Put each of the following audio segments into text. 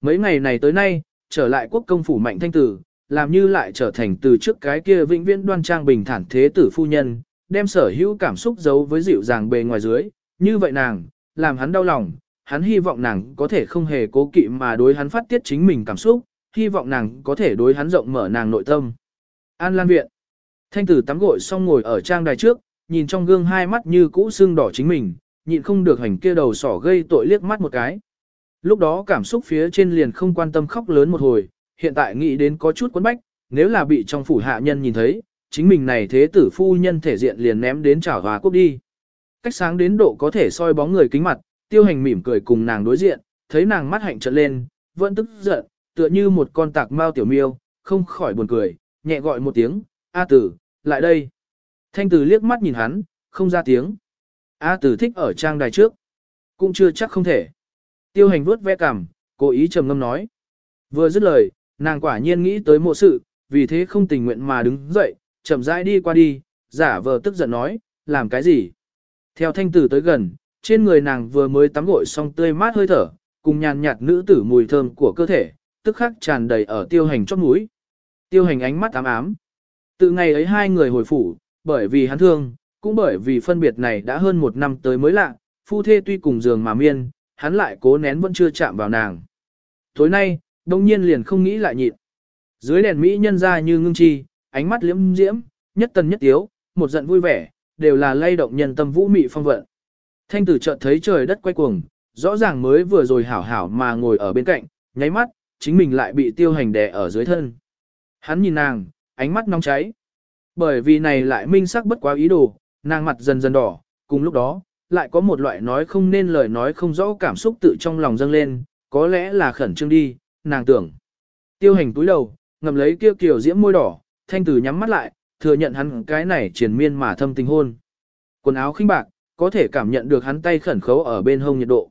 Mấy ngày này tới nay, trở lại quốc công phủ mạnh thanh tử, làm như lại trở thành từ trước cái kia vĩnh viễn đoan trang bình thản thế tử phu nhân, đem sở hữu cảm xúc giấu với dịu dàng bề ngoài dưới, như vậy nàng, làm hắn đau lòng, hắn hy vọng nàng có thể không hề cố kỵ mà đối hắn phát tiết chính mình cảm xúc, hy vọng nàng có thể đối hắn rộng mở nàng nội tâm. An Lan Viện Thanh tử tắm gội xong ngồi ở trang đài trước, nhìn trong gương hai mắt như cũ sưng đỏ chính mình, nhịn không được hành kia đầu sỏ gây tội liếc mắt một cái. Lúc đó cảm xúc phía trên liền không quan tâm khóc lớn một hồi, hiện tại nghĩ đến có chút quấn bách, nếu là bị trong phủ hạ nhân nhìn thấy, chính mình này thế tử phu nhân thể diện liền ném đến chảo hòa quốc đi. Cách sáng đến độ có thể soi bóng người kính mặt, tiêu hành mỉm cười cùng nàng đối diện, thấy nàng mắt hạnh trợn lên, vẫn tức giận, tựa như một con tạc mao tiểu miêu, không khỏi buồn cười, nhẹ gọi một tiếng, A tử, lại đây. Thanh tử liếc mắt nhìn hắn, không ra tiếng. A tử thích ở trang đài trước. Cũng chưa chắc không thể. Tiêu hành vuốt ve cằm, cố ý trầm ngâm nói. Vừa dứt lời, nàng quả nhiên nghĩ tới mộ sự, vì thế không tình nguyện mà đứng dậy, chậm rãi đi qua đi, giả vờ tức giận nói, làm cái gì? Theo thanh tử tới gần, trên người nàng vừa mới tắm gội xong tươi mát hơi thở, cùng nhàn nhạt nữ tử mùi thơm của cơ thể, tức khắc tràn đầy ở tiêu hành chót mũi. Tiêu hành ánh mắt ám ám. Từ ngày ấy hai người hồi phủ, bởi vì hắn thương, cũng bởi vì phân biệt này đã hơn một năm tới mới lạ, phu thê tuy cùng giường mà miên, hắn lại cố nén vẫn chưa chạm vào nàng. Tối nay, đông nhiên liền không nghĩ lại nhịn. Dưới đèn Mỹ nhân ra như ngưng chi, ánh mắt liễm diễm, nhất tần nhất tiếu, một giận vui vẻ, đều là lay động nhân tâm vũ mị phong vận. Thanh tử chợt thấy trời đất quay cuồng, rõ ràng mới vừa rồi hảo hảo mà ngồi ở bên cạnh, nháy mắt, chính mình lại bị tiêu hành đè ở dưới thân. Hắn nhìn nàng, ánh mắt nóng cháy. Bởi vì này lại minh sắc bất quá ý đồ, nàng mặt dần dần đỏ, cùng lúc đó, lại có một loại nói không nên lời nói không rõ cảm xúc tự trong lòng dâng lên, có lẽ là khẩn trương đi, nàng tưởng. Tiêu hành túi đầu, ngầm lấy kia kiểu diễm môi đỏ, thanh tử nhắm mắt lại, thừa nhận hắn cái này triền miên mà thâm tình hôn. Quần áo khinh bạc, có thể cảm nhận được hắn tay khẩn khấu ở bên hông nhiệt độ.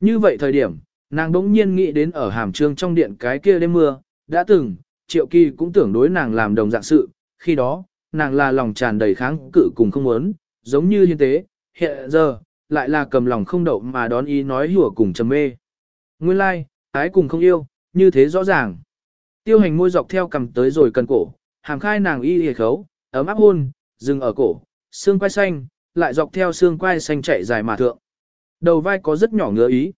Như vậy thời điểm, nàng đống nhiên nghĩ đến ở hàm trương trong điện cái kia đêm mưa, đã từng, triệu kỳ cũng tưởng đối nàng làm đồng dạng sự, khi đó, nàng là lòng tràn đầy kháng cự cùng không muốn, giống như hiên tế, hiện giờ, lại là cầm lòng không đậu mà đón ý nói hùa cùng trầm mê. Nguyên lai, like, ái cùng không yêu, như thế rõ ràng. Tiêu hành môi dọc theo cầm tới rồi cần cổ, hàm khai nàng y hề khấu, ấm áp hôn, dừng ở cổ, xương quai xanh, lại dọc theo xương quai xanh chạy dài mà thượng. Đầu vai có rất nhỏ ngứa ý.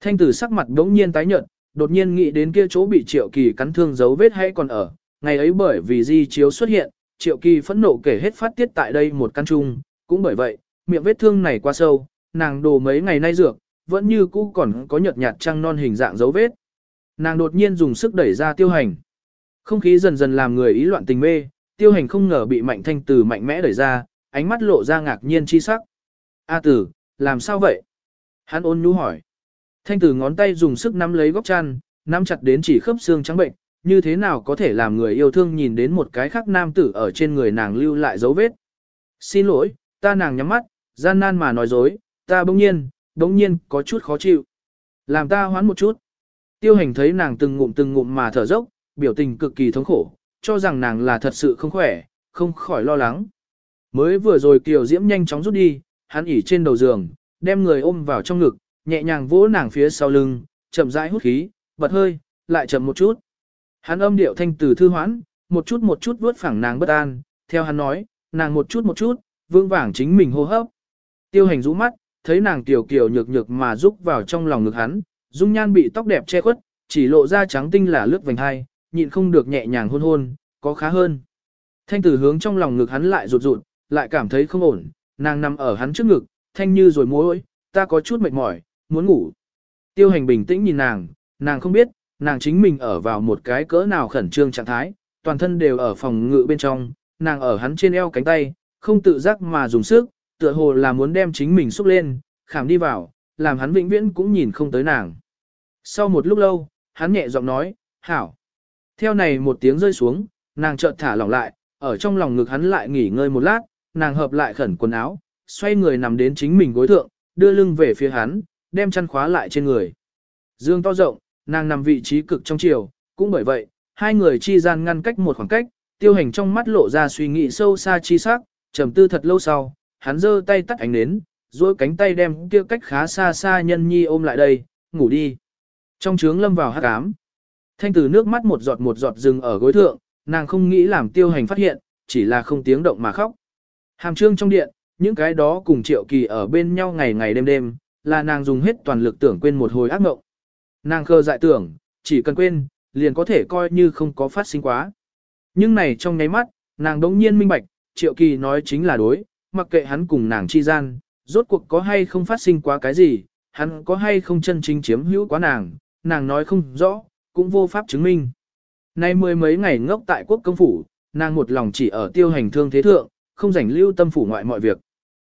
Thanh tử sắc mặt đống nhiên tái nhợt, đột nhiên nghĩ đến kia chỗ bị triệu kỳ cắn thương dấu vết hay còn ở. Ngày ấy bởi vì di chiếu xuất hiện, triệu kỳ phẫn nộ kể hết phát tiết tại đây một căn chung, cũng bởi vậy, miệng vết thương này quá sâu, nàng đồ mấy ngày nay dược, vẫn như cũ còn có nhợt nhạt trăng non hình dạng dấu vết. Nàng đột nhiên dùng sức đẩy ra tiêu hành. Không khí dần dần làm người ý loạn tình mê, tiêu hành không ngờ bị mạnh thanh từ mạnh mẽ đẩy ra, ánh mắt lộ ra ngạc nhiên chi sắc. A tử, làm sao vậy? Hắn ôn nhu hỏi. Thanh tử ngón tay dùng sức nắm lấy góc chăn, nắm chặt đến chỉ khớp xương trắng bệnh, như thế nào có thể làm người yêu thương nhìn đến một cái khác nam tử ở trên người nàng lưu lại dấu vết. Xin lỗi, ta nàng nhắm mắt, gian nan mà nói dối, ta bỗng nhiên, bỗng nhiên có chút khó chịu. Làm ta hoán một chút. Tiêu hành thấy nàng từng ngụm từng ngụm mà thở dốc, biểu tình cực kỳ thống khổ, cho rằng nàng là thật sự không khỏe, không khỏi lo lắng. Mới vừa rồi Kiều Diễm nhanh chóng rút đi, hắn ỉ trên đầu giường, đem người ôm vào trong ngực, nhẹ nhàng vỗ nàng phía sau lưng, chậm rãi hút khí, bật hơi, lại chậm một chút. Hắn âm điệu thanh từ thư hoãn, một chút một chút vuốt phẳng nàng bất an, theo hắn nói, nàng một chút một chút, vương vàng chính mình hô hấp. Tiêu hành rũ mắt, thấy nàng tiểu kiều nhược nhược mà rúc vào trong lòng ngực hắn, dung nhan bị tóc đẹp che khuất, chỉ lộ ra trắng tinh là lướt vành hai, nhịn không được nhẹ nhàng hôn hôn, có khá hơn. Thanh tử hướng trong lòng ngực hắn lại rụt rụt, lại cảm thấy không ổn, nàng nằm ở hắn trước ngực, thanh như rồi mối, ta có chút mệt mỏi, muốn ngủ. Tiêu hành bình tĩnh nhìn nàng, nàng không biết, nàng chính mình ở vào một cái cỡ nào khẩn trương trạng thái, toàn thân đều ở phòng ngự bên trong, nàng ở hắn trên eo cánh tay, không tự giác mà dùng sức, tựa hồ là muốn đem chính mình xúc lên, khảm đi vào, làm hắn vĩnh viễn cũng nhìn không tới nàng. Sau một lúc lâu, hắn nhẹ giọng nói, hảo. Theo này một tiếng rơi xuống, nàng chợt thả lỏng lại, ở trong lòng ngực hắn lại nghỉ ngơi một lát, nàng hợp lại khẩn quần áo, xoay người nằm đến chính mình gối thượng, đưa lưng về phía hắn, đem chăn khóa lại trên người. Dương to rộng, nàng nằm vị trí cực trong chiều, cũng bởi vậy, hai người chi gian ngăn cách một khoảng cách, tiêu hành trong mắt lộ ra suy nghĩ sâu xa chi sắc, trầm tư thật lâu sau, hắn giơ tay tắt ánh nến, duỗi cánh tay đem kia cách khá xa xa nhân nhi ôm lại đây, ngủ đi. Trong trướng lâm vào hắc ám. Thanh tử nước mắt một giọt một giọt dừng ở gối thượng, nàng không nghĩ làm tiêu hành phát hiện, chỉ là không tiếng động mà khóc. Hàm trương trong điện, những cái đó cùng triệu kỳ ở bên nhau ngày ngày đêm đêm, là nàng dùng hết toàn lực tưởng quên một hồi ác mộng. Nàng khờ dại tưởng, chỉ cần quên, liền có thể coi như không có phát sinh quá. Nhưng này trong nháy mắt, nàng đống nhiên minh bạch, triệu kỳ nói chính là đối, mặc kệ hắn cùng nàng chi gian, rốt cuộc có hay không phát sinh quá cái gì, hắn có hay không chân chính chiếm hữu quá nàng, nàng nói không rõ, cũng vô pháp chứng minh. Nay mười mấy ngày ngốc tại quốc công phủ, nàng một lòng chỉ ở tiêu hành thương thế thượng, không rảnh lưu tâm phủ ngoại mọi việc.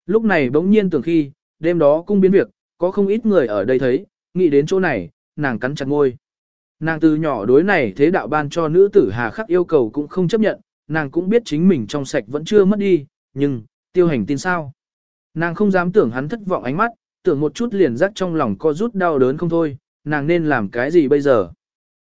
Lúc này bỗng nhiên tưởng khi, đêm đó cung biến việc, có không ít người ở đây thấy, nghĩ đến chỗ này, nàng cắn chặt ngôi. Nàng từ nhỏ đối này thế đạo ban cho nữ tử hà khắc yêu cầu cũng không chấp nhận, nàng cũng biết chính mình trong sạch vẫn chưa mất đi, nhưng, tiêu hành tin sao. Nàng không dám tưởng hắn thất vọng ánh mắt, tưởng một chút liền rắc trong lòng co rút đau đớn không thôi, nàng nên làm cái gì bây giờ.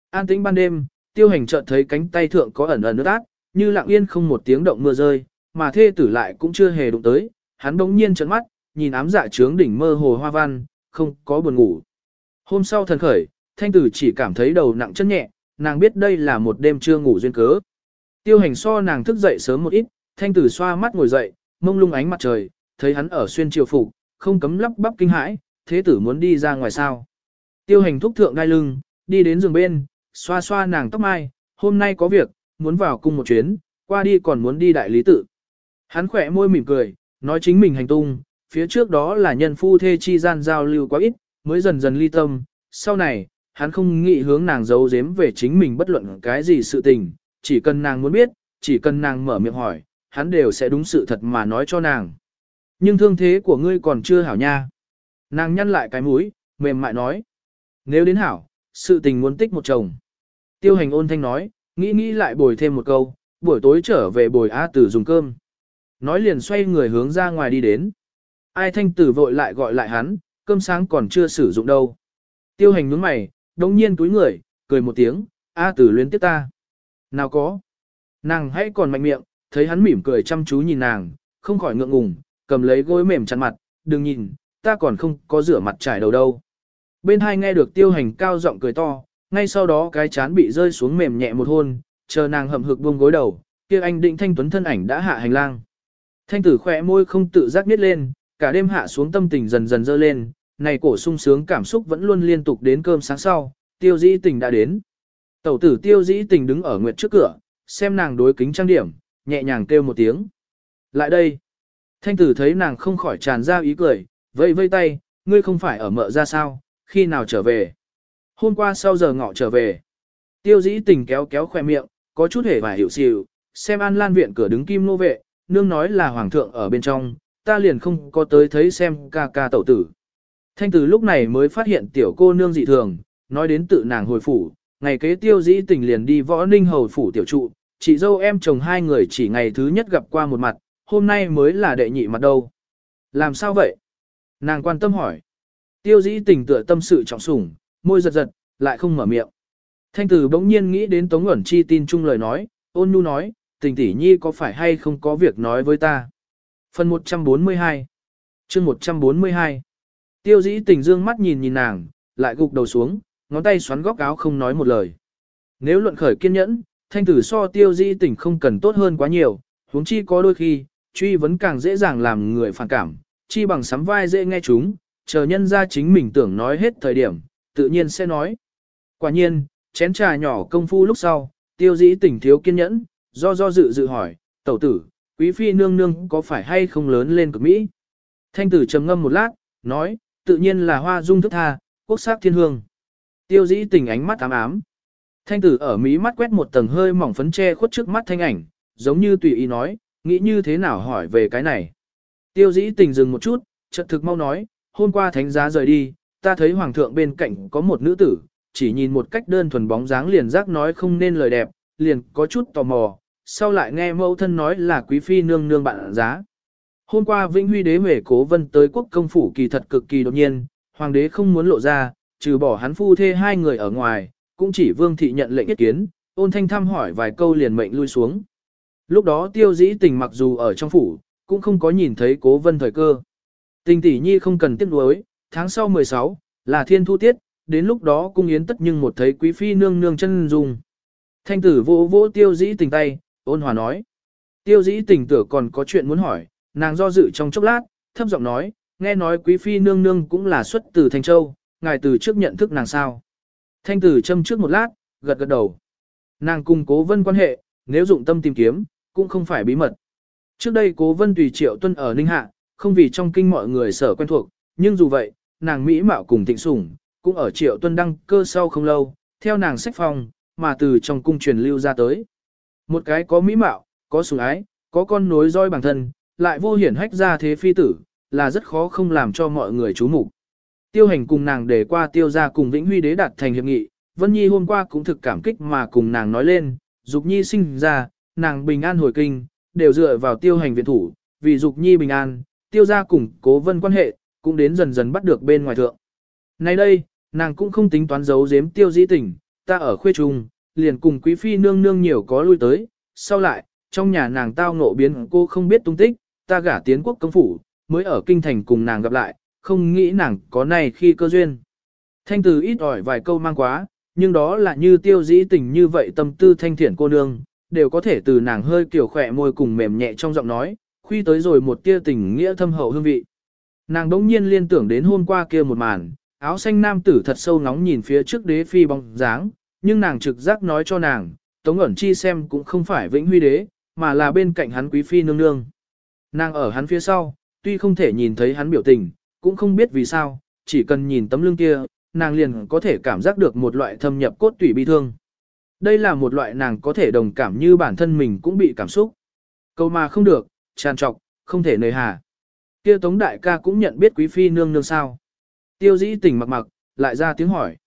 An tĩnh ban đêm, tiêu hành chợt thấy cánh tay thượng có ẩn ẩn nước át, như lặng yên không một tiếng động mưa rơi, mà thê tử lại cũng chưa hề đụng tới, hắn bỗng nhiên trợn mắt, nhìn ám dạ trướng đỉnh mơ hồ hoa văn, không có buồn ngủ. Hôm sau thần khởi, thanh tử chỉ cảm thấy đầu nặng chân nhẹ, nàng biết đây là một đêm chưa ngủ duyên cớ. Tiêu hành so nàng thức dậy sớm một ít, thanh tử xoa mắt ngồi dậy, mông lung ánh mặt trời, thấy hắn ở xuyên triều phục, không cấm lắp bắp kinh hãi, thế tử muốn đi ra ngoài sao. Tiêu hành thúc thượng đai lưng, đi đến giường bên, xoa xoa nàng tóc mai, hôm nay có việc, muốn vào cung một chuyến, qua đi còn muốn đi đại lý tự. Hắn khỏe môi mỉm cười, nói chính mình hành tung, phía trước đó là nhân phu thê chi gian giao lưu quá ít, mới dần dần ly tâm, sau này, hắn không nghĩ hướng nàng giấu giếm về chính mình bất luận cái gì sự tình, chỉ cần nàng muốn biết, chỉ cần nàng mở miệng hỏi, hắn đều sẽ đúng sự thật mà nói cho nàng. Nhưng thương thế của ngươi còn chưa hảo nha. Nàng nhăn lại cái mũi, mềm mại nói. Nếu đến hảo, sự tình muốn tích một chồng. Tiêu hành ôn thanh nói, nghĩ nghĩ lại bồi thêm một câu, buổi tối trở về bồi A tử dùng cơm. Nói liền xoay người hướng ra ngoài đi đến. Ai thanh tử vội lại gọi lại hắn, cơm sáng còn chưa sử dụng đâu. Tiêu hành nhướng mày, đồng nhiên túi người, cười một tiếng, A tử luyến tiếp ta. Nào có. Nàng hãy còn mạnh miệng, thấy hắn mỉm cười chăm chú nhìn nàng, không khỏi ngượng ngùng, cầm lấy gối mềm chăn mặt, đừng nhìn, ta còn không có rửa mặt trải đầu đâu. Bên hai nghe được tiêu hành cao giọng cười to, ngay sau đó cái chán bị rơi xuống mềm nhẹ một hôn, chờ nàng hậm hực buông gối đầu, kia anh định thanh tuấn thân ảnh đã hạ hành lang. Thanh tử khỏe môi không tự giác biết lên, cả đêm hạ xuống tâm tình dần dần dơ lên, này cổ sung sướng cảm xúc vẫn luôn liên tục đến cơm sáng sau, tiêu dĩ tình đã đến. Tẩu tử tiêu dĩ tình đứng ở nguyệt trước cửa, xem nàng đối kính trang điểm, nhẹ nhàng kêu một tiếng. Lại đây. Thanh tử thấy nàng không khỏi tràn ra ý cười, vây vây tay, ngươi không phải ở mợ ra sao, khi nào trở về. Hôm qua sau giờ ngọ trở về. Tiêu dĩ tình kéo kéo khoe miệng, có chút hề và hiểu xìu, xem an lan viện cửa đứng kim nô vệ, nương nói là hoàng thượng ở bên trong, ta liền không có tới thấy xem ca ca tẩu tử. Thanh tử lúc này mới phát hiện tiểu cô nương dị thường, nói đến tự nàng hồi phủ, ngày kế tiêu dĩ tình liền đi võ ninh hầu phủ tiểu trụ, chị dâu em chồng hai người chỉ ngày thứ nhất gặp qua một mặt, hôm nay mới là đệ nhị mặt đâu. Làm sao vậy? Nàng quan tâm hỏi. Tiêu dĩ tình tựa tâm sự trọng sủng, môi giật giật, lại không mở miệng. Thanh tử bỗng nhiên nghĩ đến Tống ẩn chi tin chung lời nói, ôn nhu nói, tình tỷ nhi có phải hay không có việc nói với ta. Phần 142 chương 142 Tiêu dĩ tình dương mắt nhìn nhìn nàng, lại gục đầu xuống, ngón tay xoắn góc áo không nói một lời. Nếu luận khởi kiên nhẫn, thanh tử so tiêu dĩ tình không cần tốt hơn quá nhiều, huống chi có đôi khi, truy vấn càng dễ dàng làm người phản cảm, chi bằng sắm vai dễ nghe chúng, chờ nhân ra chính mình tưởng nói hết thời điểm, tự nhiên sẽ nói. Quả nhiên, chén trà nhỏ công phu lúc sau, tiêu dĩ tình thiếu kiên nhẫn, do do dự dự hỏi, tẩu tử, quý phi nương nương có phải hay không lớn lên cực Mỹ? Thanh tử trầm ngâm một lát, nói, tự nhiên là hoa dung thức tha, quốc sắc thiên hương. Tiêu dĩ tình ánh mắt ám ám. Thanh tử ở mí mắt quét một tầng hơi mỏng phấn che khuất trước mắt thanh ảnh, giống như tùy ý nói, nghĩ như thế nào hỏi về cái này. Tiêu dĩ tình dừng một chút, chợt thực mau nói, hôm qua thánh giá rời đi, ta thấy hoàng thượng bên cạnh có một nữ tử, chỉ nhìn một cách đơn thuần bóng dáng liền giác nói không nên lời đẹp, liền có chút tò mò, sau lại nghe mẫu thân nói là quý phi nương nương bạn giá. Hôm qua Vĩnh Huy đế về cố vân tới quốc công phủ kỳ thật cực kỳ đột nhiên, hoàng đế không muốn lộ ra, trừ bỏ hắn phu thê hai người ở ngoài, cũng chỉ vương thị nhận lệnh ý kiến, ôn thanh thăm hỏi vài câu liền mệnh lui xuống. Lúc đó tiêu dĩ tình mặc dù ở trong phủ, cũng không có nhìn thấy cố vân thời cơ. Tình tỷ nhi không cần tiếc nuối, tháng sau 16, là thiên thu tiết, đến lúc đó cung yến tất nhưng một thấy quý phi nương nương chân dung. Thanh tử vỗ vỗ tiêu dĩ tình tay, ôn hòa nói. Tiêu dĩ tình tử còn có chuyện muốn hỏi, nàng do dự trong chốc lát, thấp giọng nói, nghe nói quý phi nương nương cũng là xuất từ Thanh Châu, ngài từ trước nhận thức nàng sao. Thanh tử châm trước một lát, gật gật đầu. Nàng cùng cố vân quan hệ, nếu dụng tâm tìm kiếm, cũng không phải bí mật. Trước đây cố vân tùy triệu tuân ở Ninh Hạ, không vì trong kinh mọi người sở quen thuộc, nhưng dù vậy, nàng Mỹ mạo cùng thịnh sủng, cũng ở triệu tuân đăng cơ sau không lâu, theo nàng sách phong, mà từ trong cung truyền lưu ra tới. Một cái có Mỹ mạo, có sủng ái, có con nối roi bản thân, lại vô hiển hách ra thế phi tử, là rất khó không làm cho mọi người chú mục. Tiêu hành cùng nàng để qua tiêu ra cùng Vĩnh Huy đế đạt thành hiệp nghị, Vân Nhi hôm qua cũng thực cảm kích mà cùng nàng nói lên, Dục Nhi sinh ra, nàng bình an hồi kinh, đều dựa vào tiêu hành viện thủ, vì Dục Nhi bình an, tiêu ra cùng cố vân quan hệ, cũng đến dần dần bắt được bên ngoài thượng. Nay đây, nàng cũng không tính toán giấu giếm tiêu Di tình, ta ở khuê trung, liền cùng quý phi nương nương nhiều có lui tới, sau lại, trong nhà nàng tao ngộ biến cô không biết tung tích, ta gả tiến quốc công phủ, mới ở kinh thành cùng nàng gặp lại, không nghĩ nàng có này khi cơ duyên. Thanh từ ít ỏi vài câu mang quá, nhưng đó là như tiêu dĩ tình như vậy tâm tư thanh thiện cô nương, đều có thể từ nàng hơi kiểu khỏe môi cùng mềm nhẹ trong giọng nói, khuy tới rồi một tia tình nghĩa thâm hậu hương vị. Nàng đống nhiên liên tưởng đến hôm qua kia một màn, áo xanh nam tử thật sâu ngóng nhìn phía trước đế phi bóng dáng, nhưng nàng trực giác nói cho nàng, Tống ẩn chi xem cũng không phải vĩnh huy đế, mà là bên cạnh hắn quý phi nương nương. Nàng ở hắn phía sau, tuy không thể nhìn thấy hắn biểu tình, cũng không biết vì sao, chỉ cần nhìn tấm lưng kia, nàng liền có thể cảm giác được một loại thâm nhập cốt tủy bi thương. Đây là một loại nàng có thể đồng cảm như bản thân mình cũng bị cảm xúc. Câu mà không được, tràn trọc, không thể nơi hà. Kia Tống đại ca cũng nhận biết quý phi nương nương sao. Tiêu dĩ tình mặc mặc, lại ra tiếng hỏi.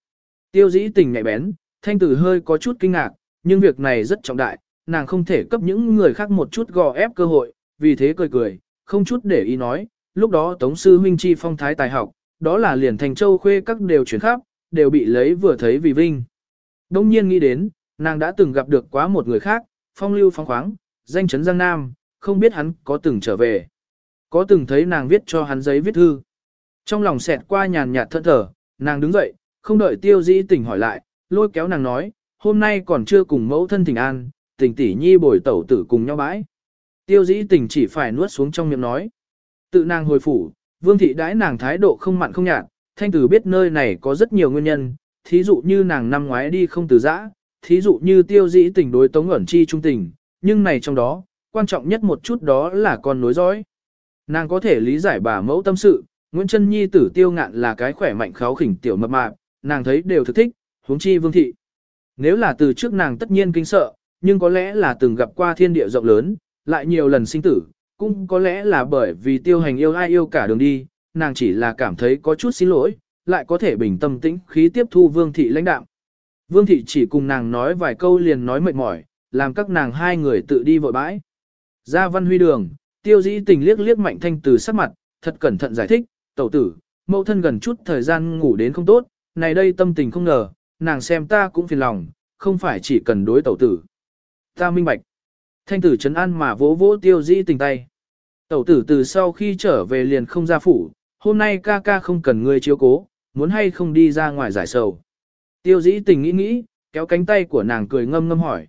Tiêu dĩ tình nhạy bén, thanh tử hơi có chút kinh ngạc, nhưng việc này rất trọng đại, nàng không thể cấp những người khác một chút gò ép cơ hội, vì thế cười cười, không chút để ý nói, lúc đó Tống sư huynh chi phong thái tài học, đó là liền thành châu khuê các đều chuyển khắp, đều bị lấy vừa thấy vì vinh. Đông nhiên nghĩ đến, nàng đã từng gặp được quá một người khác, phong lưu phong khoáng, danh chấn Giang Nam, không biết hắn có từng trở về. Có từng thấy nàng viết cho hắn giấy viết thư. Trong lòng xẹt qua nhàn nhạt thẫn thở, nàng đứng dậy, không đợi tiêu dĩ tình hỏi lại, lôi kéo nàng nói, hôm nay còn chưa cùng mẫu thân tình an, tình tỷ nhi bồi tẩu tử cùng nhau bãi. Tiêu dĩ tình chỉ phải nuốt xuống trong miệng nói. Tự nàng hồi phủ, vương thị đãi nàng thái độ không mặn không nhạt, thanh tử biết nơi này có rất nhiều nguyên nhân, thí dụ như nàng năm ngoái đi không từ giã, thí dụ như tiêu dĩ tình đối tống ẩn chi trung tình, nhưng này trong đó, quan trọng nhất một chút đó là con nối dõi. Nàng có thể lý giải bà mẫu tâm sự, Nguyễn Trân Nhi tử tiêu ngạn là cái khỏe mạnh kháo khỉnh tiểu mập mạp, nàng thấy đều thực thích, huống chi vương thị. Nếu là từ trước nàng tất nhiên kinh sợ, nhưng có lẽ là từng gặp qua thiên địa rộng lớn, lại nhiều lần sinh tử, cũng có lẽ là bởi vì tiêu hành yêu ai yêu cả đường đi, nàng chỉ là cảm thấy có chút xin lỗi, lại có thể bình tâm tĩnh khí tiếp thu vương thị lãnh đạo. Vương thị chỉ cùng nàng nói vài câu liền nói mệt mỏi, làm các nàng hai người tự đi vội bãi. Ra văn huy đường, tiêu dĩ tình liếc liếc mạnh thanh từ sắc mặt, thật cẩn thận giải thích, tẩu tử, mẫu thân gần chút thời gian ngủ đến không tốt, này đây tâm tình không ngờ, nàng xem ta cũng phiền lòng, không phải chỉ cần đối tẩu tử. Ta minh bạch. Thanh tử chấn an mà vỗ vỗ tiêu dĩ tình tay. Tẩu tử từ sau khi trở về liền không ra phủ, hôm nay ca ca không cần ngươi chiếu cố, muốn hay không đi ra ngoài giải sầu. Tiêu dĩ tình nghĩ nghĩ, kéo cánh tay của nàng cười ngâm ngâm hỏi.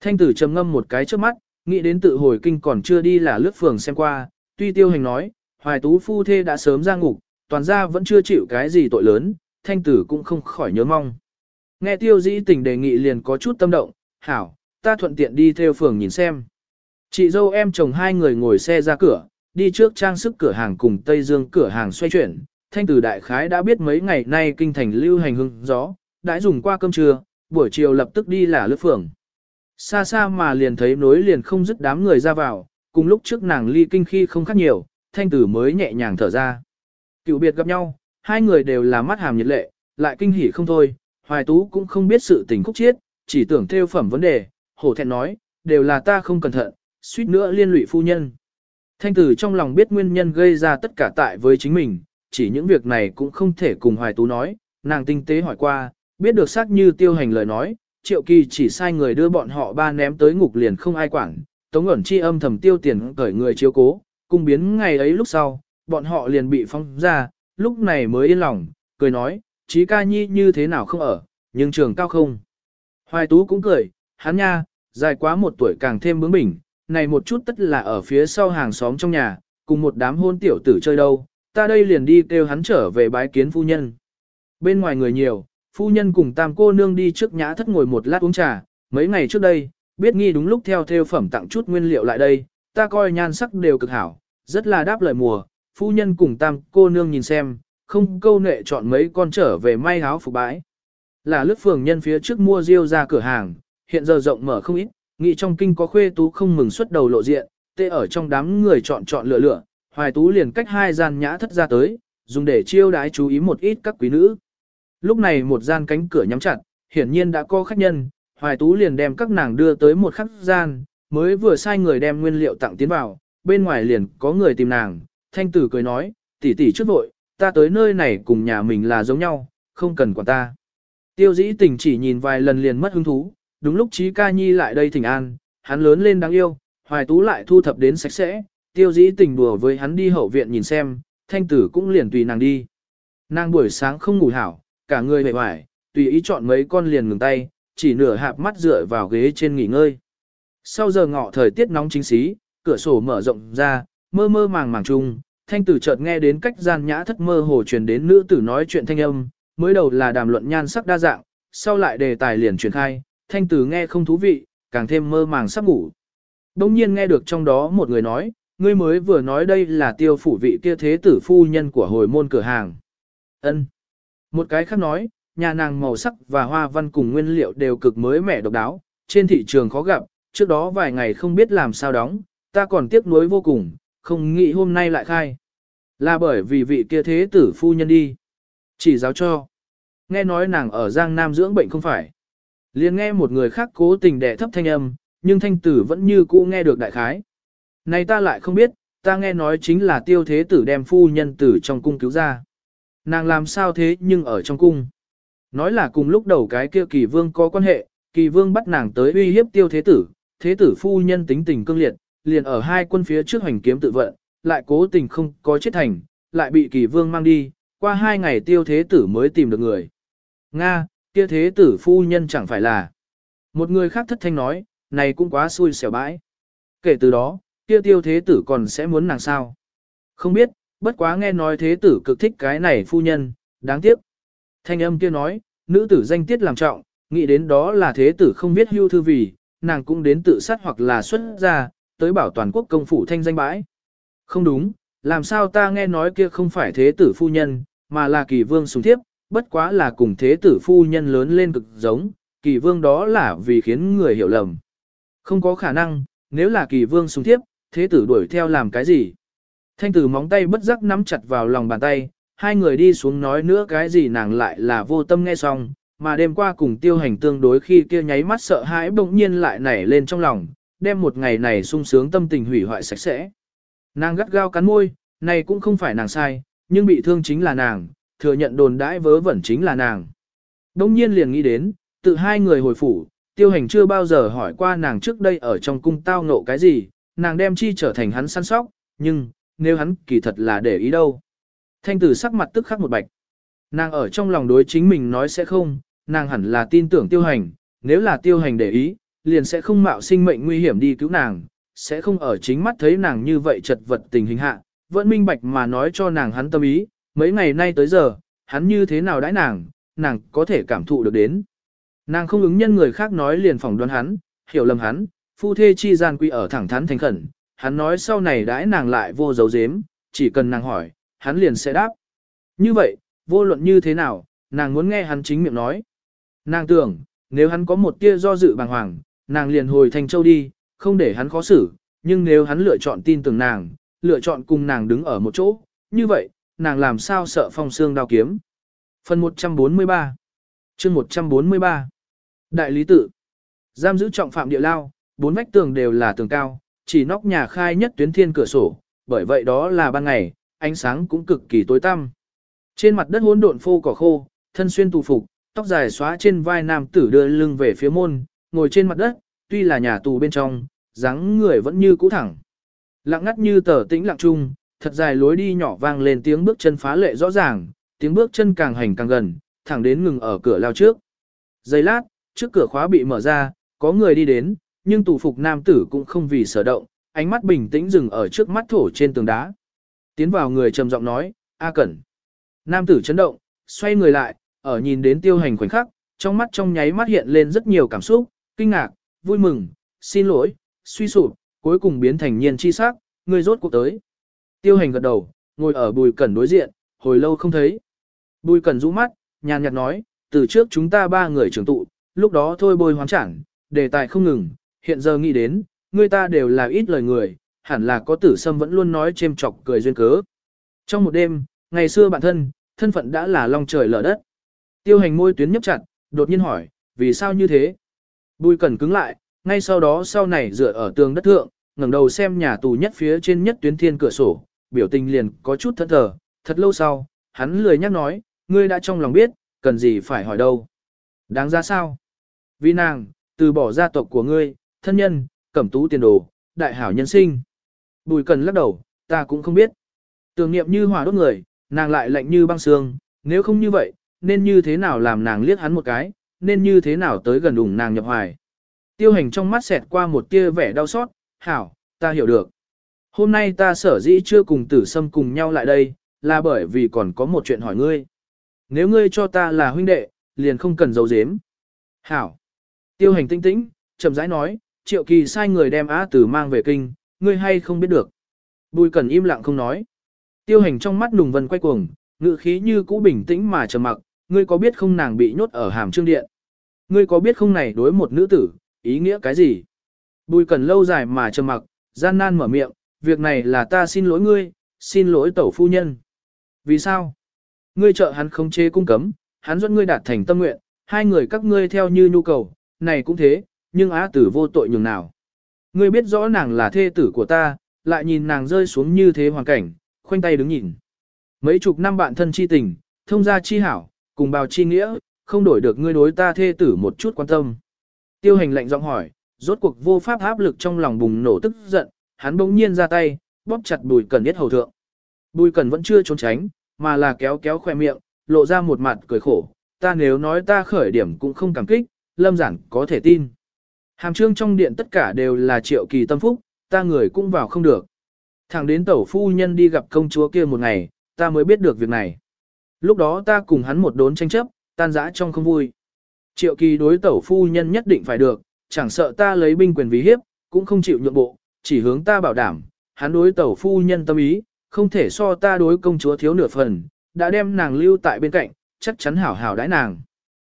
Thanh tử trầm ngâm một cái trước mắt, nghĩ đến tự hồi kinh còn chưa đi là lướt phường xem qua, tuy tiêu hành nói, hoài tú phu thê đã sớm ra ngục, toàn ra vẫn chưa chịu cái gì tội lớn, thanh tử cũng không khỏi nhớ mong. Nghe tiêu dĩ tình đề nghị liền có chút tâm động, hảo, ta thuận tiện đi theo phường nhìn xem. Chị dâu em chồng hai người ngồi xe ra cửa, đi trước trang sức cửa hàng cùng Tây Dương cửa hàng xoay chuyển. Thanh tử đại khái đã biết mấy ngày nay kinh thành lưu hành hưng gió, đã dùng qua cơm trưa, buổi chiều lập tức đi là lướt phường. Xa xa mà liền thấy nối liền không dứt đám người ra vào, cùng lúc trước nàng ly kinh khi không khác nhiều, thanh tử mới nhẹ nhàng thở ra. Cựu biệt gặp nhau, hai người đều là mắt hàm nhiệt lệ, lại kinh hỉ không thôi, hoài tú cũng không biết sự tình khúc chiết, chỉ tưởng theo phẩm vấn đề, hổ thẹn nói, đều là ta không cẩn thận, suýt nữa liên lụy phu nhân. Thanh tử trong lòng biết nguyên nhân gây ra tất cả tại với chính mình, chỉ những việc này cũng không thể cùng hoài tú nói, nàng tinh tế hỏi qua, biết được xác như tiêu hành lời nói, triệu kỳ chỉ sai người đưa bọn họ ba ném tới ngục liền không ai quản, tống ẩn chi âm thầm tiêu tiền cởi người chiếu cố, cung biến ngày ấy lúc sau, bọn họ liền bị phong ra, lúc này mới yên lòng, cười nói, trí ca nhi như thế nào không ở, nhưng trường cao không. Hoài Tú cũng cười, hắn nha, dài quá một tuổi càng thêm bướng bỉnh, này một chút tất là ở phía sau hàng xóm trong nhà, cùng một đám hôn tiểu tử chơi đâu, ta đây liền đi kêu hắn trở về bái kiến phu nhân. Bên ngoài người nhiều, phu nhân cùng tam cô nương đi trước nhã thất ngồi một lát uống trà, mấy ngày trước đây, biết nghi đúng lúc theo theo phẩm tặng chút nguyên liệu lại đây, ta coi nhan sắc đều cực hảo, rất là đáp lời mùa, phu nhân cùng tam cô nương nhìn xem, không câu nệ chọn mấy con trở về may áo phục bãi. Là lướt phường nhân phía trước mua riêu ra cửa hàng, hiện giờ rộng mở không ít, nghĩ trong kinh có khuê tú không mừng xuất đầu lộ diện, tê ở trong đám người chọn chọn lựa lựa, hoài tú liền cách hai gian nhã thất ra tới, dùng để chiêu đái chú ý một ít các quý nữ. Lúc này một gian cánh cửa nhắm chặt, hiển nhiên đã có khách nhân, hoài tú liền đem các nàng đưa tới một khắc gian, mới vừa sai người đem nguyên liệu tặng tiến vào, bên ngoài liền có người tìm nàng, thanh tử cười nói, tỷ tỷ trước vội, ta tới nơi này cùng nhà mình là giống nhau, không cần quản ta. Tiêu dĩ tình chỉ nhìn vài lần liền mất hứng thú, đúng lúc trí ca nhi lại đây thỉnh an, hắn lớn lên đáng yêu, hoài tú lại thu thập đến sạch sẽ, tiêu dĩ tình đùa với hắn đi hậu viện nhìn xem, thanh tử cũng liền tùy nàng đi. Nàng buổi sáng không ngủ hảo, cả người bề hoài, tùy ý chọn mấy con liền ngừng tay, chỉ nửa hạp mắt dựa vào ghế trên nghỉ ngơi. Sau giờ ngọ thời tiết nóng chính xí, cửa sổ mở rộng ra, mơ mơ màng màng chung, thanh tử chợt nghe đến cách gian nhã thất mơ hồ truyền đến nữ tử nói chuyện thanh âm, mới đầu là đàm luận nhan sắc đa dạng, sau lại đề tài liền truyền khai, thanh tử nghe không thú vị, càng thêm mơ màng sắp ngủ. Đông nhiên nghe được trong đó một người nói, ngươi mới vừa nói đây là tiêu phủ vị kia thế tử phu nhân của hồi môn cửa hàng. ân Một cái khác nói, nhà nàng màu sắc và hoa văn cùng nguyên liệu đều cực mới mẻ độc đáo, trên thị trường khó gặp, trước đó vài ngày không biết làm sao đóng, ta còn tiếc nuối vô cùng, không nghĩ hôm nay lại khai. Là bởi vì vị kia thế tử phu nhân đi. Chỉ giáo cho. Nghe nói nàng ở Giang Nam dưỡng bệnh không phải liền nghe một người khác cố tình đẻ thấp thanh âm, nhưng thanh tử vẫn như cũ nghe được đại khái. Này ta lại không biết, ta nghe nói chính là tiêu thế tử đem phu nhân tử trong cung cứu ra. Nàng làm sao thế nhưng ở trong cung. Nói là cùng lúc đầu cái kia kỳ vương có quan hệ, kỳ vương bắt nàng tới uy hiếp tiêu thế tử, thế tử phu nhân tính tình cương liệt, liền ở hai quân phía trước hành kiếm tự vận, lại cố tình không có chết thành, lại bị kỳ vương mang đi, qua hai ngày tiêu thế tử mới tìm được người. Nga, kia thế tử phu nhân chẳng phải là. Một người khác thất thanh nói, này cũng quá xui xẻo bãi. Kể từ đó, kia tiêu thế tử còn sẽ muốn nàng sao? Không biết, bất quá nghe nói thế tử cực thích cái này phu nhân, đáng tiếc. Thanh âm kia nói, nữ tử danh tiết làm trọng, nghĩ đến đó là thế tử không biết hưu thư vì, nàng cũng đến tự sát hoặc là xuất ra, tới bảo toàn quốc công phủ thanh danh bãi. Không đúng, làm sao ta nghe nói kia không phải thế tử phu nhân, mà là kỳ vương sùng thiếp, bất quá là cùng thế tử phu nhân lớn lên cực giống, kỳ vương đó là vì khiến người hiểu lầm. Không có khả năng, nếu là kỳ vương xuống thiếp, thế tử đuổi theo làm cái gì? Thanh tử móng tay bất giác nắm chặt vào lòng bàn tay, hai người đi xuống nói nữa cái gì nàng lại là vô tâm nghe xong, mà đêm qua cùng tiêu hành tương đối khi kia nháy mắt sợ hãi bỗng nhiên lại nảy lên trong lòng, đem một ngày này sung sướng tâm tình hủy hoại sạch sẽ. Nàng gắt gao cắn môi, này cũng không phải nàng sai, nhưng bị thương chính là nàng, thừa nhận đồn đãi vớ vẩn chính là nàng. Đông nhiên liền nghĩ đến, tự hai người hồi phủ, tiêu hành chưa bao giờ hỏi qua nàng trước đây ở trong cung tao ngộ cái gì, nàng đem chi trở thành hắn săn sóc, nhưng, nếu hắn kỳ thật là để ý đâu. Thanh tử sắc mặt tức khắc một bạch. Nàng ở trong lòng đối chính mình nói sẽ không, nàng hẳn là tin tưởng tiêu hành, nếu là tiêu hành để ý, liền sẽ không mạo sinh mệnh nguy hiểm đi cứu nàng, sẽ không ở chính mắt thấy nàng như vậy chật vật tình hình hạ, vẫn minh bạch mà nói cho nàng hắn tâm ý, mấy ngày nay tới giờ, hắn như thế nào đãi nàng, nàng có thể cảm thụ được đến. Nàng không ứng nhân người khác nói liền phỏng đoán hắn, hiểu lầm hắn, phu thê chi gian quy ở thẳng thắn thành khẩn, hắn nói sau này đãi nàng lại vô dấu dếm, chỉ cần nàng hỏi, hắn liền sẽ đáp. Như vậy, vô luận như thế nào, nàng muốn nghe hắn chính miệng nói. Nàng tưởng, nếu hắn có một tia do dự bàng hoàng, nàng liền hồi thành Châu đi, không để hắn khó xử, nhưng nếu hắn lựa chọn tin tưởng nàng, lựa chọn cùng nàng đứng ở một chỗ, như vậy, nàng làm sao sợ phong xương đao kiếm. Phần 143 chương 143 Đại lý tự Giam giữ trọng phạm địa lao, bốn vách tường đều là tường cao, chỉ nóc nhà khai nhất tuyến thiên cửa sổ, bởi vậy đó là ban ngày, ánh sáng cũng cực kỳ tối tăm. Trên mặt đất hỗn độn phô cỏ khô, thân xuyên tù phục, tóc dài xóa trên vai nam tử đưa lưng về phía môn, ngồi trên mặt đất, tuy là nhà tù bên trong, dáng người vẫn như cũ thẳng. Lặng ngắt như tờ tĩnh lặng trung thật dài lối đi nhỏ vang lên tiếng bước chân phá lệ rõ ràng, tiếng bước chân càng hành càng gần, thẳng đến ngừng ở cửa lao trước. Giây lát, trước cửa khóa bị mở ra, có người đi đến, nhưng tù phục nam tử cũng không vì sở động, ánh mắt bình tĩnh dừng ở trước mắt thổ trên tường đá. Tiến vào người trầm giọng nói, A Cẩn. Nam tử chấn động, xoay người lại, ở nhìn đến tiêu hành khoảnh khắc, trong mắt trong nháy mắt hiện lên rất nhiều cảm xúc, kinh ngạc, vui mừng, xin lỗi, suy sụp, cuối cùng biến thành nhiên chi sắc, người rốt cuộc tới. Tiêu hành gật đầu, ngồi ở bùi cẩn đối diện, hồi lâu không thấy. Bùi cẩn rũ mắt, nhàn nhạt nói, từ trước chúng ta ba người trưởng tụ, lúc đó thôi bôi hoán chẳng, đề tài không ngừng, hiện giờ nghĩ đến, người ta đều là ít lời người, hẳn là có tử sâm vẫn luôn nói chêm chọc cười duyên cớ. Trong một đêm, ngày xưa bản thân, thân phận đã là long trời lở đất. Tiêu hành môi tuyến nhấp chặt, đột nhiên hỏi, vì sao như thế? Bùi cẩn cứng lại, ngay sau đó sau này dựa ở tường đất thượng, ngẩng đầu xem nhà tù nhất phía trên nhất tuyến thiên cửa sổ, biểu tình liền có chút thất thờ, thật lâu sau, hắn lười nhắc nói, ngươi đã trong lòng biết, cần gì phải hỏi đâu. Đáng ra sao? Vì nàng, từ bỏ gia tộc của ngươi, thân nhân, cẩm tú tiền đồ, đại hảo nhân sinh. Bùi cần lắc đầu, ta cũng không biết. Tưởng niệm như hỏa đốt người, nàng lại lạnh như băng xương, nếu không như vậy, nên như thế nào làm nàng liếc hắn một cái, nên như thế nào tới gần đủng nàng nhập hoài. Tiêu hành trong mắt xẹt qua một tia vẻ đau xót, hảo, ta hiểu được. Hôm nay ta sở dĩ chưa cùng tử sâm cùng nhau lại đây, là bởi vì còn có một chuyện hỏi ngươi. Nếu ngươi cho ta là huynh đệ, liền không cần giấu giếm. Hảo. Tiêu hành tinh tĩnh, chậm rãi nói, triệu kỳ sai người đem á tử mang về kinh, ngươi hay không biết được. Bùi cần im lặng không nói. Tiêu hành trong mắt nùng vân quay cuồng, ngự khí như cũ bình tĩnh mà trầm mặc, ngươi có biết không nàng bị nhốt ở hàm trương điện. Ngươi có biết không này đối một nữ tử, ý nghĩa cái gì? Bùi cần lâu dài mà trầm mặc, gian nan mở miệng, việc này là ta xin lỗi ngươi, xin lỗi tẩu phu nhân. Vì sao? Ngươi trợ hắn không chế cung cấm, hắn dẫn ngươi đạt thành tâm nguyện, hai người các ngươi theo như nhu cầu, này cũng thế, nhưng á tử vô tội nhường nào. Ngươi biết rõ nàng là thê tử của ta, lại nhìn nàng rơi xuống như thế hoàn cảnh, khoanh tay đứng nhìn. Mấy chục năm bạn thân chi tình, thông gia chi hảo, cùng bào chi nghĩa, không đổi được ngươi đối ta thê tử một chút quan tâm. Tiêu hành lạnh giọng hỏi, rốt cuộc vô pháp áp lực trong lòng bùng nổ tức giận, hắn bỗng nhiên ra tay, bóp chặt bùi cần biết hầu thượng. Bùi cần vẫn chưa trốn tránh, mà là kéo kéo khoe miệng, lộ ra một mặt cười khổ, ta nếu nói ta khởi điểm cũng không cảm kích, lâm giản có thể tin. Hàm trương trong điện tất cả đều là triệu kỳ tâm phúc, ta người cũng vào không được. Thẳng đến tẩu phu nhân đi gặp công chúa kia một ngày, ta mới biết được việc này. Lúc đó ta cùng hắn một đốn tranh chấp, tan rã trong không vui. Triệu kỳ đối tẩu phu nhân nhất định phải được, chẳng sợ ta lấy binh quyền vì hiếp, cũng không chịu nhượng bộ, chỉ hướng ta bảo đảm, hắn đối tẩu phu nhân tâm ý, không thể so ta đối công chúa thiếu nửa phần, đã đem nàng lưu tại bên cạnh, chắc chắn hảo hảo đãi nàng.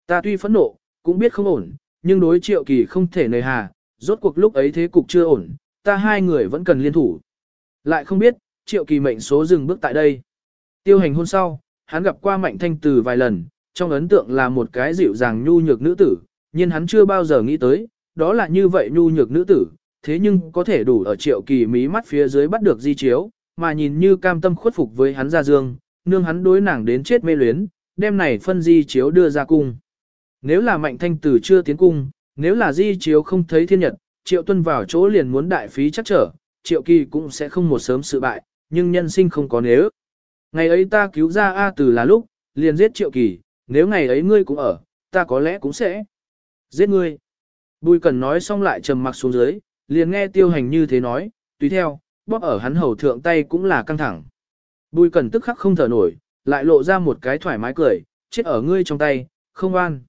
Ta tuy phẫn nộ, cũng biết không ổn, nhưng đối triệu kỳ không thể nề hà, rốt cuộc lúc ấy thế cục chưa ổn, ta hai người vẫn cần liên thủ. Lại không biết, triệu kỳ mệnh số dừng bước tại đây. Tiêu hành hôn sau, hắn gặp qua mạnh thanh từ vài lần, trong ấn tượng là một cái dịu dàng nhu nhược nữ tử, nhưng hắn chưa bao giờ nghĩ tới, đó là như vậy nhu nhược nữ tử, thế nhưng có thể đủ ở triệu kỳ mí mắt phía dưới bắt được di chiếu, mà nhìn như cam tâm khuất phục với hắn ra dương, nương hắn đối nàng đến chết mê luyến, đem này phân di chiếu đưa ra cung. Nếu là mạnh thanh tử chưa tiến cung, nếu là di chiếu không thấy thiên nhật, triệu tuân vào chỗ liền muốn đại phí chắc trở, triệu kỳ cũng sẽ không một sớm sự bại, nhưng nhân sinh không có nếu. Ngày ấy ta cứu ra A Tử là lúc, liền giết triệu kỳ, nếu ngày ấy ngươi cũng ở, ta có lẽ cũng sẽ giết ngươi. Bùi cần nói xong lại trầm mặc xuống dưới, liền nghe tiêu hành như thế nói, tùy theo, bóp ở hắn hầu thượng tay cũng là căng thẳng. Bùi cẩn tức khắc không thở nổi, lại lộ ra một cái thoải mái cười, chết ở ngươi trong tay, không an.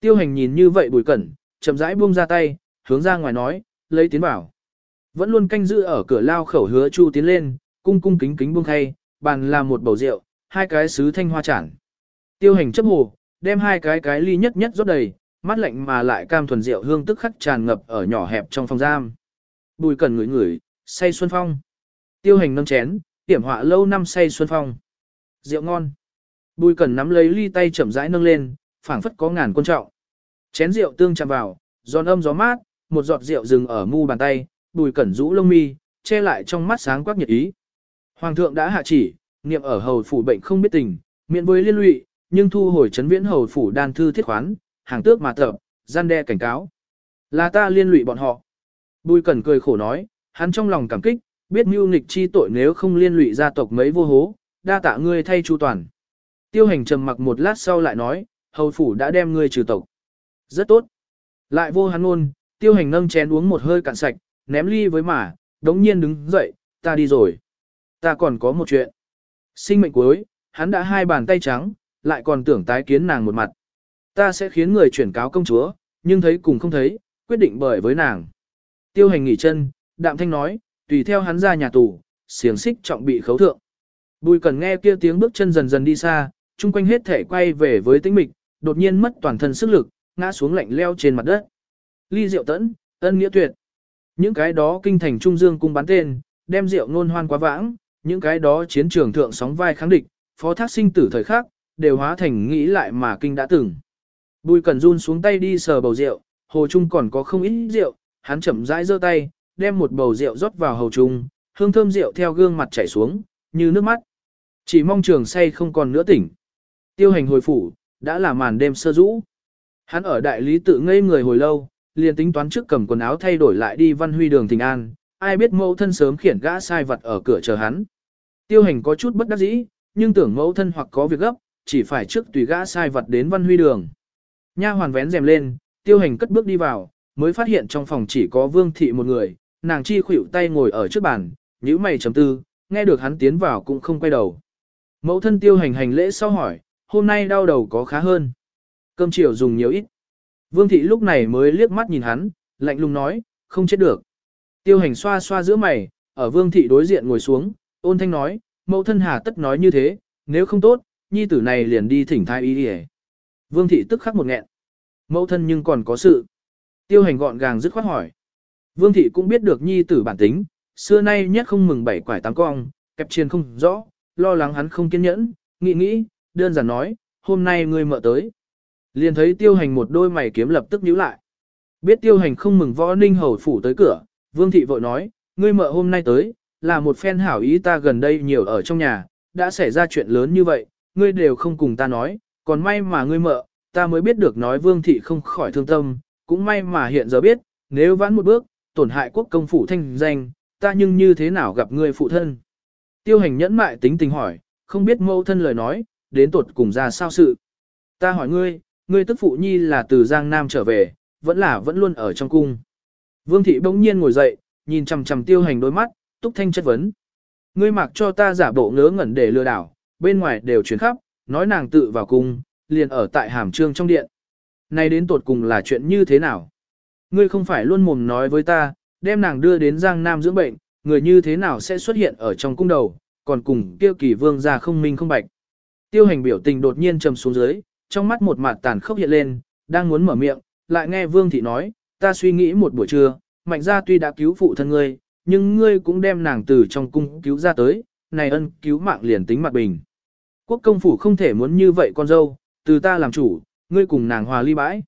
Tiêu hành nhìn như vậy bùi cẩn, chậm rãi buông ra tay, hướng ra ngoài nói, lấy tiến bảo. Vẫn luôn canh giữ ở cửa lao khẩu hứa chu tiến lên, cung cung kính kính buông khay, bàn làm một bầu rượu, hai cái sứ thanh hoa chản. Tiêu hành chấp hồ, đem hai cái cái ly nhất nhất rót đầy, mắt lạnh mà lại cam thuần rượu hương tức khắc tràn ngập ở nhỏ hẹp trong phòng giam. Bùi cẩn ngửi ngửi, say xuân phong. Tiêu hành nâng chén, tiểm họa lâu năm say xuân phong. Rượu ngon. Bùi cẩn nắm lấy ly tay chậm rãi nâng lên, phảng phất có ngàn quân trọng. Chén rượu tương chạm vào, giòn âm gió mát, một giọt rượu dừng ở mu bàn tay, bùi cẩn rũ lông mi, che lại trong mắt sáng quắc nhiệt ý. Hoàng thượng đã hạ chỉ, niệm ở hầu phủ bệnh không biết tình, miễn với liên lụy, nhưng thu hồi chấn viễn hầu phủ đan thư thiết khoán, hàng tước mà tập, gian đe cảnh cáo. Là ta liên lụy bọn họ. Bùi cẩn cười khổ nói, hắn trong lòng cảm kích, biết mưu nghịch chi tội nếu không liên lụy gia tộc mấy vô hố, đa tạ ngươi thay chu toàn. Tiêu hành trầm mặc một lát sau lại nói, hầu phủ đã đem ngươi trừ tộc. Rất tốt. Lại vô hắn ôn, tiêu hành nâng chén uống một hơi cạn sạch, ném ly với mà, đống nhiên đứng dậy, ta đi rồi. Ta còn có một chuyện. Sinh mệnh cuối, hắn đã hai bàn tay trắng, lại còn tưởng tái kiến nàng một mặt. Ta sẽ khiến người chuyển cáo công chúa, nhưng thấy cùng không thấy, quyết định bởi với nàng. Tiêu hành nghỉ chân, đạm thanh nói, tùy theo hắn ra nhà tù, xiềng xích trọng bị khấu thượng. Bùi cần nghe kia tiếng bước chân dần dần đi xa, chung quanh hết thể quay về với tĩnh mịch, đột nhiên mất toàn thân sức lực, ngã xuống lạnh leo trên mặt đất. Ly rượu tẫn, ân nghĩa tuyệt. Những cái đó kinh thành trung dương cung bán tên, đem rượu nôn hoan quá vãng, những cái đó chiến trường thượng sóng vai kháng địch, phó thác sinh tử thời khắc, đều hóa thành nghĩ lại mà kinh đã từng. Bùi cần run xuống tay đi sờ bầu rượu, hồ trung còn có không ít rượu, hắn chậm rãi giơ tay, đem một bầu rượu rót vào hầu trung, hương thơm rượu theo gương mặt chảy xuống, như nước mắt. Chỉ mong trường say không còn nữa tỉnh. Tiêu hành hồi phủ, đã là màn đêm sơ rũ. Hắn ở đại lý tự ngây người hồi lâu, liền tính toán trước cầm quần áo thay đổi lại đi văn huy đường tình an, ai biết mẫu thân sớm khiển gã sai vật ở cửa chờ hắn. Tiêu hành có chút bất đắc dĩ, nhưng tưởng mẫu thân hoặc có việc gấp, chỉ phải trước tùy gã sai vật đến văn huy đường. Nha hoàn vén rèm lên, tiêu hành cất bước đi vào, mới phát hiện trong phòng chỉ có vương thị một người, nàng chi khuỷu tay ngồi ở trước bàn, nhíu mày chấm tư, nghe được hắn tiến vào cũng không quay đầu. Mẫu thân tiêu hành hành lễ sau hỏi, hôm nay đau đầu có khá hơn. Cơm chiều dùng nhiều ít. Vương thị lúc này mới liếc mắt nhìn hắn, lạnh lùng nói, không chết được. Tiêu hành xoa xoa giữa mày, ở vương thị đối diện ngồi xuống, ôn thanh nói, mẫu thân hà tất nói như thế, nếu không tốt, nhi tử này liền đi thỉnh thai y đi Vương thị tức khắc một nghẹn. Mẫu thân nhưng còn có sự. Tiêu hành gọn gàng dứt khoát hỏi. Vương thị cũng biết được nhi tử bản tính, xưa nay nhất không mừng bảy quải tám cong, kẹp chiên không rõ, lo lắng hắn không kiên nhẫn, nghĩ nghĩ, đơn giản nói, hôm nay ngươi mợ tới. Liền thấy tiêu hành một đôi mày kiếm lập tức nhíu lại. Biết tiêu hành không mừng võ ninh hầu phủ tới cửa, vương thị vội nói, ngươi mợ hôm nay tới, là một phen hảo ý ta gần đây nhiều ở trong nhà, đã xảy ra chuyện lớn như vậy, ngươi đều không cùng ta nói, còn may mà ngươi mợ, ta mới biết được nói vương thị không khỏi thương tâm, cũng may mà hiện giờ biết, nếu vãn một bước, tổn hại quốc công phủ thanh danh, ta nhưng như thế nào gặp ngươi phụ thân. Tiêu hành nhẫn mại tính tình hỏi, không biết mâu thân lời nói, đến tột cùng ra sao sự. Ta hỏi ngươi, ngươi tức phụ nhi là từ Giang Nam trở về, vẫn là vẫn luôn ở trong cung. Vương thị bỗng nhiên ngồi dậy, nhìn chằm chằm tiêu hành đôi mắt, túc thanh chất vấn. Ngươi mặc cho ta giả bộ ngớ ngẩn để lừa đảo, bên ngoài đều chuyển khắp, nói nàng tự vào cung, liền ở tại hàm trương trong điện. Này đến tột cùng là chuyện như thế nào? Ngươi không phải luôn mồm nói với ta, đem nàng đưa đến Giang Nam dưỡng bệnh, người như thế nào sẽ xuất hiện ở trong cung đầu, còn cùng kia kỳ vương ra không minh không bạch. Tiêu hành biểu tình đột nhiên trầm xuống dưới, trong mắt một mặt tàn khốc hiện lên, đang muốn mở miệng, lại nghe vương thị nói, ta suy nghĩ một buổi trưa, mạnh gia tuy đã cứu phụ thân ngươi, nhưng ngươi cũng đem nàng từ trong cung cứu ra tới, này ân cứu mạng liền tính mặt bình. Quốc công phủ không thể muốn như vậy con dâu, từ ta làm chủ, ngươi cùng nàng hòa ly bãi.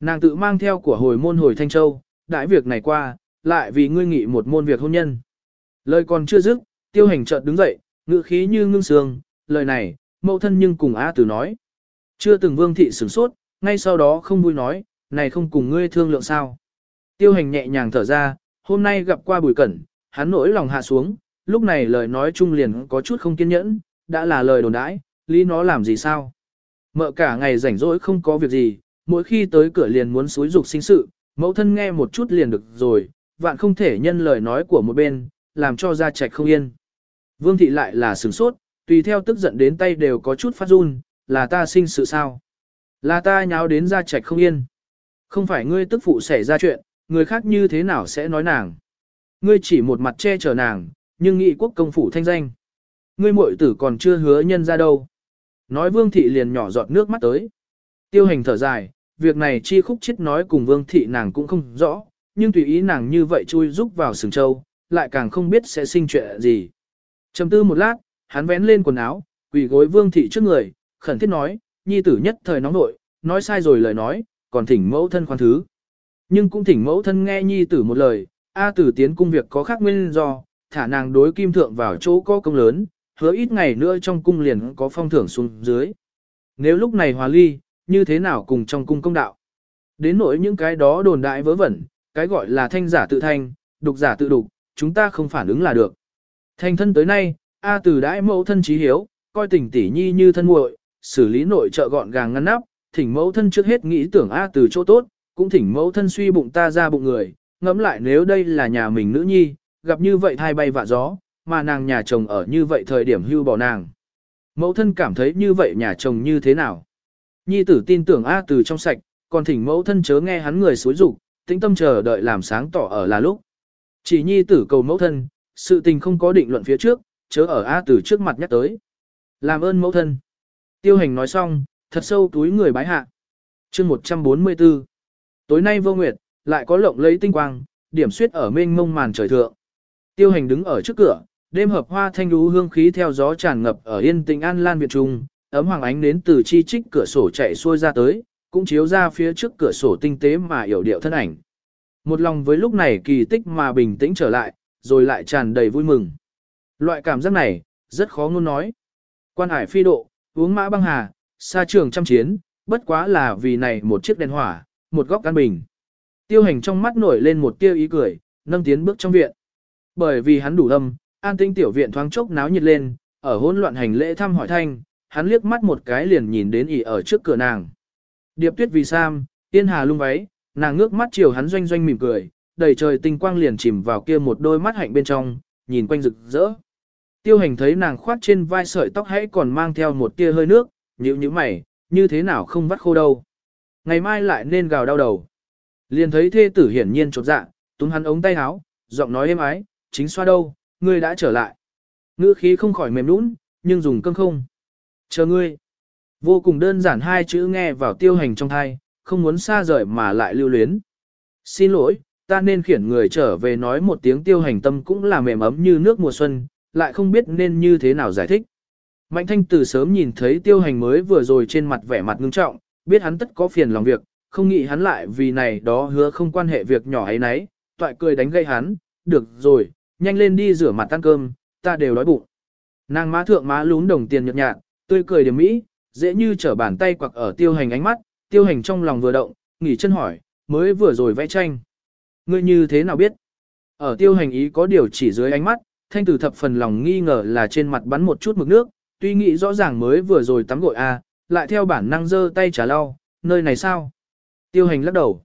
Nàng tự mang theo của hồi môn hồi Thanh Châu, đại việc này qua, lại vì ngươi nghị một môn việc hôn nhân. Lời còn chưa dứt, tiêu hành chợt đứng dậy, ngữ khí như ngưng sương, lời này, mẫu thân nhưng cùng A Tử nói. Chưa từng vương thị sửng sốt, ngay sau đó không vui nói, này không cùng ngươi thương lượng sao. Tiêu hành nhẹ nhàng thở ra, hôm nay gặp qua bùi cẩn, hắn nỗi lòng hạ xuống, lúc này lời nói chung liền có chút không kiên nhẫn, đã là lời đồn đãi, lý nó làm gì sao. Mợ cả ngày rảnh rỗi không có việc gì, mỗi khi tới cửa liền muốn xúi dục sinh sự, mẫu thân nghe một chút liền được rồi, vạn không thể nhân lời nói của một bên, làm cho gia trạch không yên. Vương thị lại là sửng sốt, tùy theo tức giận đến tay đều có chút phát run, là ta sinh sự sao? Là ta nháo đến gia trạch không yên. Không phải ngươi tức phụ xảy ra chuyện, người khác như thế nào sẽ nói nàng. Ngươi chỉ một mặt che chở nàng, nhưng nghị quốc công phủ thanh danh. Ngươi muội tử còn chưa hứa nhân ra đâu. Nói vương thị liền nhỏ giọt nước mắt tới. Tiêu hành thở dài, việc này chi khúc chết nói cùng vương thị nàng cũng không rõ, nhưng tùy ý nàng như vậy chui rúc vào sừng châu, lại càng không biết sẽ sinh chuyện gì. Chầm tư một lát, hắn vén lên quần áo, quỳ gối vương thị trước người, khẩn thiết nói, nhi tử nhất thời nóng nội, nói sai rồi lời nói, còn thỉnh mẫu thân khoan thứ. Nhưng cũng thỉnh mẫu thân nghe nhi tử một lời, A tử tiến cung việc có khác nguyên do, thả nàng đối kim thượng vào chỗ có công lớn, hứa ít ngày nữa trong cung liền có phong thưởng xuống dưới. Nếu lúc này hòa ly, như thế nào cùng trong cung công đạo? Đến nỗi những cái đó đồn đại vớ vẩn, cái gọi là thanh giả tự thanh, đục giả tự đục, chúng ta không phản ứng là được. Thanh thân tới nay, A tử đãi mẫu thân trí hiếu, coi tình tỷ nhi như thân muội, xử lý nội trợ gọn gàng ngăn nắp, thỉnh mẫu thân trước hết nghĩ tưởng A từ chỗ tốt, cũng thỉnh mẫu thân suy bụng ta ra bụng người, ngẫm lại nếu đây là nhà mình nữ nhi, gặp như vậy thai bay vạ gió, mà nàng nhà chồng ở như vậy thời điểm hưu bỏ nàng. Mẫu thân cảm thấy như vậy nhà chồng như thế nào? Nhi tử tin tưởng A từ trong sạch, còn thỉnh mẫu thân chớ nghe hắn người xối rục, tĩnh tâm chờ đợi làm sáng tỏ ở là lúc. Chỉ nhi tử cầu mẫu thân, sự tình không có định luận phía trước, chớ ở A từ trước mặt nhắc tới. Làm ơn mẫu thân. Tiêu hành nói xong, thật sâu túi người bái hạ. chương 144. Tối nay vô nguyệt, lại có lộng lấy tinh quang, điểm suyết ở mênh mông màn trời thượng. Tiêu hành đứng ở trước cửa, đêm hợp hoa thanh đú hương khí theo gió tràn ngập ở yên tĩnh an lan việt trung, ấm hoàng ánh đến từ chi trích cửa sổ chạy xuôi ra tới, cũng chiếu ra phía trước cửa sổ tinh tế mà hiểu điệu thân ảnh. Một lòng với lúc này kỳ tích mà bình tĩnh trở lại, rồi lại tràn đầy vui mừng. Loại cảm giác này, rất khó ngôn nói. Quan hải phi độ, uống mã băng hà, xa trường trăm chiến, bất quá là vì này một chiếc đèn hỏa, một góc căn bình. Tiêu hành trong mắt nổi lên một tia ý cười, nâng tiến bước trong viện. Bởi vì hắn đủ âm, an tinh tiểu viện thoáng chốc náo nhiệt lên, ở hỗn loạn hành lễ thăm hỏi thanh, hắn liếc mắt một cái liền nhìn đến ỉ ở trước cửa nàng. Điệp tuyết vì sam, tiên hà lung váy, nàng ngước mắt chiều hắn doanh doanh mỉm cười, đầy trời tinh quang liền chìm vào kia một đôi mắt hạnh bên trong, nhìn quanh rực rỡ. Tiêu hành thấy nàng khoát trên vai sợi tóc hãy còn mang theo một tia hơi nước, nhíu nhíu mày, như thế nào không vắt khô đâu. Ngày mai lại nên gào đau đầu. Liền thấy thê tử hiển nhiên chột dạ, túm hắn ống tay áo, giọng nói êm ái, chính xoa đâu, ngươi đã trở lại. Ngữ khí không khỏi mềm nũng, nhưng dùng cơm không. Chờ ngươi. Vô cùng đơn giản hai chữ nghe vào tiêu hành trong thai, không muốn xa rời mà lại lưu luyến. Xin lỗi, ta nên khiển người trở về nói một tiếng tiêu hành tâm cũng là mềm ấm như nước mùa xuân, lại không biết nên như thế nào giải thích. Mạnh thanh từ sớm nhìn thấy tiêu hành mới vừa rồi trên mặt vẻ mặt ngưng trọng, biết hắn tất có phiền lòng việc, không nghĩ hắn lại vì này đó hứa không quan hệ việc nhỏ ấy nấy, toại cười đánh gây hắn, được rồi, nhanh lên đi rửa mặt ăn cơm, ta đều đói bụng. Nàng má thượng má lún đồng tiền nhợt nhạt, tươi cười điểm mỹ, dễ như trở bàn tay quặc ở tiêu hành ánh mắt, tiêu hành trong lòng vừa động, nghỉ chân hỏi, mới vừa rồi vẽ tranh. Ngươi như thế nào biết? Ở tiêu hành ý có điều chỉ dưới ánh mắt, thanh tử thập phần lòng nghi ngờ là trên mặt bắn một chút mực nước, tuy nghĩ rõ ràng mới vừa rồi tắm gội a, à, lại theo bản năng giơ tay trả lau, nơi này sao? Tiêu hành lắc đầu.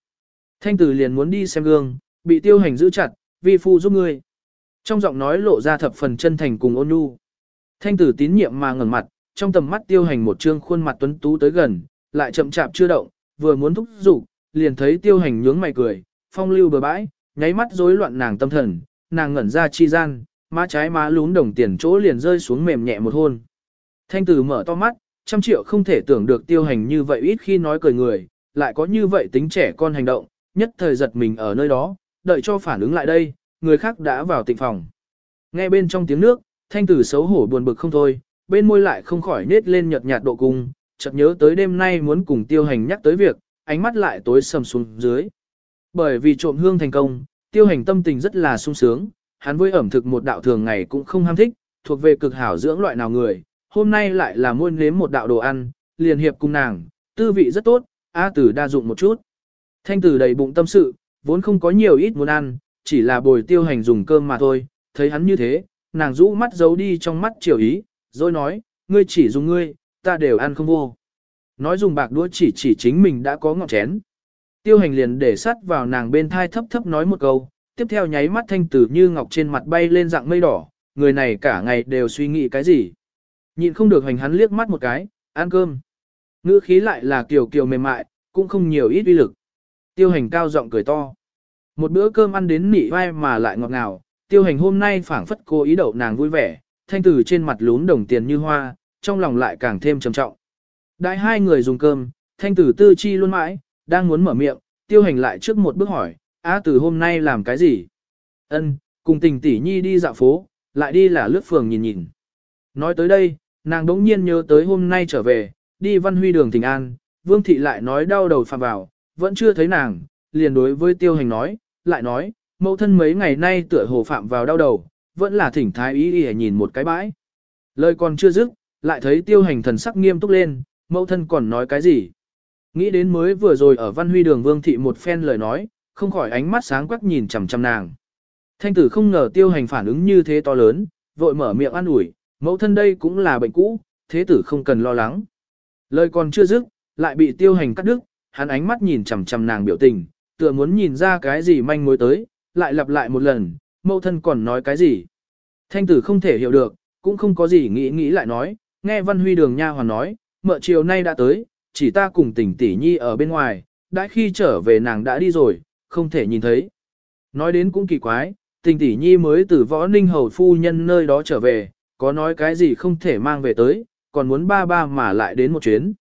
Thanh tử liền muốn đi xem gương, bị tiêu hành giữ chặt, vi phu giúp ngươi. Trong giọng nói lộ ra thập phần chân thành cùng ôn nhu. Thanh tử tín nhiệm mà ngẩng mặt, trong tầm mắt tiêu hành một trương khuôn mặt tuấn tú tới gần, lại chậm chạp chưa động, vừa muốn thúc giục, liền thấy tiêu hành nhướng mày cười, phong lưu bờ bãi, nháy mắt rối loạn nàng tâm thần, nàng ngẩn ra chi gian, má trái má lún đồng tiền chỗ liền rơi xuống mềm nhẹ một hôn. Thanh tử mở to mắt, trăm triệu không thể tưởng được tiêu hành như vậy ít khi nói cười người, lại có như vậy tính trẻ con hành động, nhất thời giật mình ở nơi đó, đợi cho phản ứng lại đây, người khác đã vào tịnh phòng. Nghe bên trong tiếng nước, thanh tử xấu hổ buồn bực không thôi, bên môi lại không khỏi nết lên nhợt nhạt độ cung, chợt nhớ tới đêm nay muốn cùng tiêu hành nhắc tới việc, ánh mắt lại tối sầm xuống dưới. Bởi vì trộm hương thành công, tiêu hành tâm tình rất là sung sướng, hắn với ẩm thực một đạo thường ngày cũng không ham thích, thuộc về cực hảo dưỡng loại nào người, hôm nay lại là muôn nếm một đạo đồ ăn, liền hiệp cùng nàng, tư vị rất tốt, A tử đa dụng một chút. Thanh tử đầy bụng tâm sự, vốn không có nhiều ít muốn ăn, chỉ là bồi tiêu hành dùng cơm mà thôi, thấy hắn như thế, nàng rũ mắt giấu đi trong mắt chiều ý, rồi nói, ngươi chỉ dùng ngươi, ta đều ăn không vô. Nói dùng bạc đũa chỉ chỉ chính mình đã có ngọn chén. Tiêu hành liền để sắt vào nàng bên thai thấp thấp nói một câu, tiếp theo nháy mắt thanh tử như ngọc trên mặt bay lên dạng mây đỏ, người này cả ngày đều suy nghĩ cái gì. Nhịn không được hành hắn liếc mắt một cái, ăn cơm. Ngữ khí lại là kiều kiều mềm mại, cũng không nhiều ít uy lực. Tiêu hành cao giọng cười to. Một bữa cơm ăn đến nị vai mà lại ngọt ngào, tiêu hành hôm nay phảng phất cô ý đậu nàng vui vẻ, thanh tử trên mặt lún đồng tiền như hoa, trong lòng lại càng thêm trầm trọng. Đại hai người dùng cơm, thanh tử tư chi luôn mãi, đang muốn mở miệng, tiêu hành lại trước một bước hỏi, á từ hôm nay làm cái gì? Ân, cùng tình tỷ nhi đi dạo phố, lại đi là lướt phường nhìn nhìn. Nói tới đây, nàng đống nhiên nhớ tới hôm nay trở về, đi văn huy đường tình an, vương thị lại nói đau đầu phạm vào, vẫn chưa thấy nàng, liền đối với tiêu hành nói, lại nói, mẫu thân mấy ngày nay tựa hồ phạm vào đau đầu, vẫn là thỉnh thái ý để nhìn một cái bãi. Lời còn chưa dứt, lại thấy tiêu hành thần sắc nghiêm túc lên, mẫu thân còn nói cái gì. Nghĩ đến mới vừa rồi ở văn huy đường vương thị một phen lời nói, không khỏi ánh mắt sáng quắc nhìn chằm chằm nàng. Thanh tử không ngờ tiêu hành phản ứng như thế to lớn, vội mở miệng an ủi, mẫu thân đây cũng là bệnh cũ, thế tử không cần lo lắng. Lời còn chưa dứt, lại bị tiêu hành cắt đứt, hắn ánh mắt nhìn chằm chằm nàng biểu tình, tựa muốn nhìn ra cái gì manh mối tới, lại lặp lại một lần, mẫu thân còn nói cái gì. Thanh tử không thể hiểu được, cũng không có gì nghĩ nghĩ lại nói, nghe văn huy đường nha hoàn nói, mợ chiều nay đã tới, chỉ ta cùng tỉnh tỷ nhi ở bên ngoài, đã khi trở về nàng đã đi rồi, không thể nhìn thấy. Nói đến cũng kỳ quái, tình tỷ nhi mới từ võ ninh hầu phu nhân nơi đó trở về, có nói cái gì không thể mang về tới, còn muốn ba ba mà lại đến một chuyến.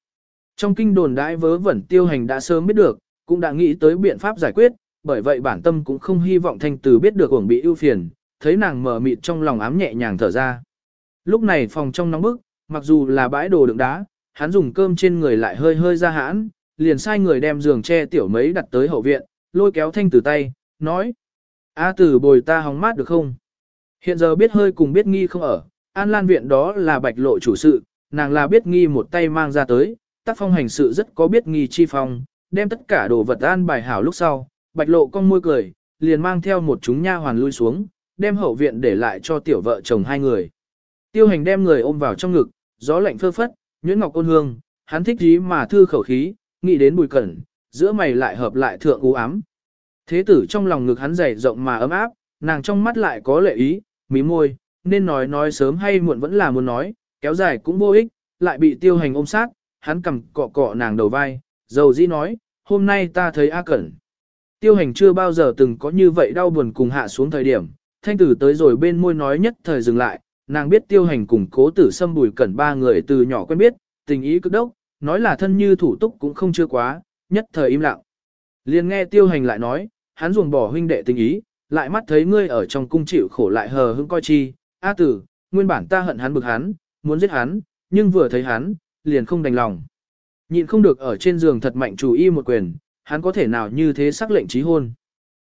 Trong kinh đồn đãi vớ vẩn tiêu hành đã sớm biết được, cũng đã nghĩ tới biện pháp giải quyết, bởi vậy bản tâm cũng không hy vọng thanh từ biết được uổng bị ưu phiền, thấy nàng mở mịt trong lòng ám nhẹ nhàng thở ra. Lúc này phòng trong nóng bức, mặc dù là bãi đồ đựng đá, hắn dùng cơm trên người lại hơi hơi ra hãn, liền sai người đem giường che tiểu mấy đặt tới hậu viện, lôi kéo thanh từ tay, nói. A tử bồi ta hóng mát được không? Hiện giờ biết hơi cùng biết nghi không ở, an lan viện đó là bạch lộ chủ sự, nàng là biết nghi một tay mang ra tới, tác phong hành sự rất có biết nghi chi phong, đem tất cả đồ vật an bài hảo lúc sau, bạch lộ con môi cười, liền mang theo một chúng nha hoàn lui xuống, đem hậu viện để lại cho tiểu vợ chồng hai người. Tiêu hành đem người ôm vào trong ngực, gió lạnh phơ phất, nhuyễn ngọc ôn hương, hắn thích gì mà thư khẩu khí, nghĩ đến bùi cẩn, giữa mày lại hợp lại thượng u ám. Thế tử trong lòng ngực hắn dày rộng mà ấm áp, nàng trong mắt lại có lệ ý, mí môi, nên nói nói sớm hay muộn vẫn là muốn nói, kéo dài cũng vô ích, lại bị tiêu hành ôm sát, hắn cầm cọ cọ nàng đầu vai, dầu dĩ nói, hôm nay ta thấy A Cẩn. Tiêu hành chưa bao giờ từng có như vậy đau buồn cùng hạ xuống thời điểm, thanh tử tới rồi bên môi nói nhất thời dừng lại, nàng biết tiêu hành cùng cố tử xâm bùi cẩn ba người từ nhỏ quen biết, tình ý cực đốc, nói là thân như thủ túc cũng không chưa quá, nhất thời im lặng. Liền nghe tiêu hành lại nói, hắn ruồng bỏ huynh đệ tình ý, lại mắt thấy ngươi ở trong cung chịu khổ lại hờ hững coi chi, A tử, nguyên bản ta hận hắn bực hắn, muốn giết hắn, nhưng vừa thấy hắn, liền không đành lòng. Nhịn không được ở trên giường thật mạnh chủ y một quyền, hắn có thể nào như thế sắc lệnh trí hôn.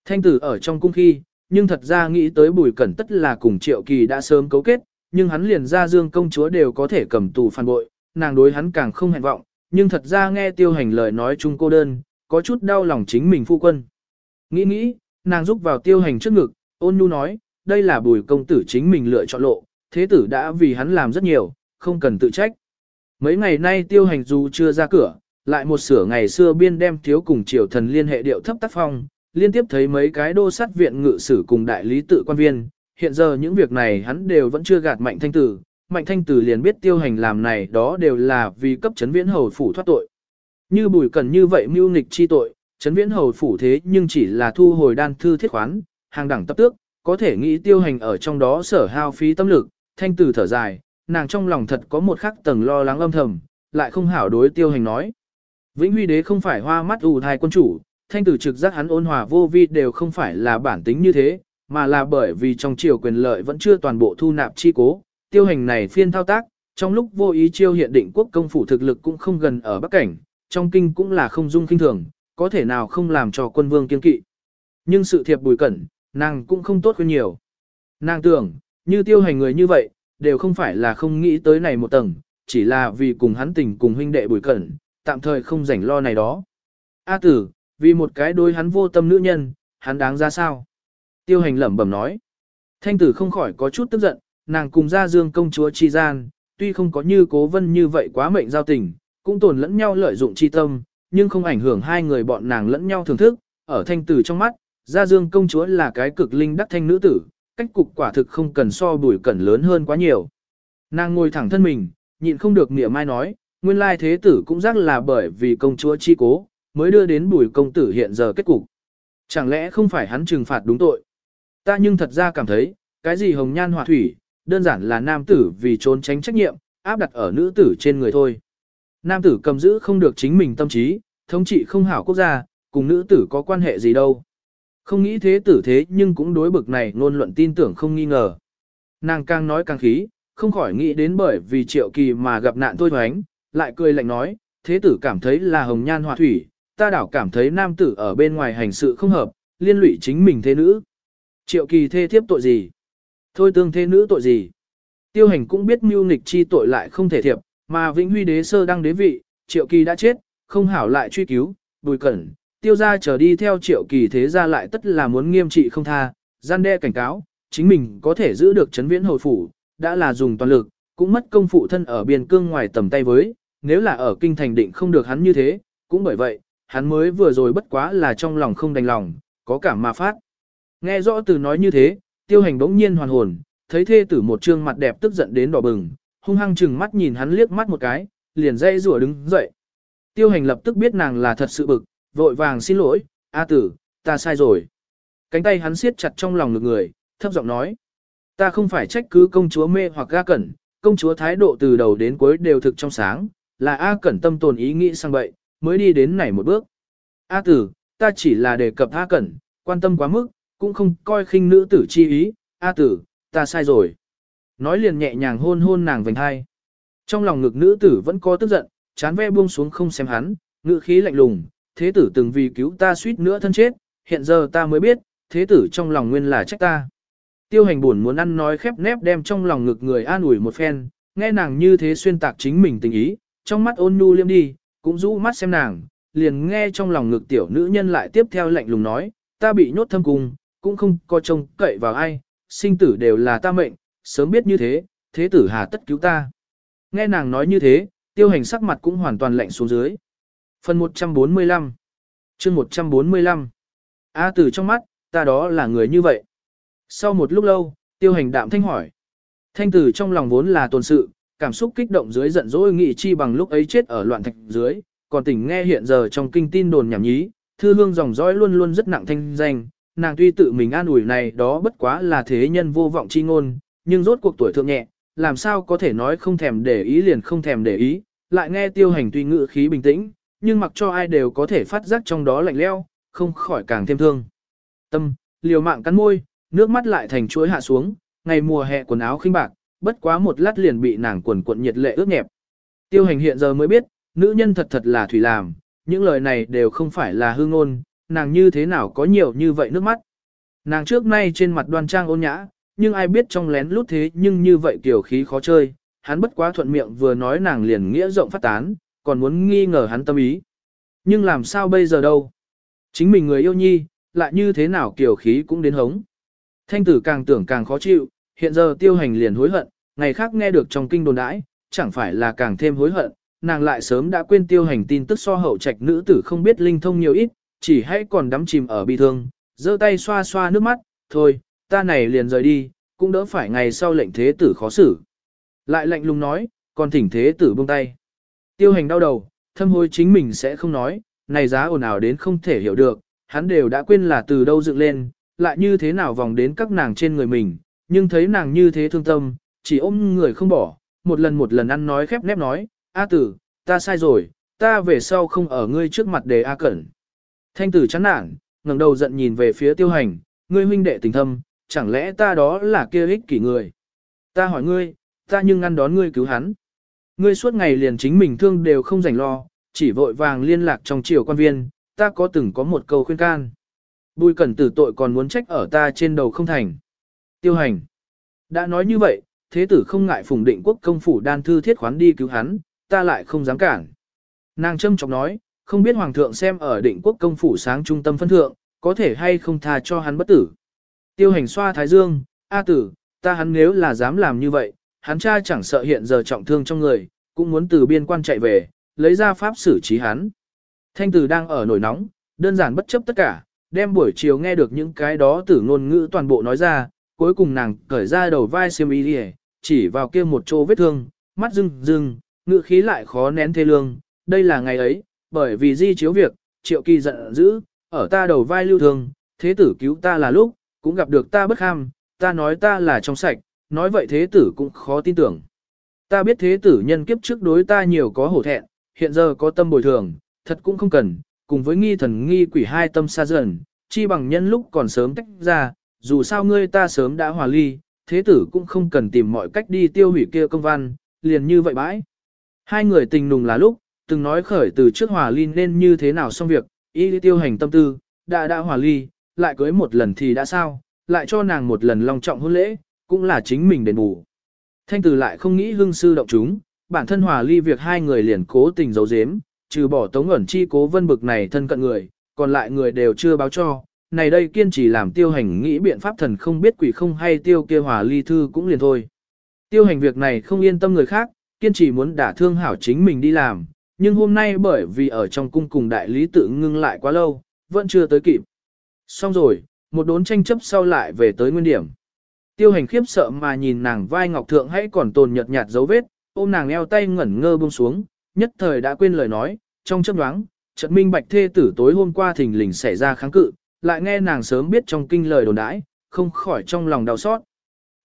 Thanh tử ở trong cung khi, nhưng thật ra nghĩ tới bùi cẩn tất là cùng triệu kỳ đã sớm cấu kết, nhưng hắn liền ra dương công chúa đều có thể cầm tù phản bội, nàng đối hắn càng không hẹn vọng, nhưng thật ra nghe tiêu hành lời nói chung cô đơn, có chút đau lòng chính mình phu quân. Nghĩ nghĩ, nàng rúc vào tiêu hành trước ngực, ôn nhu nói, đây là bùi công tử chính mình lựa chọn lộ, thế tử đã vì hắn làm rất nhiều, không cần tự trách. Mấy ngày nay tiêu hành dù chưa ra cửa, lại một sửa ngày xưa biên đem thiếu cùng triều thần liên hệ điệu thấp tác phong, liên tiếp thấy mấy cái đô sát viện ngự sử cùng đại lý tự quan viên, hiện giờ những việc này hắn đều vẫn chưa gạt mạnh thanh tử, mạnh thanh tử liền biết tiêu hành làm này đó đều là vì cấp chấn viễn hầu phủ thoát tội. Như bùi cần như vậy mưu nghịch chi tội, chấn viễn hầu phủ thế nhưng chỉ là thu hồi đan thư thiết khoán, hàng đẳng tập tước, có thể nghĩ tiêu hành ở trong đó sở hao phí tâm lực, thanh tử thở dài, nàng trong lòng thật có một khắc tầng lo lắng âm thầm, lại không hảo đối tiêu hành nói. Vĩnh Huy đế không phải hoa mắt ù thai quân chủ, thanh tử trực giác hắn ôn hòa vô vi đều không phải là bản tính như thế, mà là bởi vì trong triều quyền lợi vẫn chưa toàn bộ thu nạp chi cố, tiêu hành này phiên thao tác, trong lúc vô ý chiêu hiện định quốc công phủ thực lực cũng không gần ở Bắc Cảnh, trong kinh cũng là không dung kinh thường, có thể nào không làm cho quân vương kiên kỵ. Nhưng sự thiệp bùi cẩn, nàng cũng không tốt hơn nhiều. Nàng tưởng, như tiêu hành người như vậy, đều không phải là không nghĩ tới này một tầng, chỉ là vì cùng hắn tình cùng huynh đệ bùi cẩn, tạm thời không rảnh lo này đó. A tử, vì một cái đôi hắn vô tâm nữ nhân, hắn đáng ra sao? Tiêu hành lẩm bẩm nói. Thanh tử không khỏi có chút tức giận, nàng cùng ra dương công chúa chi gian, tuy không có như cố vân như vậy quá mệnh giao tình, cũng tồn lẫn nhau lợi dụng chi tâm, nhưng không ảnh hưởng hai người bọn nàng lẫn nhau thưởng thức, ở thanh tử trong mắt, gia dương công chúa là cái cực linh đắc thanh nữ tử, cách cục quả thực không cần so bùi cẩn lớn hơn quá nhiều. Nàng ngồi thẳng thân mình, nhịn không được mỉa mai nói, nguyên lai thế tử cũng rắc là bởi vì công chúa chi cố, mới đưa đến bùi công tử hiện giờ kết cục. Chẳng lẽ không phải hắn trừng phạt đúng tội? Ta nhưng thật ra cảm thấy, cái gì hồng nhan họa thủy, đơn giản là nam tử vì trốn tránh trách nhiệm, áp đặt ở nữ tử trên người thôi. Nam tử cầm giữ không được chính mình tâm trí, thống trị không hảo quốc gia, cùng nữ tử có quan hệ gì đâu. Không nghĩ thế tử thế nhưng cũng đối bực này ngôn luận tin tưởng không nghi ngờ. Nàng càng nói càng khí, không khỏi nghĩ đến bởi vì triệu kỳ mà gặp nạn thôi hoánh, lại cười lạnh nói, thế tử cảm thấy là hồng nhan họa thủy, ta đảo cảm thấy nam tử ở bên ngoài hành sự không hợp, liên lụy chính mình thế nữ. Triệu kỳ thê thiếp tội gì? Thôi tương thế nữ tội gì? Tiêu hành cũng biết mưu nghịch chi tội lại không thể thiệp, mà vĩnh huy đế sơ đăng đế vị, triệu kỳ đã chết, không hảo lại truy cứu, bùi cẩn, tiêu gia trở đi theo triệu kỳ thế gia lại tất là muốn nghiêm trị không tha, gian đe cảnh cáo, chính mình có thể giữ được chấn viễn hồi phủ, đã là dùng toàn lực, cũng mất công phụ thân ở biên cương ngoài tầm tay với, nếu là ở kinh thành định không được hắn như thế, cũng bởi vậy, hắn mới vừa rồi bất quá là trong lòng không đành lòng, có cảm mà phát. Nghe rõ từ nói như thế, tiêu hành bỗng nhiên hoàn hồn, thấy thê tử một trương mặt đẹp tức giận đến đỏ bừng, hung hăng chừng mắt nhìn hắn liếc mắt một cái, liền dây rủa đứng dậy. Tiêu hành lập tức biết nàng là thật sự bực, vội vàng xin lỗi, A tử, ta sai rồi. Cánh tay hắn siết chặt trong lòng ngực người, thấp giọng nói. Ta không phải trách cứ công chúa mê hoặc ga cẩn, công chúa thái độ từ đầu đến cuối đều thực trong sáng, là A cẩn tâm tồn ý nghĩ sang bậy, mới đi đến này một bước. A tử, ta chỉ là đề cập A cẩn, quan tâm quá mức, cũng không coi khinh nữ tử chi ý, A tử, ta sai rồi. Nói liền nhẹ nhàng hôn hôn nàng vành hai. Trong lòng ngực nữ tử vẫn có tức giận, chán ve buông xuống không xem hắn, ngữ khí lạnh lùng, thế tử từng vì cứu ta suýt nữa thân chết, hiện giờ ta mới biết, thế tử trong lòng nguyên là trách ta. Tiêu hành buồn muốn ăn nói khép nép đem trong lòng ngực người an ủi một phen, nghe nàng như thế xuyên tạc chính mình tình ý, trong mắt ôn nhu liêm đi, cũng rũ mắt xem nàng, liền nghe trong lòng ngực tiểu nữ nhân lại tiếp theo lạnh lùng nói, ta bị nhốt thâm cung, cũng không có trông cậy vào ai, sinh tử đều là ta mệnh, sớm biết như thế, thế tử hà tất cứu ta. Nghe nàng nói như thế, tiêu hành sắc mặt cũng hoàn toàn lạnh xuống dưới. Phần 145 chương 145 A tử trong mắt, ta đó là người như vậy. Sau một lúc lâu, tiêu hành đạm thanh hỏi. Thanh tử trong lòng vốn là tồn sự, cảm xúc kích động dưới giận dỗi nghị chi bằng lúc ấy chết ở loạn thạch dưới, còn tỉnh nghe hiện giờ trong kinh tin đồn nhảm nhí, thư hương dòng dõi luôn luôn rất nặng thanh danh, nàng tuy tự mình an ủi này đó bất quá là thế nhân vô vọng chi ngôn, nhưng rốt cuộc tuổi thượng nhẹ, làm sao có thể nói không thèm để ý liền không thèm để ý, lại nghe tiêu hành tuy ngự khí bình tĩnh, nhưng mặc cho ai đều có thể phát giác trong đó lạnh leo, không khỏi càng thêm thương. Tâm, liều mạng cắn môi, nước mắt lại thành chuỗi hạ xuống, ngày mùa hè quần áo khinh bạc, bất quá một lát liền bị nàng quần cuộn nhiệt lệ ướt nhẹp. Tiêu hành hiện giờ mới biết, nữ nhân thật thật là thủy làm, những lời này đều không phải là hư ngôn, nàng như thế nào có nhiều như vậy nước mắt. Nàng trước nay trên mặt đoan trang ôn nhã, nhưng ai biết trong lén lút thế nhưng như vậy kiểu khí khó chơi, hắn bất quá thuận miệng vừa nói nàng liền nghĩa rộng phát tán, còn muốn nghi ngờ hắn tâm ý. Nhưng làm sao bây giờ đâu? Chính mình người yêu nhi, lại như thế nào kiểu khí cũng đến hống. Thanh tử càng tưởng càng khó chịu, hiện giờ tiêu hành liền hối hận, ngày khác nghe được trong kinh đồn đãi, chẳng phải là càng thêm hối hận, nàng lại sớm đã quên tiêu hành tin tức so hậu trạch nữ tử không biết linh thông nhiều ít, chỉ hãy còn đắm chìm ở bi thương, giơ tay xoa xoa nước mắt, thôi, ta này liền rời đi, cũng đỡ phải ngày sau lệnh thế tử khó xử. Lại lệnh lùng nói, còn thỉnh thế tử buông tay. Tiêu hành đau đầu, thâm hối chính mình sẽ không nói, này giá ồn ào đến không thể hiểu được, hắn đều đã quên là từ đâu dựng lên, lại như thế nào vòng đến các nàng trên người mình, nhưng thấy nàng như thế thương tâm, chỉ ôm người không bỏ, một lần một lần ăn nói khép nép nói, A tử, ta sai rồi, ta về sau không ở ngươi trước mặt để A cẩn. Thanh tử chán nản, ngẩng đầu giận nhìn về phía tiêu hành, ngươi huynh đệ tình thâm, chẳng lẽ ta đó là kia ích kỷ người. Ta hỏi ngươi, ta nhưng ngăn đón ngươi cứu hắn. Ngươi suốt ngày liền chính mình thương đều không rảnh lo, chỉ vội vàng liên lạc trong triều quan viên, ta có từng có một câu khuyên can. Bùi cẩn tử tội còn muốn trách ở ta trên đầu không thành. Tiêu hành. Đã nói như vậy, thế tử không ngại phùng định quốc công phủ đan thư thiết khoán đi cứu hắn, ta lại không dám cản. Nàng châm chọc nói, không biết hoàng thượng xem ở định quốc công phủ sáng trung tâm phân thượng, có thể hay không tha cho hắn bất tử. Tiêu hành xoa thái dương, A tử, ta hắn nếu là dám làm như vậy, hắn cha chẳng sợ hiện giờ trọng thương trong người, cũng muốn từ biên quan chạy về, lấy ra pháp xử trí hắn. Thanh tử đang ở nổi nóng, đơn giản bất chấp tất cả, đem buổi chiều nghe được những cái đó từ ngôn ngữ toàn bộ nói ra, cuối cùng nàng cởi ra đầu vai xiêm y đi chỉ vào kia một chỗ vết thương, mắt rưng rưng, ngữ khí lại khó nén thê lương, đây là ngày ấy, bởi vì di chiếu việc, triệu kỳ giận dữ, ở ta đầu vai lưu thương, thế tử cứu ta là lúc, cũng gặp được ta bất ham, ta nói ta là trong sạch, nói vậy thế tử cũng khó tin tưởng. Ta biết thế tử nhân kiếp trước đối ta nhiều có hổ thẹn, hiện giờ có tâm bồi thường, thật cũng không cần, cùng với nghi thần nghi quỷ hai tâm xa dần, chi bằng nhân lúc còn sớm tách ra, dù sao ngươi ta sớm đã hòa ly, thế tử cũng không cần tìm mọi cách đi tiêu hủy kia công văn, liền như vậy bãi. Hai người tình nùng là lúc, từng nói khởi từ trước hòa ly nên như thế nào xong việc, y tiêu hành tâm tư, đã đã hòa ly, lại cưới một lần thì đã sao, lại cho nàng một lần long trọng hôn lễ, cũng là chính mình đền bù. Thanh từ lại không nghĩ hương sư động chúng, bản thân hòa ly việc hai người liền cố tình giấu giếm, trừ bỏ tống ẩn chi cố vân bực này thân cận người, còn lại người đều chưa báo cho. Này đây kiên trì làm tiêu hành nghĩ biện pháp thần không biết quỷ không hay tiêu kia hòa ly thư cũng liền thôi. Tiêu hành việc này không yên tâm người khác, kiên trì muốn đả thương hảo chính mình đi làm, nhưng hôm nay bởi vì ở trong cung cùng đại lý tự ngưng lại quá lâu, vẫn chưa tới kịp. Xong rồi, một đốn tranh chấp sau lại về tới nguyên điểm. Tiêu hành khiếp sợ mà nhìn nàng vai ngọc thượng hãy còn tồn nhợt nhạt dấu vết, ôm nàng eo tay ngẩn ngơ buông xuống, nhất thời đã quên lời nói, trong chấp đoáng, chợt minh bạch thê tử tối hôm qua thình lình xảy ra kháng cự, lại nghe nàng sớm biết trong kinh lời đồn đãi, không khỏi trong lòng đau xót.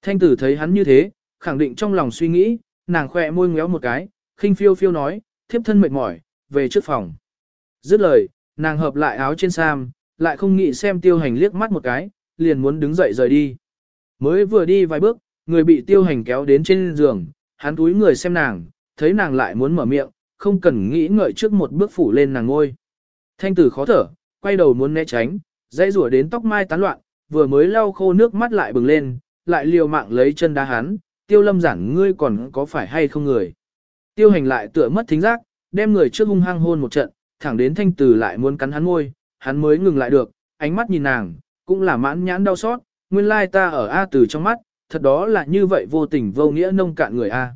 Thanh tử thấy hắn như thế, khẳng định trong lòng suy nghĩ, nàng khỏe môi ngéo một cái, khinh phiêu phiêu nói, thiếp thân mệt mỏi, về trước phòng. Dứt lời, nàng hợp lại áo trên sam, lại không nghĩ xem tiêu hành liếc mắt một cái, liền muốn đứng dậy rời đi. Mới vừa đi vài bước, người bị tiêu hành kéo đến trên giường, hắn túi người xem nàng, thấy nàng lại muốn mở miệng, không cần nghĩ ngợi trước một bước phủ lên nàng ngôi. Thanh tử khó thở, quay đầu muốn né tránh, dây rủa đến tóc mai tán loạn, vừa mới lau khô nước mắt lại bừng lên, lại liều mạng lấy chân đá hắn, tiêu lâm giản ngươi còn có phải hay không người. Tiêu hành lại tựa mất thính giác, đem người trước hung hăng hôn một trận, thẳng đến thanh tử lại muốn cắn hắn môi, hắn mới ngừng lại được, ánh mắt nhìn nàng, cũng là mãn nhãn đau xót, nguyên lai ta ở A tử trong mắt, thật đó là như vậy vô tình vô nghĩa nông cạn người A.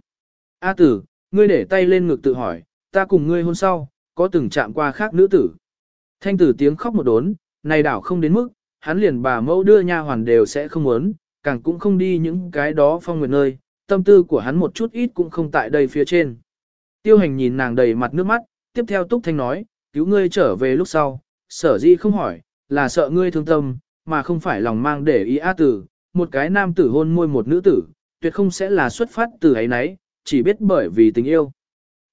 A tử, ngươi để tay lên ngực tự hỏi, ta cùng ngươi hôn sau, có từng chạm qua khác nữ tử. Thanh tử tiếng khóc một đốn, này đảo không đến mức, hắn liền bà mẫu đưa nha hoàn đều sẽ không muốn, càng cũng không đi những cái đó phong nguyệt nơi, tâm tư của hắn một chút ít cũng không tại đây phía trên. Tiêu hành nhìn nàng đầy mặt nước mắt, tiếp theo Túc Thanh nói, cứu ngươi trở về lúc sau, sở dĩ không hỏi, là sợ ngươi thương tâm, mà không phải lòng mang để ý á tử, một cái nam tử hôn môi một nữ tử, tuyệt không sẽ là xuất phát từ ấy nấy, chỉ biết bởi vì tình yêu.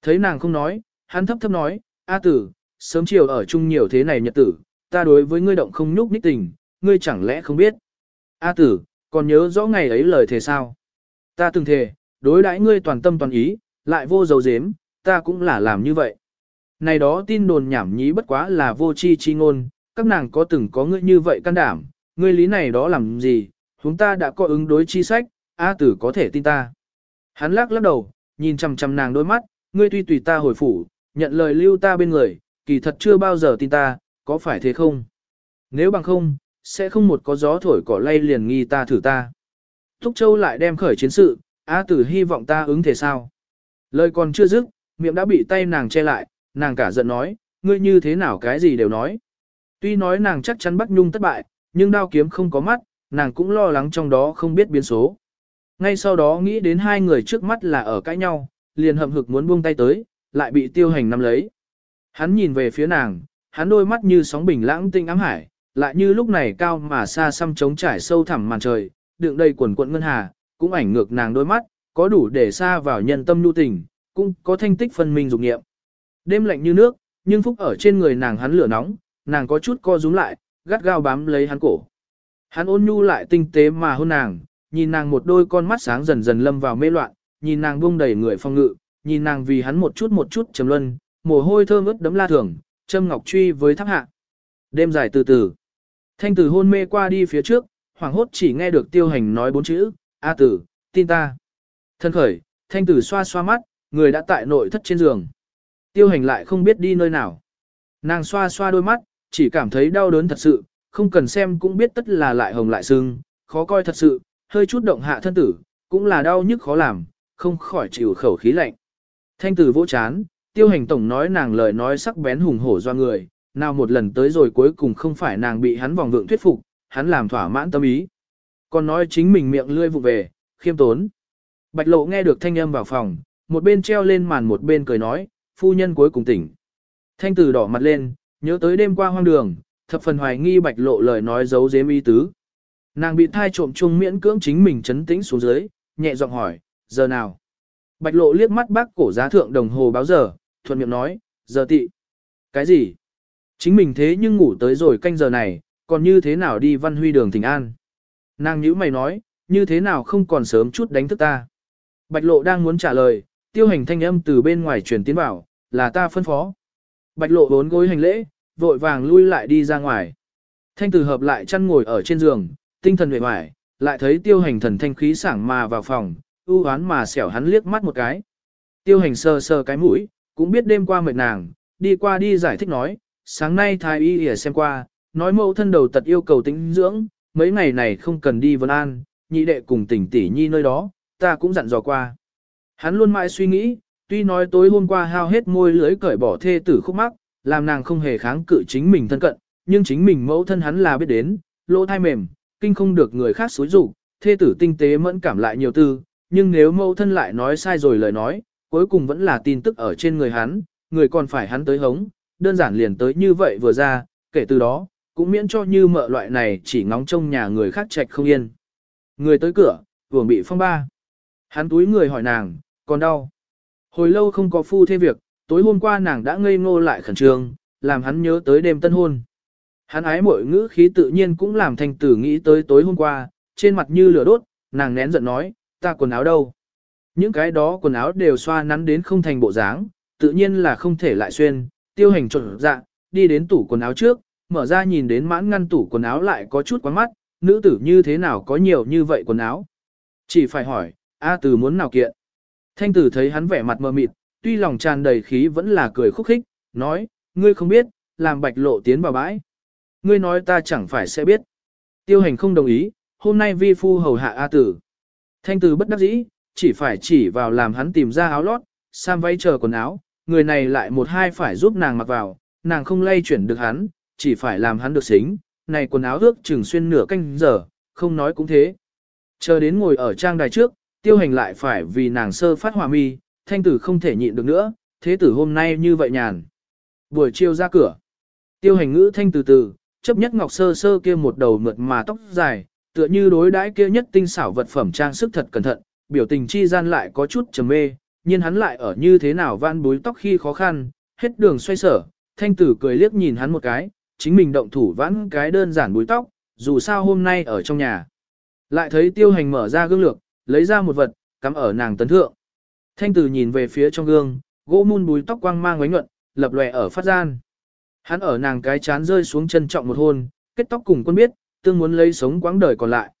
Thấy nàng không nói, hắn thấp thấp nói, A tử, sớm chiều ở chung nhiều thế này nhật tử, ta đối với ngươi động không nhúc ních tình, ngươi chẳng lẽ không biết. A tử, còn nhớ rõ ngày ấy lời thề sao? Ta từng thề, đối đãi ngươi toàn tâm toàn ý, lại vô dấu dếm, ta cũng là làm như vậy. Này đó tin đồn nhảm nhí bất quá là vô chi chi ngôn, các nàng có từng có ngươi như vậy can đảm, ngươi lý này đó làm gì, chúng ta đã có ứng đối chi sách, A tử có thể tin ta. Hắn lắc lắc đầu, nhìn chằm chằm nàng đôi mắt, ngươi tuy tùy ta hồi phủ, nhận lời lưu ta bên người, kỳ thật chưa bao giờ tin ta, có phải thế không? Nếu bằng không, sẽ không một có gió thổi cỏ lay liền nghi ta thử ta. Thúc Châu lại đem khởi chiến sự, A tử hy vọng ta ứng thế sao? Lời còn chưa dứt, miệng đã bị tay nàng che lại, nàng cả giận nói, ngươi như thế nào cái gì đều nói. Tuy nói nàng chắc chắn Bắc Nhung thất bại, nhưng đao kiếm không có mắt, nàng cũng lo lắng trong đó không biết biến số. Ngay sau đó nghĩ đến hai người trước mắt là ở cãi nhau, liền hậm hực muốn buông tay tới, lại bị tiêu hành nắm lấy. Hắn nhìn về phía nàng, hắn đôi mắt như sóng bình lãng tinh ám hải, lại như lúc này cao mà xa xăm trống trải sâu thẳm màn trời, đựng đầy quần quận ngân hà, cũng ảnh ngược nàng đôi mắt, có đủ để xa vào nhân tâm nhu tình, cũng có thanh tích phân minh dục nghiệm. Đêm lạnh như nước, nhưng phúc ở trên người nàng hắn lửa nóng, nàng có chút co rúm lại, gắt gao bám lấy hắn cổ. Hắn ôn nhu lại tinh tế mà hôn nàng, nhìn nàng một đôi con mắt sáng dần dần lâm vào mê loạn, nhìn nàng buông đầy người phong ngự, nhìn nàng vì hắn một chút một chút trầm luân, mồ hôi thơm ướt đấm la thường, châm ngọc truy với tháp hạ. Đêm dài từ từ. Thanh tử hôn mê qua đi phía trước, hoàng hốt chỉ nghe được tiêu hành nói bốn chữ, A tử, tin ta. Thân khởi, thanh tử xoa xoa mắt, người đã tại nội thất trên giường. Tiêu hành lại không biết đi nơi nào. Nàng xoa xoa đôi mắt, chỉ cảm thấy đau đớn thật sự, không cần xem cũng biết tất là lại hồng lại sưng, khó coi thật sự, hơi chút động hạ thân tử, cũng là đau nhức khó làm, không khỏi chịu khẩu khí lạnh. Thanh tử vỗ chán, tiêu hành tổng nói nàng lời nói sắc bén hùng hổ do người, nào một lần tới rồi cuối cùng không phải nàng bị hắn vòng vượng thuyết phục, hắn làm thỏa mãn tâm ý. Còn nói chính mình miệng lươi vụ về, khiêm tốn. Bạch lộ nghe được thanh âm vào phòng, một bên treo lên màn một bên cười nói, phu nhân cuối cùng tỉnh. Thanh tử đỏ mặt lên, nhớ tới đêm qua hoang đường, thập phần hoài nghi bạch lộ lời nói giấu giếm ý tứ. Nàng bị thai trộm chung miễn cưỡng chính mình chấn tĩnh xuống dưới, nhẹ giọng hỏi, giờ nào? Bạch lộ liếc mắt bác cổ giá thượng đồng hồ báo giờ, thuận miệng nói, giờ tị. Cái gì? Chính mình thế nhưng ngủ tới rồi canh giờ này, còn như thế nào đi văn huy đường thỉnh an? Nàng nhữ mày nói, như thế nào không còn sớm chút đánh thức ta? Bạch lộ đang muốn trả lời, tiêu hành thanh âm từ bên ngoài truyền tiến vào, là ta phân phó. Bạch lộ bốn gối hành lễ, vội vàng lui lại đi ra ngoài. Thanh tử hợp lại chăn ngồi ở trên giường, tinh thần vệ hoài, lại thấy tiêu hành thần thanh khí sảng mà vào phòng, ưu hoán mà xẻo hắn liếc mắt một cái. Tiêu hành sờ sờ cái mũi, cũng biết đêm qua mệt nàng, đi qua đi giải thích nói, sáng nay thái y ỉa xem qua, nói mẫu thân đầu tật yêu cầu tĩnh dưỡng, mấy ngày này không cần đi vân an, nhị đệ cùng tỉnh tỷ nhi nơi đó, ta cũng dặn dò qua. Hắn luôn mãi suy nghĩ, tuy nói tối hôm qua hao hết môi lưới cởi bỏ thê tử khúc mắc, làm nàng không hề kháng cự chính mình thân cận, nhưng chính mình mẫu thân hắn là biết đến, lỗ thai mềm, kinh không được người khác xúi rủ, thê tử tinh tế mẫn cảm lại nhiều tư, nhưng nếu mẫu thân lại nói sai rồi lời nói, cuối cùng vẫn là tin tức ở trên người hắn, người còn phải hắn tới hống, đơn giản liền tới như vậy vừa ra, kể từ đó, cũng miễn cho như mợ loại này chỉ ngóng trông nhà người khác trạch không yên. Người tới cửa, vừa bị phong ba. Hắn túi người hỏi nàng, còn đau. Hồi lâu không có phu thê việc, tối hôm qua nàng đã ngây ngô lại khẩn trương, làm hắn nhớ tới đêm tân hôn. Hắn ái mỗi ngữ khí tự nhiên cũng làm thanh tử nghĩ tới tối hôm qua, trên mặt như lửa đốt, nàng nén giận nói, ta quần áo đâu. Những cái đó quần áo đều xoa nắn đến không thành bộ dáng, tự nhiên là không thể lại xuyên, tiêu hành trộn dạ, đi đến tủ quần áo trước, mở ra nhìn đến mãn ngăn tủ quần áo lại có chút quá mắt, nữ tử như thế nào có nhiều như vậy quần áo. Chỉ phải hỏi, A từ muốn nào kiện. Thanh tử thấy hắn vẻ mặt mờ mịt, tuy lòng tràn đầy khí vẫn là cười khúc khích, nói, ngươi không biết, làm bạch lộ tiến vào bãi. Ngươi nói ta chẳng phải sẽ biết. Tiêu hành không đồng ý, hôm nay vi phu hầu hạ A tử. Thanh tử bất đắc dĩ, chỉ phải chỉ vào làm hắn tìm ra áo lót, sam váy chờ quần áo, người này lại một hai phải giúp nàng mặc vào, nàng không lay chuyển được hắn, chỉ phải làm hắn được xính, này quần áo ước chừng xuyên nửa canh giờ, không nói cũng thế. Chờ đến ngồi ở trang đài trước, tiêu hành lại phải vì nàng sơ phát hòa mi, thanh tử không thể nhịn được nữa, thế tử hôm nay như vậy nhàn. Buổi chiều ra cửa, tiêu hành ngữ thanh từ từ, chấp nhất ngọc sơ sơ kia một đầu mượt mà tóc dài, tựa như đối đãi kia nhất tinh xảo vật phẩm trang sức thật cẩn thận, biểu tình chi gian lại có chút trầm mê, nhưng hắn lại ở như thế nào van búi tóc khi khó khăn, hết đường xoay sở, thanh tử cười liếc nhìn hắn một cái, chính mình động thủ vãn cái đơn giản búi tóc, dù sao hôm nay ở trong nhà. Lại thấy tiêu hành mở ra gương lược, lấy ra một vật, cắm ở nàng tấn thượng. Thanh tử nhìn về phía trong gương, gỗ mun búi tóc quang mang ngoánh nhuận, lập lòe ở phát gian. Hắn ở nàng cái chán rơi xuống chân trọng một hôn, kết tóc cùng quân biết, tương muốn lấy sống quãng đời còn lại.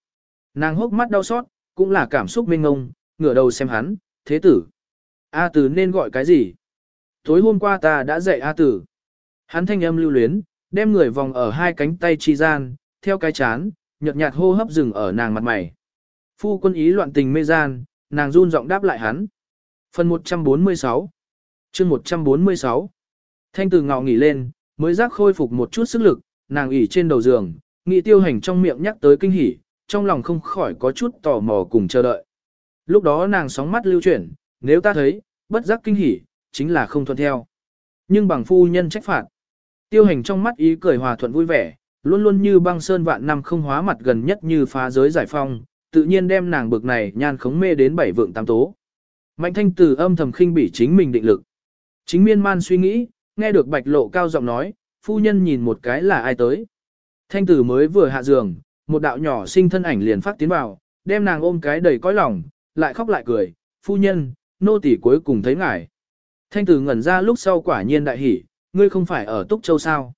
Nàng hốc mắt đau xót, cũng là cảm xúc mênh ngông, ngửa đầu xem hắn, thế tử. A tử nên gọi cái gì? Tối hôm qua ta đã dạy A tử. Hắn thanh âm lưu luyến, đem người vòng ở hai cánh tay chi gian, theo cái chán, nhợt nhạt hô hấp dừng ở nàng mặt mày. Phu quân ý loạn tình mê gian, nàng run giọng đáp lại hắn. Phần 146 chương 146 Thanh từ ngạo nghỉ lên, mới giác khôi phục một chút sức lực, nàng ỉ trên đầu giường, nghị tiêu hành trong miệng nhắc tới kinh hỉ, trong lòng không khỏi có chút tò mò cùng chờ đợi. Lúc đó nàng sóng mắt lưu chuyển, nếu ta thấy, bất giác kinh hỉ, chính là không thuận theo. Nhưng bằng phu nhân trách phạt. Tiêu hành trong mắt ý cười hòa thuận vui vẻ, luôn luôn như băng sơn vạn năm không hóa mặt gần nhất như phá giới giải phong, tự nhiên đem nàng bực này nhan khống mê đến bảy vượng tam tố. Mạnh thanh từ âm thầm khinh bỉ chính mình định lực. Chính miên man suy nghĩ, nghe được bạch lộ cao giọng nói, phu nhân nhìn một cái là ai tới. Thanh tử mới vừa hạ giường, một đạo nhỏ sinh thân ảnh liền phát tiến vào, đem nàng ôm cái đầy cõi lòng, lại khóc lại cười, phu nhân, nô tỷ cuối cùng thấy ngài. Thanh tử ngẩn ra lúc sau quả nhiên đại hỉ, ngươi không phải ở Túc Châu sao.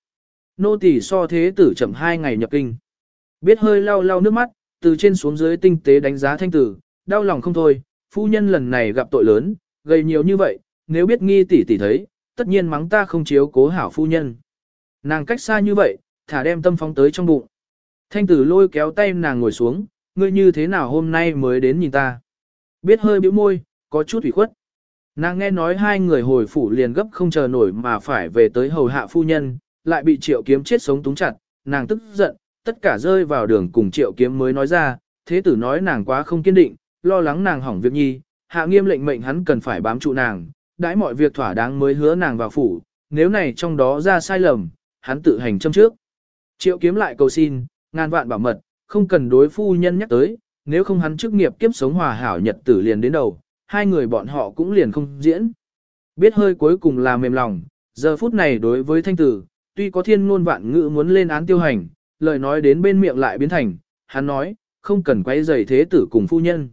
Nô tỷ so thế tử chậm hai ngày nhập kinh. Biết hơi lau lau nước mắt, từ trên xuống dưới tinh tế đánh giá thanh tử, đau lòng không thôi, phu nhân lần này gặp tội lớn, gây nhiều như vậy, nếu biết nghi tỷ tỷ thấy, tất nhiên mắng ta không chiếu cố hảo phu nhân. Nàng cách xa như vậy, thả đem tâm phóng tới trong bụng. Thanh tử lôi kéo tay nàng ngồi xuống, ngươi như thế nào hôm nay mới đến nhìn ta. Biết hơi bĩu môi, có chút ủy khuất. Nàng nghe nói hai người hồi phủ liền gấp không chờ nổi mà phải về tới hầu hạ phu nhân, lại bị triệu kiếm chết sống túng chặt, nàng tức giận, tất cả rơi vào đường cùng triệu kiếm mới nói ra, thế tử nói nàng quá không kiên định, lo lắng nàng hỏng việc nhi, hạ nghiêm lệnh mệnh hắn cần phải bám trụ nàng, đãi mọi việc thỏa đáng mới hứa nàng vào phủ, nếu này trong đó ra sai lầm, hắn tự hành châm trước. Triệu kiếm lại cầu xin, ngàn vạn bảo mật, không cần đối phu nhân nhắc tới, nếu không hắn chức nghiệp kiếp sống hòa hảo nhật tử liền đến đầu, hai người bọn họ cũng liền không diễn. Biết hơi cuối cùng là mềm lòng, giờ phút này đối với thanh tử, tuy có thiên ngôn vạn ngữ muốn lên án tiêu hành, lời nói đến bên miệng lại biến thành, hắn nói, không cần quay giày thế tử cùng phu nhân.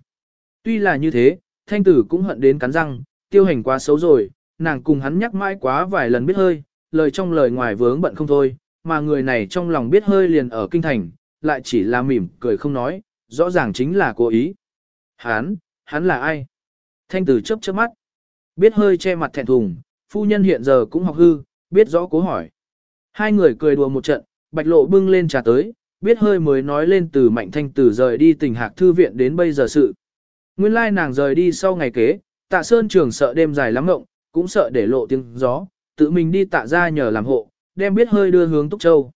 Tuy là như thế, thanh tử cũng hận đến cắn răng, tiêu hành quá xấu rồi, nàng cùng hắn nhắc mãi quá vài lần biết hơi, lời trong lời ngoài vướng bận không thôi, mà người này trong lòng biết hơi liền ở kinh thành, lại chỉ là mỉm cười không nói, rõ ràng chính là cố ý. Hắn, hắn là ai? Thanh tử chớp chớp mắt. Biết hơi che mặt thẹn thùng, phu nhân hiện giờ cũng học hư, biết rõ cố hỏi. Hai người cười đùa một trận, bạch lộ bưng lên trà tới, biết hơi mới nói lên từ mạnh thanh tử rời đi tỉnh hạc thư viện đến bây giờ sự. Nguyên lai nàng rời đi sau ngày kế, tạ sơn trường sợ đêm dài lắm ngộng, cũng sợ để lộ tiếng gió, tự mình đi tạ ra nhờ làm hộ, đem biết hơi đưa hướng Túc Châu.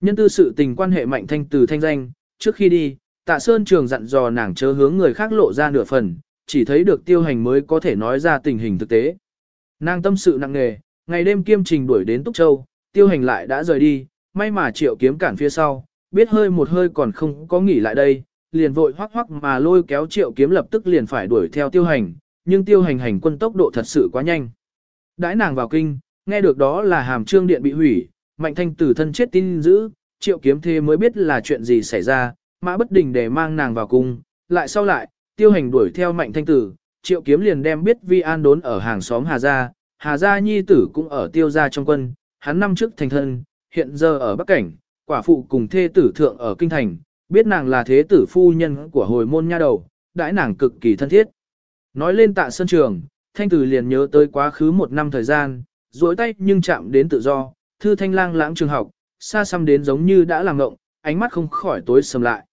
Nhân tư sự tình quan hệ mạnh thanh Tử thanh danh, trước khi đi, tạ sơn trường dặn dò nàng chớ hướng người khác lộ ra nửa phần, chỉ thấy được tiêu hành mới có thể nói ra tình hình thực tế. Nàng tâm sự nặng nề, ngày đêm kiêm trình đuổi đến Túc Châu, tiêu hành lại đã rời đi, may mà triệu kiếm cản phía sau, biết hơi một hơi còn không có nghỉ lại đây, liền vội hoắc hoắc mà lôi kéo triệu kiếm lập tức liền phải đuổi theo tiêu hành, nhưng tiêu hành hành quân tốc độ thật sự quá nhanh. Đãi nàng vào kinh, nghe được đó là hàm trương điện bị hủy, mạnh thanh tử thân chết tin dữ triệu kiếm thế mới biết là chuyện gì xảy ra, mã bất đình để mang nàng vào cung, lại sau lại, tiêu hành đuổi theo mạnh thanh tử, triệu kiếm liền đem biết vi an đốn ở hàng xóm Hà Gia, Hà Gia nhi tử cũng ở tiêu gia trong quân, hắn năm trước thành thân, hiện giờ ở Bắc Cảnh, quả phụ cùng thê tử thượng ở Kinh Thành, biết nàng là thế tử phu nhân của hồi môn nha đầu, đãi nàng cực kỳ thân thiết. Nói lên tạ sân trường, thanh tử liền nhớ tới quá khứ một năm thời gian, duỗi tay nhưng chạm đến tự do, thư thanh lang lãng trường học, xa xăm đến giống như đã làm ngộng, ánh mắt không khỏi tối sầm lại.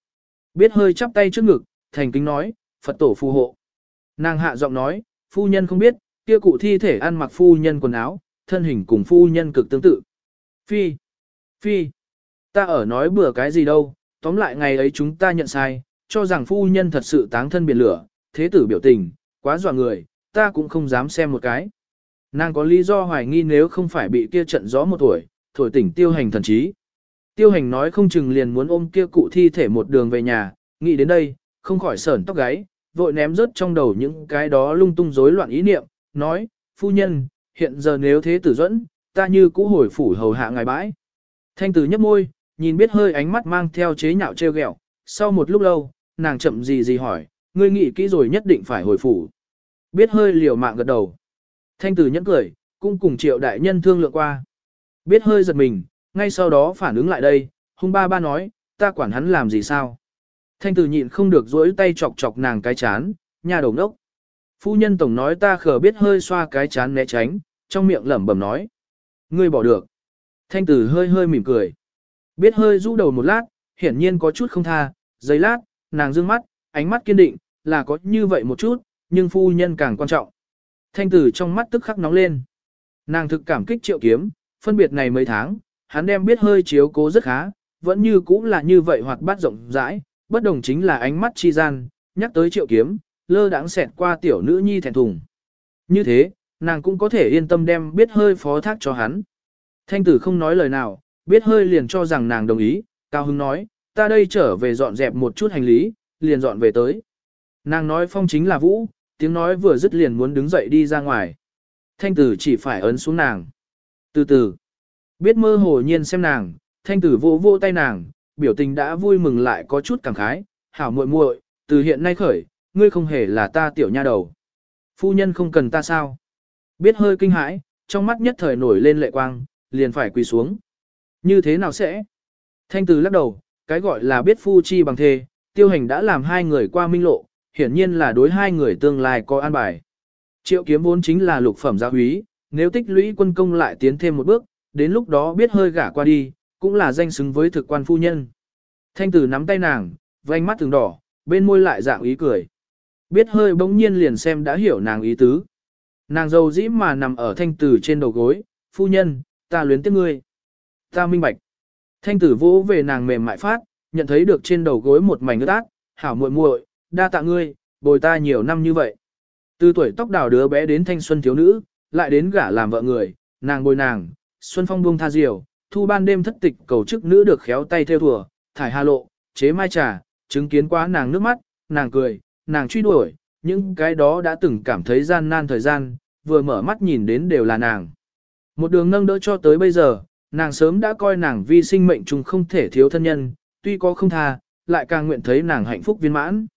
Biết hơi chắp tay trước ngực, thành kính nói, Phật tổ phù hộ. Nàng hạ giọng nói, phu nhân không biết, kia cụ thi thể ăn mặc phu nhân quần áo, thân hình cùng phu nhân cực tương tự. Phi, phi, ta ở nói bừa cái gì đâu, tóm lại ngày ấy chúng ta nhận sai, cho rằng phu nhân thật sự táng thân biển lửa, thế tử biểu tình, quá dọa người, ta cũng không dám xem một cái. Nàng có lý do hoài nghi nếu không phải bị kia trận gió một tuổi, thổi tỉnh tiêu hành thần trí. Tiêu hành nói không chừng liền muốn ôm kia cụ thi thể một đường về nhà, nghĩ đến đây, không khỏi sởn tóc gáy, vội ném rớt trong đầu những cái đó lung tung rối loạn ý niệm, nói, phu nhân, hiện giờ nếu thế tử dẫn, ta như cũ hồi phủ hầu hạ ngài bãi. Thanh tử nhấp môi, nhìn biết hơi ánh mắt mang theo chế nhạo treo ghẹo. sau một lúc lâu, nàng chậm gì gì hỏi, ngươi nghĩ kỹ rồi nhất định phải hồi phủ. Biết hơi liều mạng gật đầu. Thanh tử nhẫn cười, cũng cùng triệu đại nhân thương lượng qua. Biết hơi giật mình, ngay sau đó phản ứng lại đây, hung ba ba nói, ta quản hắn làm gì sao. Thanh tử nhịn không được duỗi tay chọc chọc nàng cái chán, nhà đầu nốc. Phu nhân tổng nói ta khờ biết hơi xoa cái chán né tránh, trong miệng lẩm bẩm nói. Ngươi bỏ được. Thanh tử hơi hơi mỉm cười. Biết hơi rũ đầu một lát, hiển nhiên có chút không tha, giây lát, nàng dương mắt, ánh mắt kiên định, là có như vậy một chút, nhưng phu nhân càng quan trọng. Thanh tử trong mắt tức khắc nóng lên. Nàng thực cảm kích triệu kiếm, phân biệt này mấy tháng, hắn đem biết hơi chiếu cố rất khá, vẫn như cũ là như vậy hoạt bát rộng rãi, bất đồng chính là ánh mắt chi gian, nhắc tới triệu kiếm, lơ đãng xẹt qua tiểu nữ nhi thẹn thùng. Như thế, nàng cũng có thể yên tâm đem biết hơi phó thác cho hắn. Thanh tử không nói lời nào, biết hơi liền cho rằng nàng đồng ý, cao hứng nói, ta đây trở về dọn dẹp một chút hành lý, liền dọn về tới. Nàng nói phong chính là vũ, tiếng nói vừa dứt liền muốn đứng dậy đi ra ngoài. Thanh tử chỉ phải ấn xuống nàng. Từ từ, biết mơ hồ nhiên xem nàng, thanh tử vô vô tay nàng, biểu tình đã vui mừng lại có chút cảm khái, hảo muội muội, từ hiện nay khởi, ngươi không hề là ta tiểu nha đầu. Phu nhân không cần ta sao? Biết hơi kinh hãi, trong mắt nhất thời nổi lên lệ quang, liền phải quỳ xuống. Như thế nào sẽ? Thanh Từ lắc đầu, cái gọi là biết phu chi bằng thê, tiêu hành đã làm hai người qua minh lộ, hiển nhiên là đối hai người tương lai có an bài. Triệu kiếm vốn chính là lục phẩm gia húy, nếu tích lũy quân công lại tiến thêm một bước, đến lúc đó biết hơi gả qua đi, cũng là danh xứng với thực quan phu nhân. Thanh tử nắm tay nàng, vành mắt từng đỏ, bên môi lại dạng ý cười. Biết hơi bỗng nhiên liền xem đã hiểu nàng ý tứ. Nàng dâu dĩ mà nằm ở thanh tử trên đầu gối, phu nhân, ta luyến tiếc ngươi. Ta minh bạch. Thanh tử vỗ về nàng mềm mại phát, nhận thấy được trên đầu gối một mảnh ướt át, hảo muội muội, đa tạ ngươi, bồi ta nhiều năm như vậy. Từ tuổi tóc đào đứa bé đến thanh xuân thiếu nữ, lại đến gả làm vợ người, nàng bồi nàng, xuân phong buông tha diều, thu ban đêm thất tịch cầu chức nữ được khéo tay theo thùa, thải hà lộ, chế mai trà, chứng kiến quá nàng nước mắt, nàng cười, nàng truy đuổi, những cái đó đã từng cảm thấy gian nan thời gian, vừa mở mắt nhìn đến đều là nàng. Một đường nâng đỡ cho tới bây giờ, nàng sớm đã coi nàng vi sinh mệnh chung không thể thiếu thân nhân, tuy có không tha, lại càng nguyện thấy nàng hạnh phúc viên mãn.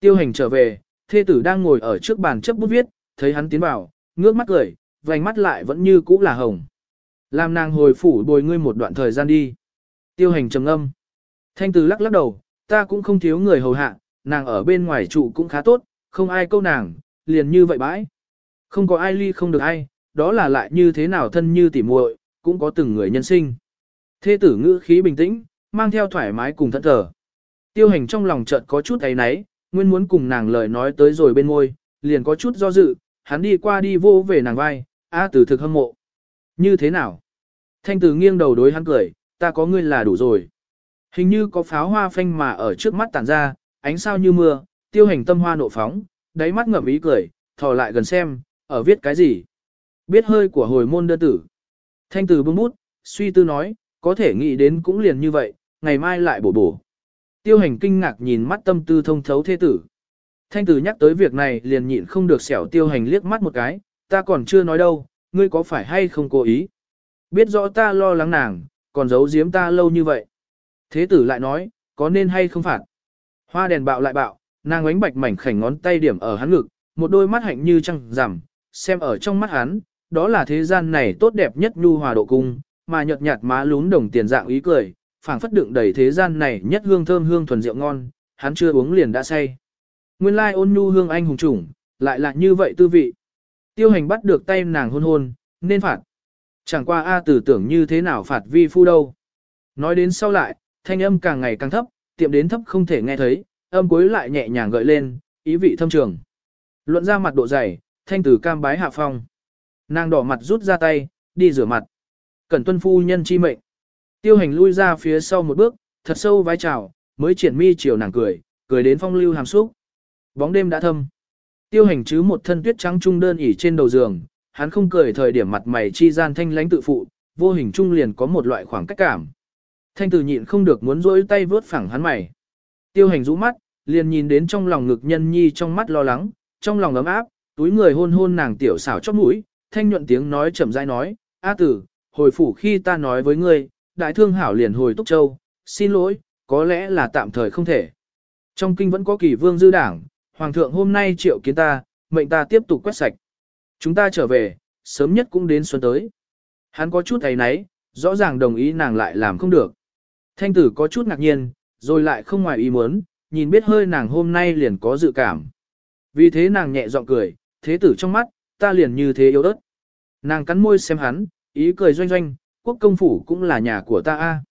Tiêu hành trở về, thê tử đang ngồi ở trước bàn chấp bút viết, thấy hắn tiến vào, ngước mắt cười, vành mắt lại vẫn như cũ là hồng. Làm nàng hồi phủ bồi ngươi một đoạn thời gian đi. Tiêu hành trầm âm. Thanh tử lắc lắc đầu, ta cũng không thiếu người hầu hạ, nàng ở bên ngoài trụ cũng khá tốt, không ai câu nàng, liền như vậy bãi. Không có ai ly không được ai, đó là lại như thế nào thân như tỉ muội, cũng có từng người nhân sinh. Thê tử ngữ khí bình tĩnh, mang theo thoải mái cùng thẫn thờ. Tiêu hành trong lòng chợt có chút ấy náy, nguyên muốn cùng nàng lời nói tới rồi bên môi, liền có chút do dự, hắn đi qua đi vô về nàng vai, A Tử thực hâm mộ. Như thế nào? Thanh Tử nghiêng đầu đối hắn cười, ta có ngươi là đủ rồi. Hình như có pháo hoa phanh mà ở trước mắt tản ra, ánh sao như mưa, tiêu hành tâm hoa nộ phóng, đáy mắt ngậm ý cười, thò lại gần xem, ở viết cái gì. Biết hơi của hồi môn đơn tử. Thanh Tử bưng bút, suy tư nói, có thể nghĩ đến cũng liền như vậy, ngày mai lại bổ bổ. Tiêu hành kinh ngạc nhìn mắt tâm tư thông thấu thế tử. Thanh tử nhắc tới việc này liền nhịn không được xẻo tiêu hành liếc mắt một cái, ta còn chưa nói đâu, ngươi có phải hay không cố ý. Biết rõ ta lo lắng nàng, còn giấu giếm ta lâu như vậy. Thế tử lại nói, có nên hay không phạt. Hoa đèn bạo lại bạo, nàng ánh bạch mảnh khảnh ngón tay điểm ở hắn ngực, một đôi mắt hạnh như trăng rằm, xem ở trong mắt hắn, đó là thế gian này tốt đẹp nhất nhu hòa độ cung, mà nhợt nhạt má lún đồng tiền dạng ý cười, phảng phất đựng đầy thế gian này nhất hương thơm hương thuần rượu ngon, hắn chưa uống liền đã say. Nguyên lai ôn nhu hương anh hùng chủng, lại là như vậy tư vị. Tiêu hành bắt được tay nàng hôn hôn, nên phạt. Chẳng qua A tử tưởng như thế nào phạt vi phu đâu. Nói đến sau lại, thanh âm càng ngày càng thấp, tiệm đến thấp không thể nghe thấy, âm cuối lại nhẹ nhàng gợi lên, ý vị thâm trường. Luận ra mặt độ dày, thanh tử cam bái hạ phong. Nàng đỏ mặt rút ra tay, đi rửa mặt. Cẩn tuân phu nhân chi mệnh. Tiêu hành lui ra phía sau một bước, thật sâu vai chào, mới triển mi chiều nàng cười, cười đến phong lưu hàm xúc. Bóng đêm đã thâm. Tiêu hành chứ một thân tuyết trắng trung đơn ỉ trên đầu giường, hắn không cười thời điểm mặt mày chi gian thanh lãnh tự phụ, vô hình trung liền có một loại khoảng cách cảm. Thanh tử nhịn không được muốn rỗi tay vớt phẳng hắn mày. Tiêu hành rũ mắt, liền nhìn đến trong lòng ngực nhân nhi trong mắt lo lắng, trong lòng ấm áp, túi người hôn hôn nàng tiểu xảo chóp mũi, thanh nhuận tiếng nói chậm rãi nói, A tử, hồi phủ khi ta nói với ngươi, đại thương hảo liền hồi Túc Châu, xin lỗi, có lẽ là tạm thời không thể. Trong kinh vẫn có kỳ vương dư đảng, hoàng thượng hôm nay triệu kiến ta, mệnh ta tiếp tục quét sạch. Chúng ta trở về, sớm nhất cũng đến xuân tới. Hắn có chút thấy nấy, rõ ràng đồng ý nàng lại làm không được. Thanh tử có chút ngạc nhiên, rồi lại không ngoài ý muốn, nhìn biết hơi nàng hôm nay liền có dự cảm. Vì thế nàng nhẹ giọng cười, thế tử trong mắt, ta liền như thế yếu ớt. Nàng cắn môi xem hắn, ý cười doanh doanh, quốc công phủ cũng là nhà của ta a.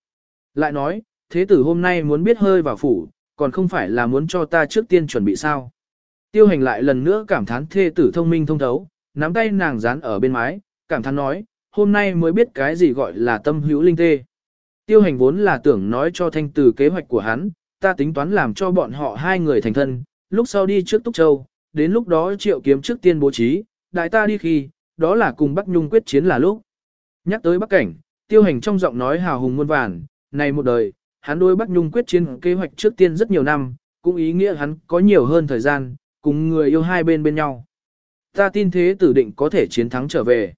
Lại nói, thế tử hôm nay muốn biết hơi vào phủ, còn không phải là muốn cho ta trước tiên chuẩn bị sao. Tiêu hành lại lần nữa cảm thán thê tử thông minh thông thấu, nắm tay nàng dán ở bên mái, cảm thán nói, hôm nay mới biết cái gì gọi là tâm hữu linh tê. Tiêu hành vốn là tưởng nói cho thanh tử kế hoạch của hắn, ta tính toán làm cho bọn họ hai người thành thân, lúc sau đi trước Túc Châu, đến lúc đó triệu kiếm trước tiên bố trí, đại ta đi khi, đó là cùng Bắc Nhung quyết chiến là lúc. Nhắc tới Bắc Cảnh, tiêu hành trong giọng nói hào hùng muôn vàn, này một đời, hắn đối Bắc Nhung quyết chiến kế hoạch trước tiên rất nhiều năm, cũng ý nghĩa hắn có nhiều hơn thời gian, cùng người yêu hai bên bên nhau. Ta tin thế tử định có thể chiến thắng trở về.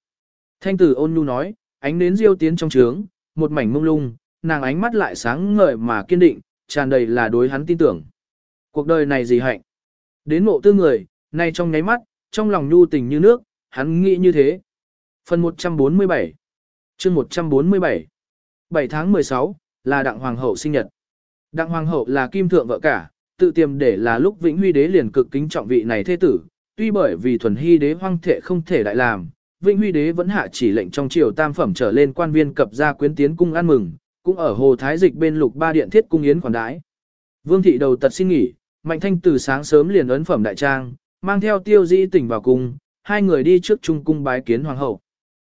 Thanh tử ôn nhu nói, ánh nến diêu tiến trong trướng, một mảnh mông lung, nàng ánh mắt lại sáng ngời mà kiên định, tràn đầy là đối hắn tin tưởng. Cuộc đời này gì hạnh. Đến mộ tư người, nay trong nháy mắt, trong lòng nhu tình như nước, hắn nghĩ như thế. Phần 147 chương 147 7 tháng 16 là Đặng Hoàng hậu sinh nhật. Đặng Hoàng hậu là kim thượng vợ cả, tự tiềm để là lúc Vĩnh Huy đế liền cực kính trọng vị này thế tử, tuy bởi vì thuần hy đế hoang thệ không thể đại làm, Vĩnh Huy đế vẫn hạ chỉ lệnh trong triều tam phẩm trở lên quan viên cập gia quyến tiến cung ăn mừng, cũng ở hồ thái dịch bên lục ba điện thiết cung yến khoản đãi. Vương thị đầu tật xin nghỉ, Mạnh Thanh từ sáng sớm liền ấn phẩm đại trang, mang theo tiêu di tỉnh vào cung, hai người đi trước trung cung bái kiến hoàng hậu.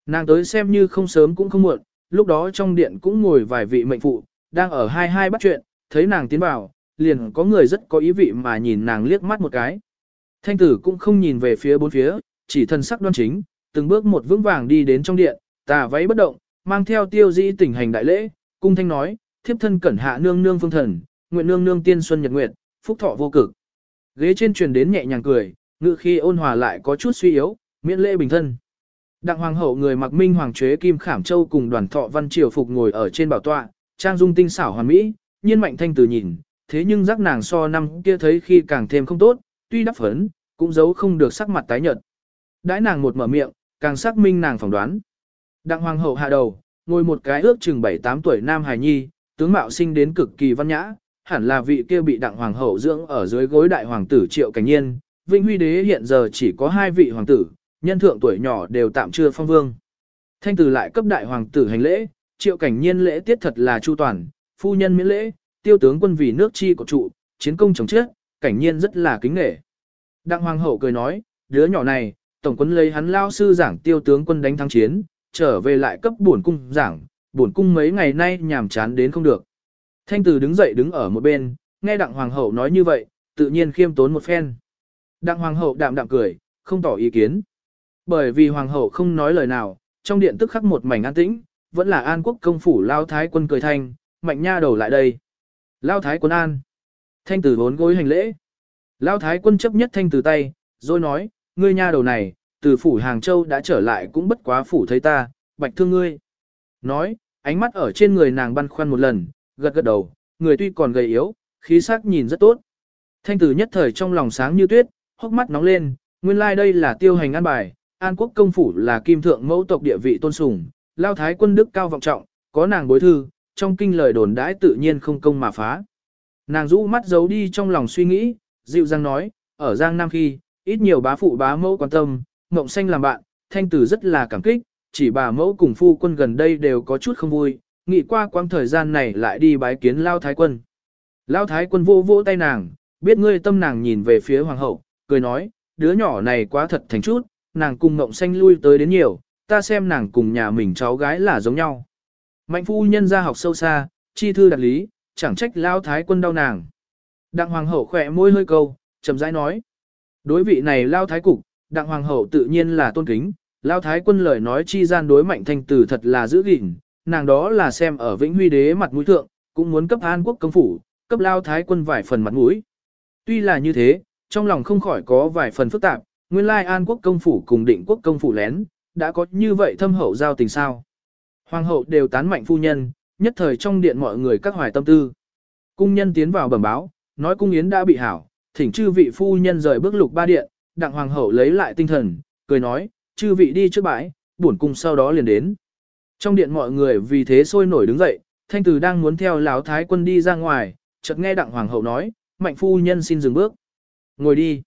Nàng tới xem như không sớm cũng không muộn, lúc đó trong điện cũng ngồi vài vị mệnh phụ, đang ở hai hai bắt chuyện, thấy nàng tiến vào, liền có người rất có ý vị mà nhìn nàng liếc mắt một cái. Thanh tử cũng không nhìn về phía bốn phía, chỉ thân sắc đoan chính, từng bước một vững vàng đi đến trong điện, tà váy bất động, mang theo tiêu di tỉnh hành đại lễ, cung thanh nói, thiếp thân cẩn hạ nương nương phương thần, nguyện nương nương tiên xuân nhật nguyệt, phúc thọ vô cực. Ghế trên truyền đến nhẹ nhàng cười, ngự khi ôn hòa lại có chút suy yếu, miễn lễ bình thân. Đặng hoàng hậu người mặc minh hoàng chế kim khảm châu cùng đoàn thọ văn triều phục ngồi ở trên bảo tọa, trang dung tinh xảo hoàn mỹ, nhiên mạnh thanh từ nhìn, thế nhưng giác nàng so năm kia thấy khi càng thêm không tốt, tuy đắp phấn, cũng giấu không được sắc mặt tái nhợt. Đãi nàng một mở miệng, càng xác minh nàng phỏng đoán. Đặng hoàng hậu hạ đầu, ngồi một cái ước chừng 7-8 tuổi nam hài nhi, tướng mạo sinh đến cực kỳ văn nhã, hẳn là vị kia bị đặng hoàng hậu dưỡng ở dưới gối đại hoàng tử triệu cảnh nhiên. Vinh huy đế hiện giờ chỉ có hai vị hoàng tử, nhân thượng tuổi nhỏ đều tạm chưa phong vương. Thanh tử lại cấp đại hoàng tử hành lễ, triệu cảnh nhiên lễ tiết thật là chu toàn, phu nhân miễn lễ, tiêu tướng quân vì nước chi của trụ, chiến công chống chết, cảnh nhiên rất là kính nghệ. Đặng hoàng hậu cười nói, đứa nhỏ này, tổng quân lấy hắn lao sư giảng tiêu tướng quân đánh thắng chiến, trở về lại cấp bổn cung giảng, bổn cung mấy ngày nay nhàm chán đến không được. Thanh tử đứng dậy đứng ở một bên, nghe đặng hoàng hậu nói như vậy, tự nhiên khiêm tốn một phen. Đặng hoàng hậu đạm đạm cười, không tỏ ý kiến. Bởi vì hoàng hậu không nói lời nào, trong điện tức khắc một mảnh an tĩnh, vẫn là an quốc công phủ lao thái quân cười thanh, mạnh nha đầu lại đây. Lao thái quân an. Thanh tử vốn gối hành lễ. Lao thái quân chấp nhất thanh tử tay, rồi nói, ngươi nha đầu này, từ phủ Hàng Châu đã trở lại cũng bất quá phủ thấy ta, bạch thương ngươi. Nói, ánh mắt ở trên người nàng băn khoăn một lần, gật gật đầu, người tuy còn gầy yếu, khí sắc nhìn rất tốt. Thanh tử nhất thời trong lòng sáng như tuyết, hốc mắt nóng lên, nguyên lai like đây là tiêu hành an bài, an quốc công phủ là kim thượng mẫu tộc địa vị tôn sùng, lao thái quân đức cao vọng trọng, có nàng bối thư, trong kinh lời đồn đãi tự nhiên không công mà phá. Nàng rũ mắt giấu đi trong lòng suy nghĩ, dịu dàng nói, ở Giang Nam khi, ít nhiều bá phụ bá mẫu quan tâm, mộng xanh làm bạn, thanh tử rất là cảm kích, chỉ bà mẫu cùng phu quân gần đây đều có chút không vui, nghĩ qua quãng thời gian này lại đi bái kiến Lao Thái quân. Lao Thái quân vô vô tay nàng, biết ngươi tâm nàng nhìn về phía hoàng hậu, cười nói, đứa nhỏ này quá thật thành chút, nàng cùng ngộng xanh lui tới đến nhiều, ta xem nàng cùng nhà mình cháu gái là giống nhau. Mạnh phu nhân ra học sâu xa, chi thư đặt lý, chẳng trách Lao Thái quân đau nàng. Đặng hoàng hậu khỏe môi hơi câu, chậm rãi nói. Đối vị này Lao Thái cục, đặng hoàng hậu tự nhiên là tôn kính, Lao Thái quân lời nói chi gian đối mạnh thanh tử thật là giữ gìn, nàng đó là xem ở Vĩnh Huy đế mặt mũi thượng, cũng muốn cấp An quốc công phủ, cấp Lao Thái quân vài phần mặt mũi. Tuy là như thế, trong lòng không khỏi có vài phần phức tạp, nguyên lai An quốc công phủ cùng định quốc công phủ lén, đã có như vậy thâm hậu giao tình sao. Hoàng hậu đều tán mạnh phu nhân, nhất thời trong điện mọi người các hoài tâm tư. Cung nhân tiến vào bẩm báo, nói cung yến đã bị hảo, thỉnh chư vị phu nhân rời bước lục ba điện, đặng hoàng hậu lấy lại tinh thần, cười nói, chư vị đi trước bãi, bổn cung sau đó liền đến. Trong điện mọi người vì thế sôi nổi đứng dậy, thanh tử đang muốn theo lão thái quân đi ra ngoài, chợt nghe đặng hoàng hậu nói, mạnh phu nhân xin dừng bước. Ngồi đi.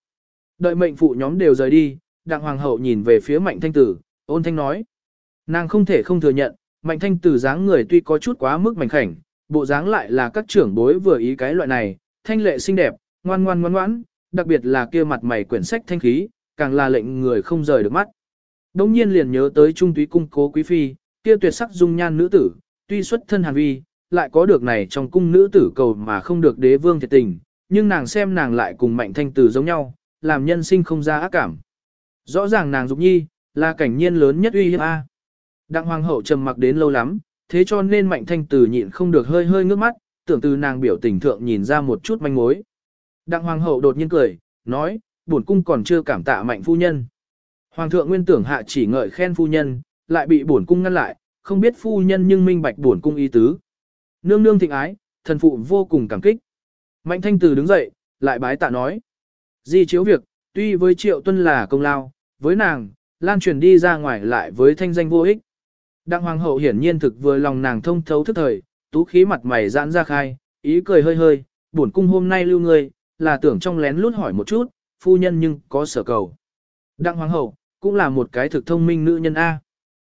Đợi mệnh phụ nhóm đều rời đi, đặng hoàng hậu nhìn về phía mạnh thanh tử, ôn thanh nói. Nàng không thể không thừa nhận, mạnh thanh tử dáng người tuy có chút quá mức mảnh khảnh, bộ dáng lại là các trưởng bối vừa ý cái loại này, thanh lệ xinh đẹp, ngoan ngoan ngoan ngoãn, đặc biệt là kia mặt mày quyển sách thanh khí, càng là lệnh người không rời được mắt. Đông nhiên liền nhớ tới trung túy cung cố quý phi, kia tuyệt sắc dung nhan nữ tử, tuy xuất thân hàn vi, lại có được này trong cung nữ tử cầu mà không được đế vương thiệt tình, nhưng nàng xem nàng lại cùng mạnh thanh tử giống nhau, làm nhân sinh không ra ác cảm. Rõ ràng nàng dục nhi, là cảnh nhiên lớn nhất uy hiếp A. Đặng hoàng hậu trầm mặc đến lâu lắm, thế cho nên mạnh thanh tử nhịn không được hơi hơi ngước mắt, tưởng từ nàng biểu tình thượng nhìn ra một chút manh mối. Đặng hoàng hậu đột nhiên cười, nói, bổn cung còn chưa cảm tạ mạnh phu nhân. Hoàng thượng nguyên tưởng hạ chỉ ngợi khen phu nhân, lại bị bổn cung ngăn lại, không biết phu nhân nhưng minh bạch bổn cung ý tứ. Nương nương thịnh ái, thần phụ vô cùng cảm kích. Mạnh thanh từ đứng dậy, lại bái tạ nói. Di chiếu việc, tuy với triệu tuân là công lao, với nàng, lan truyền đi ra ngoài lại với thanh danh vô ích. Đặng hoàng hậu hiển nhiên thực vừa lòng nàng thông thấu thức thời, tú khí mặt mày giãn ra khai, ý cười hơi hơi, bổn cung hôm nay lưu người, là tưởng trong lén lút hỏi một chút, phu nhân nhưng có sở cầu. Đặng hoàng hậu, cũng là một cái thực thông minh nữ nhân A.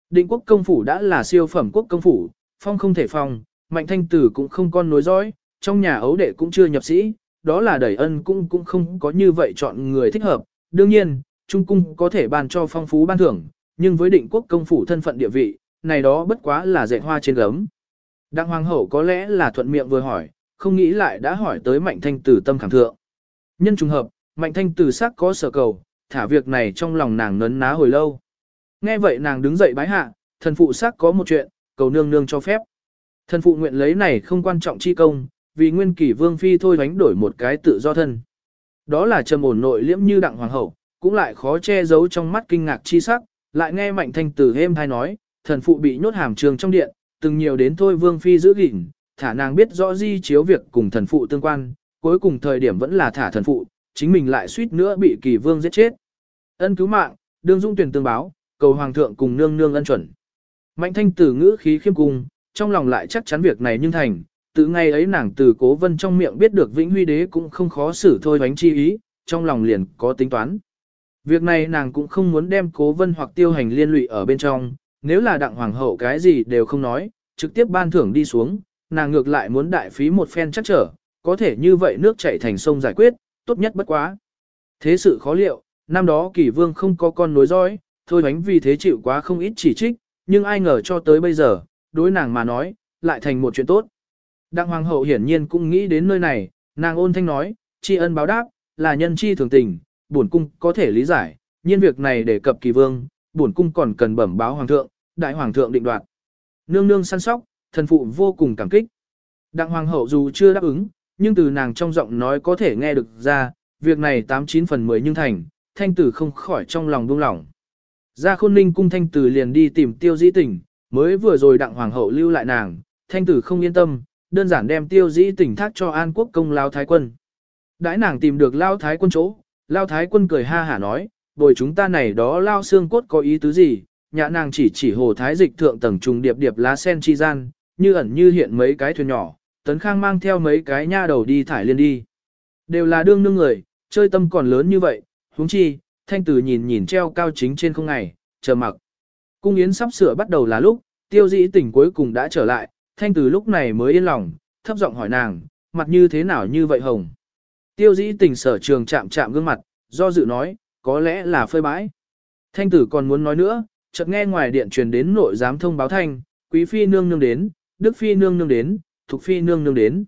Định quốc công phủ đã là siêu phẩm quốc công phủ, phong không thể phong, mạnh thanh tử cũng không con nối dõi, trong nhà ấu đệ cũng chưa nhập sĩ, đó là đẩy ân cũng cũng không có như vậy chọn người thích hợp. Đương nhiên, trung cung có thể ban cho phong phú ban thưởng, nhưng với định quốc công phủ thân phận địa vị, này đó bất quá là dạy hoa trên gấm. Đặng hoàng hậu có lẽ là thuận miệng vừa hỏi, không nghĩ lại đã hỏi tới mạnh thanh tử tâm khảm thượng. Nhân trùng hợp, mạnh thanh tử sắc có sở cầu, thả việc này trong lòng nàng nấn ná hồi lâu. Nghe vậy nàng đứng dậy bái hạ, thần phụ sắc có một chuyện, cầu nương nương cho phép. Thần phụ nguyện lấy này không quan trọng chi công, vì nguyên kỷ vương phi thôi đánh đổi một cái tự do thân. Đó là trầm ổn nội liễm như đặng hoàng hậu, cũng lại khó che giấu trong mắt kinh ngạc chi sắc, lại nghe mạnh thanh tử êm thai nói, thần phụ bị nhốt hàm trường trong điện, từng nhiều đến thôi vương phi giữ gìn, thả nàng biết rõ di chiếu việc cùng thần phụ tương quan, cuối cùng thời điểm vẫn là thả thần phụ, chính mình lại suýt nữa bị kỳ vương giết chết. Ân cứu mạng, đương dung tuyển tương báo, cầu hoàng thượng cùng nương nương ân chuẩn. Mạnh thanh tử ngữ khí khiêm cung, trong lòng lại chắc chắn việc này nhưng thành, từ ngày ấy nàng từ cố vân trong miệng biết được vĩnh huy đế cũng không khó xử thôi bánh chi ý, trong lòng liền có tính toán. Việc này nàng cũng không muốn đem cố vân hoặc tiêu hành liên lụy ở bên trong, nếu là đặng hoàng hậu cái gì đều không nói, trực tiếp ban thưởng đi xuống, nàng ngược lại muốn đại phí một phen chắc trở, có thể như vậy nước chảy thành sông giải quyết, tốt nhất bất quá. Thế sự khó liệu, Năm đó kỷ vương không có con nối dõi, thôi bánh vì thế chịu quá không ít chỉ trích, nhưng ai ngờ cho tới bây giờ, đối nàng mà nói, lại thành một chuyện tốt. Đặng hoàng hậu hiển nhiên cũng nghĩ đến nơi này, nàng ôn thanh nói, tri ân báo đáp, là nhân chi thường tình, bổn cung có thể lý giải, nhiên việc này để cập kỳ vương, bổn cung còn cần bẩm báo hoàng thượng, đại hoàng thượng định đoạt. Nương nương săn sóc, thần phụ vô cùng cảm kích. Đặng hoàng hậu dù chưa đáp ứng, nhưng từ nàng trong giọng nói có thể nghe được ra, việc này 89 phần 10 nhưng thành, thanh tử không khỏi trong lòng buông lỏng. Ra khôn ninh cung thanh tử liền đi tìm tiêu dĩ tỉnh, mới vừa rồi đặng hoàng hậu lưu lại nàng, thanh tử không yên tâm, đơn giản đem tiêu dĩ tỉnh thác cho an quốc công lao thái quân. Đãi nàng tìm được lao thái quân chỗ, lao thái quân cười ha hả nói, bồi chúng ta này đó lao xương cốt có ý tứ gì, nhà nàng chỉ chỉ hồ thái dịch thượng tầng trùng điệp điệp lá sen chi gian, như ẩn như hiện mấy cái thuyền nhỏ, tấn khang mang theo mấy cái nha đầu đi thải liên đi. Đều là đương nương người, chơi tâm còn lớn như vậy, huống chi, thanh tử nhìn nhìn treo cao chính trên không ngày, chờ mặc. Cung yến sắp sửa bắt đầu là lúc, tiêu dĩ tỉnh cuối cùng đã trở lại, thanh tử lúc này mới yên lòng, thấp giọng hỏi nàng, mặt như thế nào như vậy hồng. Tiêu dĩ tình sở trường chạm chạm gương mặt, do dự nói, có lẽ là phơi bãi. Thanh tử còn muốn nói nữa, chợt nghe ngoài điện truyền đến nội giám thông báo thanh, quý phi nương nương đến, đức phi nương nương đến, thục phi nương nương đến.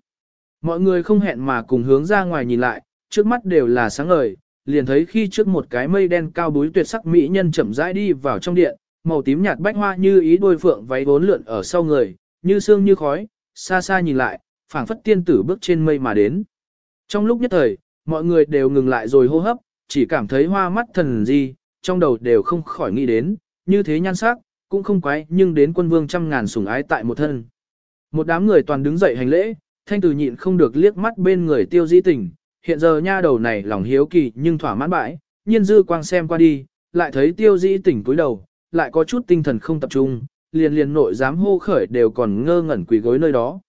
Mọi người không hẹn mà cùng hướng ra ngoài nhìn lại, trước mắt đều là sáng ngời, liền thấy khi trước một cái mây đen cao búi tuyệt sắc mỹ nhân chậm rãi đi vào trong điện, màu tím nhạt bách hoa như ý đôi phượng váy bốn lượn ở sau người, như sương như khói, xa xa nhìn lại, phảng phất tiên tử bước trên mây mà đến. Trong lúc nhất thời, mọi người đều ngừng lại rồi hô hấp, chỉ cảm thấy hoa mắt thần gì, trong đầu đều không khỏi nghĩ đến, như thế nhan sắc, cũng không quái nhưng đến quân vương trăm ngàn sủng ái tại một thân. Một đám người toàn đứng dậy hành lễ, thanh tử nhịn không được liếc mắt bên người tiêu di tình, hiện giờ nha đầu này lòng hiếu kỳ nhưng thỏa mãn bãi, nhiên dư quang xem qua đi, lại thấy tiêu di tỉnh cúi đầu, lại có chút tinh thần không tập trung, liền liền nội dám hô khởi đều còn ngơ ngẩn quỳ gối nơi đó.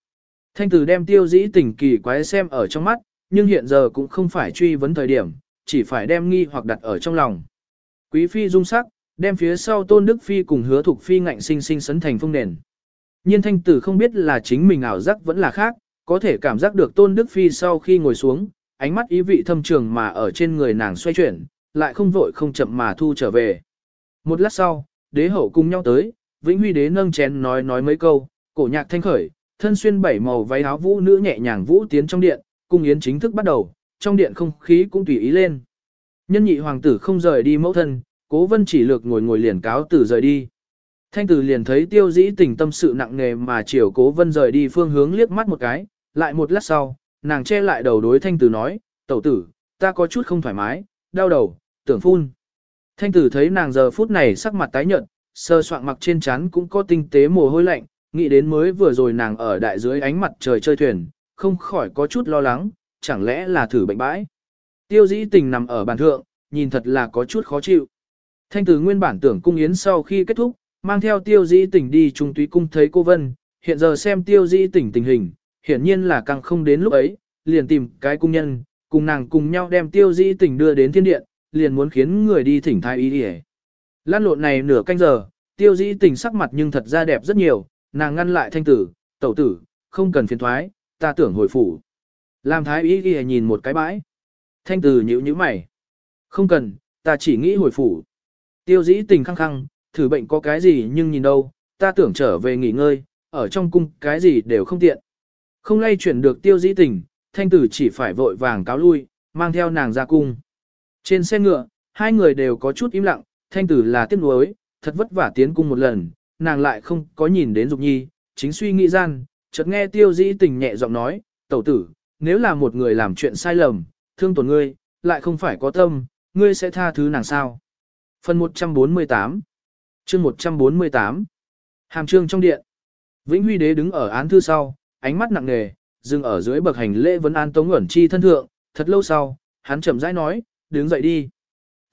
Thanh tử đem tiêu dĩ tình kỳ quái xem ở trong mắt, nhưng hiện giờ cũng không phải truy vấn thời điểm, chỉ phải đem nghi hoặc đặt ở trong lòng. Quý phi dung sắc, đem phía sau tôn đức phi cùng hứa thục phi ngạnh sinh sinh sấn thành phong nền. Nhiên thanh tử không biết là chính mình ảo giác vẫn là khác, có thể cảm giác được tôn đức phi sau khi ngồi xuống, ánh mắt ý vị thâm trường mà ở trên người nàng xoay chuyển, lại không vội không chậm mà thu trở về. Một lát sau, đế hậu cùng nhau tới, Vĩnh Huy đế nâng chén nói nói mấy câu, cổ nhạc thanh khởi, thân xuyên bảy màu váy áo vũ nữ nhẹ nhàng vũ tiến trong điện, cung yến chính thức bắt đầu, trong điện không khí cũng tùy ý lên. Nhân nhị hoàng tử không rời đi mẫu thân, cố vân chỉ lược ngồi ngồi liền cáo tử rời đi. Thanh tử liền thấy tiêu dĩ tình tâm sự nặng nề mà chiều cố vân rời đi phương hướng liếc mắt một cái, lại một lát sau, nàng che lại đầu đối thanh tử nói, tẩu tử, ta có chút không thoải mái, đau đầu, tưởng phun. Thanh tử thấy nàng giờ phút này sắc mặt tái nhợt, sơ soạn mặc trên chán cũng có tinh tế mồ hôi lạnh, nghĩ đến mới vừa rồi nàng ở đại dưới ánh mặt trời chơi thuyền, không khỏi có chút lo lắng, chẳng lẽ là thử bệnh bãi. Tiêu dĩ tình nằm ở bàn thượng, nhìn thật là có chút khó chịu. Thanh tử nguyên bản tưởng cung yến sau khi kết thúc, mang theo tiêu dĩ tình đi trung túy cung thấy cô Vân, hiện giờ xem tiêu dĩ tình tình hình, hiển nhiên là càng không đến lúc ấy, liền tìm cái cung nhân, cùng nàng cùng nhau đem tiêu dĩ tình đưa đến thiên điện, liền muốn khiến người đi thỉnh thai ý đi Lan lộn này nửa canh giờ, tiêu dĩ tình sắc mặt nhưng thật ra đẹp rất nhiều, nàng ngăn lại thanh tử, tẩu tử, không cần phiền thoái, ta tưởng hồi phủ. Làm thái y ghi nhìn một cái bãi. Thanh tử nhíu nhíu mày. Không cần, ta chỉ nghĩ hồi phủ. Tiêu dĩ tình khăng khăng, thử bệnh có cái gì nhưng nhìn đâu, ta tưởng trở về nghỉ ngơi, ở trong cung cái gì đều không tiện. Không lay chuyển được tiêu dĩ tình, thanh tử chỉ phải vội vàng cáo lui, mang theo nàng ra cung. Trên xe ngựa, hai người đều có chút im lặng, thanh tử là tiếc nuối, thật vất vả tiến cung một lần, nàng lại không có nhìn đến Dục Nhi, chính suy nghĩ gian, chợt nghe tiêu dĩ tình nhẹ giọng nói, tẩu tử, nếu là một người làm chuyện sai lầm, thương tổn ngươi, lại không phải có tâm, ngươi sẽ tha thứ nàng sao. Phần 148 chương 148 Hàm trương trong điện Vĩnh Huy Đế đứng ở án thư sau, ánh mắt nặng nề, dừng ở dưới bậc hành lễ vấn an Tống Ngẩn Chi thân thượng, thật lâu sau, hắn chậm rãi nói, đứng dậy đi.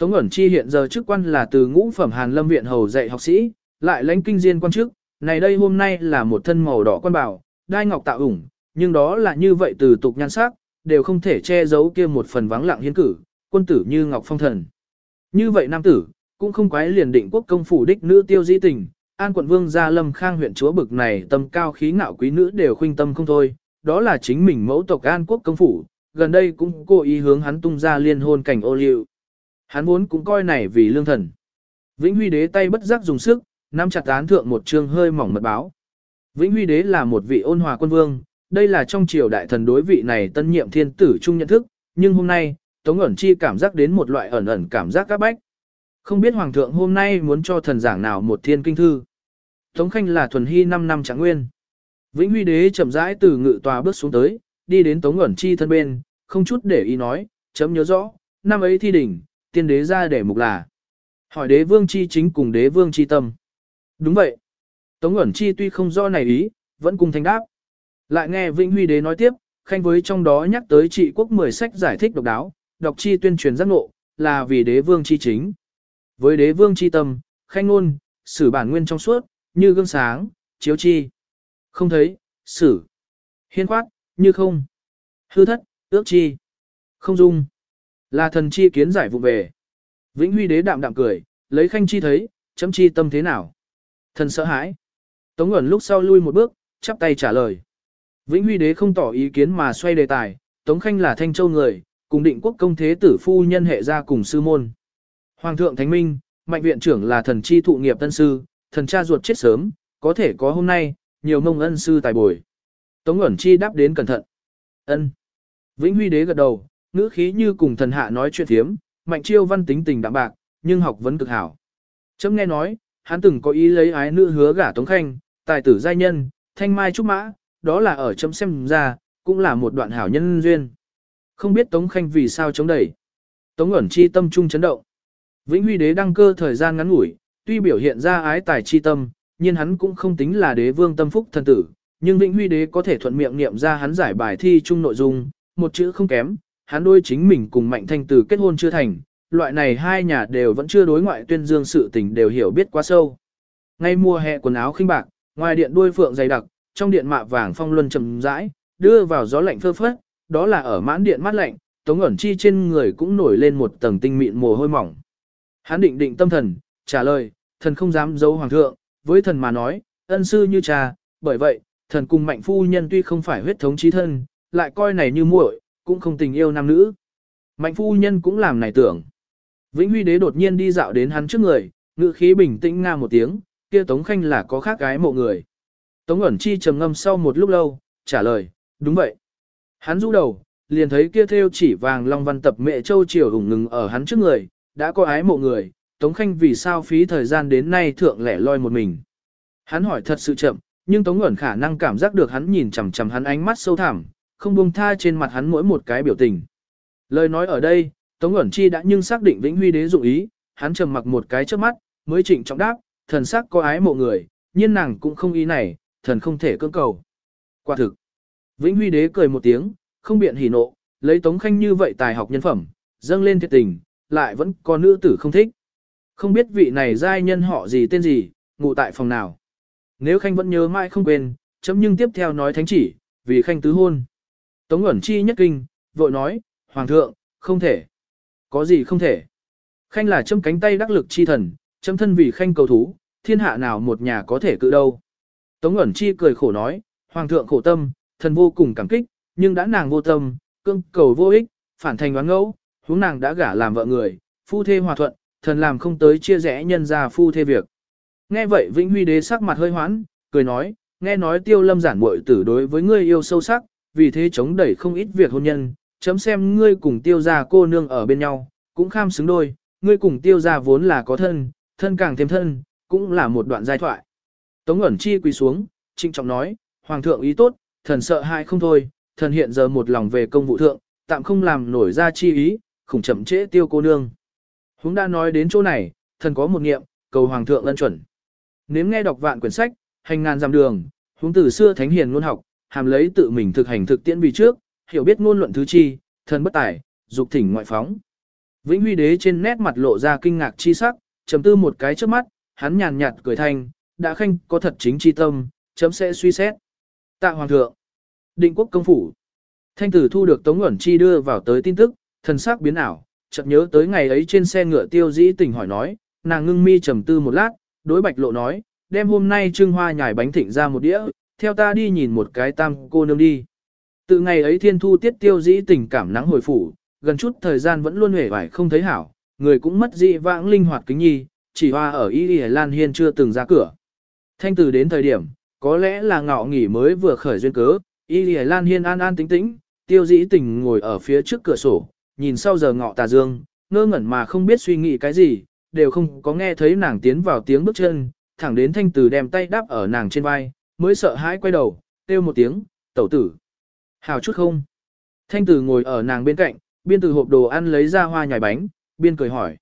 Tống Ngẩn Chi hiện giờ chức quan là từ ngũ phẩm Hàn Lâm Viện hầu dạy học sĩ, lại lãnh kinh diên quan chức, này đây hôm nay là một thân màu đỏ quan bảo, đai ngọc tạo ủng, nhưng đó là như vậy từ tục nhan sắc, đều không thể che giấu kia một phần vắng lặng hiến cử, quân tử như ngọc phong thần. Như vậy nam tử, cũng không quái liền định quốc công phủ đích nữ tiêu di tình, an quận vương gia lâm khang huyện chúa bực này tâm cao khí ngạo quý nữ đều khuynh tâm không thôi, đó là chính mình mẫu tộc an quốc công phủ, gần đây cũng cố ý hướng hắn tung ra liên hôn cảnh ô liu. Hắn vốn cũng coi này vì lương thần. Vĩnh Huy đế tay bất giác dùng sức, nắm chặt án thượng một chương hơi mỏng mật báo. Vĩnh Huy đế là một vị ôn hòa quân vương, đây là trong triều đại thần đối vị này tân nhiệm thiên tử trung nhận thức, nhưng hôm nay, Tống ẩn chi cảm giác đến một loại ẩn ẩn cảm giác các bách. Không biết Hoàng thượng hôm nay muốn cho thần giảng nào một thiên kinh thư. Tống Khanh là thuần hy 5 năm trạng nguyên. Vĩnh Huy đế chậm rãi từ ngự tòa bước xuống tới, đi đến Tống ẩn chi thân bên, không chút để ý nói, chấm nhớ rõ, năm ấy thi đỉnh, tiên đế ra để mục là. Hỏi đế vương chi chính cùng đế vương chi tâm. Đúng vậy. Tống ẩn chi tuy không rõ này ý, vẫn cùng thanh đáp. Lại nghe Vĩnh Huy đế nói tiếp, khanh với trong đó nhắc tới trị quốc 10 sách giải thích độc đáo, đọc chi tuyên truyền giác ngộ, là vì đế vương chi chính. Với đế vương chi tâm, khanh ngôn, sử bản nguyên trong suốt, như gương sáng, chiếu chi. Không thấy, sử. Hiên khoát, như không. Hư thất, ước chi. Không dung. Là thần chi kiến giải vụ về. Vĩnh Huy đế đạm đạm cười, lấy khanh chi thấy, chấm chi tâm thế nào. Thần sợ hãi. Tống ẩn lúc sau lui một bước, chắp tay trả lời. Vĩnh Huy đế không tỏ ý kiến mà xoay đề tài, Tống Khanh là Thanh Châu người, cùng định quốc công thế tử phu nhân hệ gia cùng sư môn. Hoàng thượng Thánh Minh, mạnh viện trưởng là thần chi thụ nghiệp tân sư, thần cha ruột chết sớm, có thể có hôm nay, nhiều mông ân sư tài bồi. Tống ẩn chi đáp đến cẩn thận. ân Vĩnh Huy đế gật đầu, ngữ khí như cùng thần hạ nói chuyện thiếm, mạnh chiêu văn tính tình đạm bạc, nhưng học vấn cực hảo. Chấm nghe nói, hắn từng có ý lấy ái nữ hứa gả Tống Khanh, tài tử giai nhân, thanh mai trúc mã, đó là ở chấm xem ra, cũng là một đoạn hảo nhân duyên. Không biết Tống Khanh vì sao chống đẩy. Tống ẩn chi tâm trung chấn động. Vĩnh Huy đế đăng cơ thời gian ngắn ngủi, tuy biểu hiện ra ái tài chi tâm, nhưng hắn cũng không tính là đế vương tâm phúc thần tử, nhưng Vĩnh Huy đế có thể thuận miệng niệm ra hắn giải bài thi chung nội dung, một chữ không kém, hắn đôi chính mình cùng Mạnh Thanh Từ kết hôn chưa thành, loại này hai nhà đều vẫn chưa đối ngoại tuyên dương sự tình đều hiểu biết quá sâu. Ngay mùa hè quần áo khinh bạc, ngoài điện đuôi phượng dày đặc, trong điện mạ vàng phong luân trầm rãi, đưa vào gió lạnh phơ phất, đó là ở mãn điện mát lạnh, Tống ẩn chi trên người cũng nổi lên một tầng tinh mịn mồ hôi mỏng. Hắn định định tâm thần, trả lời, thần không dám giấu hoàng thượng, với thần mà nói, ân sư như cha, bởi vậy, thần cùng mạnh phu nhân tuy không phải huyết thống chí thân, lại coi này như muội, cũng không tình yêu nam nữ. Mạnh phu nhân cũng làm này tưởng. Vĩnh Huy đế đột nhiên đi dạo đến hắn trước người, ngữ khí bình tĩnh nga một tiếng, kia Tống Khanh là có khác gái mộ người. Tống ẩn chi trầm ngâm sau một lúc lâu, trả lời, đúng vậy. Hắn rũ đầu, liền thấy kia theo chỉ vàng long văn tập mẹ châu triều hùng ngừng ở hắn trước người, đã có ái mộ người, Tống Khanh vì sao phí thời gian đến nay thượng lẻ loi một mình. Hắn hỏi thật sự chậm, nhưng Tống ẩn khả năng cảm giác được hắn nhìn chằm chằm hắn ánh mắt sâu thẳm, không buông tha trên mặt hắn mỗi một cái biểu tình. Lời nói ở đây, Tống ẩn chi đã nhưng xác định Vĩnh Huy đế dụng ý, hắn trầm mặc một cái trước mắt, mới trịnh trọng đáp, thần sắc có ái mộ người, nhưng nàng cũng không ý này, thần không thể cưỡng cầu. Quả thực, Vĩnh Huy đế cười một tiếng, không biện hỉ nộ, lấy Tống Khanh như vậy tài học nhân phẩm, dâng lên thiệt tình, lại vẫn có nữ tử không thích. Không biết vị này giai nhân họ gì tên gì, ngủ tại phòng nào. Nếu Khanh vẫn nhớ mãi không quên, chấm nhưng tiếp theo nói thánh chỉ, vì Khanh tứ hôn. Tống ẩn chi nhất kinh, vội nói, Hoàng thượng, không thể. Có gì không thể. Khanh là châm cánh tay đắc lực chi thần, châm thân vì Khanh cầu thú, thiên hạ nào một nhà có thể cự đâu. Tống ẩn chi cười khổ nói, Hoàng thượng khổ tâm, thần vô cùng cảm kích, nhưng đã nàng vô tâm, cương cầu vô ích, phản thành đoán ngẫu, huống nàng đã gả làm vợ người, phu thê hòa thuận, thần làm không tới chia rẽ nhân ra phu thê việc. Nghe vậy Vĩnh Huy đế sắc mặt hơi hoãn, cười nói, nghe nói tiêu lâm giản muội tử đối với ngươi yêu sâu sắc, vì thế chống đẩy không ít việc hôn nhân, chấm xem ngươi cùng tiêu gia cô nương ở bên nhau, cũng kham xứng đôi, ngươi cùng tiêu gia vốn là có thân, thân càng thêm thân, cũng là một đoạn giai thoại. Tống ẩn chi quỳ xuống, trinh trọng nói, Hoàng thượng ý tốt, thần sợ hại không thôi, thần hiện giờ một lòng về công vụ thượng, tạm không làm nổi ra chi ý, khủng chậm trễ tiêu cô nương. Húng đã nói đến chỗ này, thần có một nghiệm, cầu Hoàng thượng ân chuẩn. Nếu nghe đọc vạn quyển sách, hành ngàn dặm đường, huống từ xưa thánh hiền luôn học, hàm lấy tự mình thực hành thực tiễn vì trước, hiểu biết ngôn luận thứ chi, thần bất tài, dục thỉnh ngoại phóng. Vĩnh Huy đế trên nét mặt lộ ra kinh ngạc chi sắc, trầm tư một cái trước mắt, hắn nhàn nhạt cười thanh, đã khanh có thật chính chi tâm, chấm sẽ suy xét. Tạ hoàng thượng, định quốc công phủ. Thanh tử thu được Tống Uẩn Chi đưa vào tới tin tức, thần sắc biến ảo, chợt nhớ tới ngày ấy trên xe ngựa tiêu dĩ tỉnh hỏi nói, nàng ngưng mi trầm tư một lát, đối bạch lộ nói, đem hôm nay trưng hoa nhài bánh thịnh ra một đĩa, theo ta đi nhìn một cái tam cô nương đi. Từ ngày ấy thiên thu tiết tiêu dĩ tình cảm nắng hồi phủ, gần chút thời gian vẫn luôn hề vải không thấy hảo, người cũng mất dị vãng linh hoạt kính nhi, chỉ hoa ở Y Y Lan Hiên chưa từng ra cửa. Thanh từ đến thời điểm, có lẽ là ngọ nghỉ mới vừa khởi duyên cớ, Y Y Lan Hiên an an tĩnh tĩnh, tiêu dĩ tình ngồi ở phía trước cửa sổ, nhìn sau giờ ngọ tà dương, ngơ ngẩn mà không biết suy nghĩ cái gì, đều không có nghe thấy nàng tiến vào tiếng bước chân, thẳng đến thanh từ đem tay đáp ở nàng trên vai, mới sợ hãi quay đầu, kêu một tiếng, tẩu tử. Hào chút không? Thanh tử ngồi ở nàng bên cạnh, biên từ hộp đồ ăn lấy ra hoa nhài bánh, biên cười hỏi.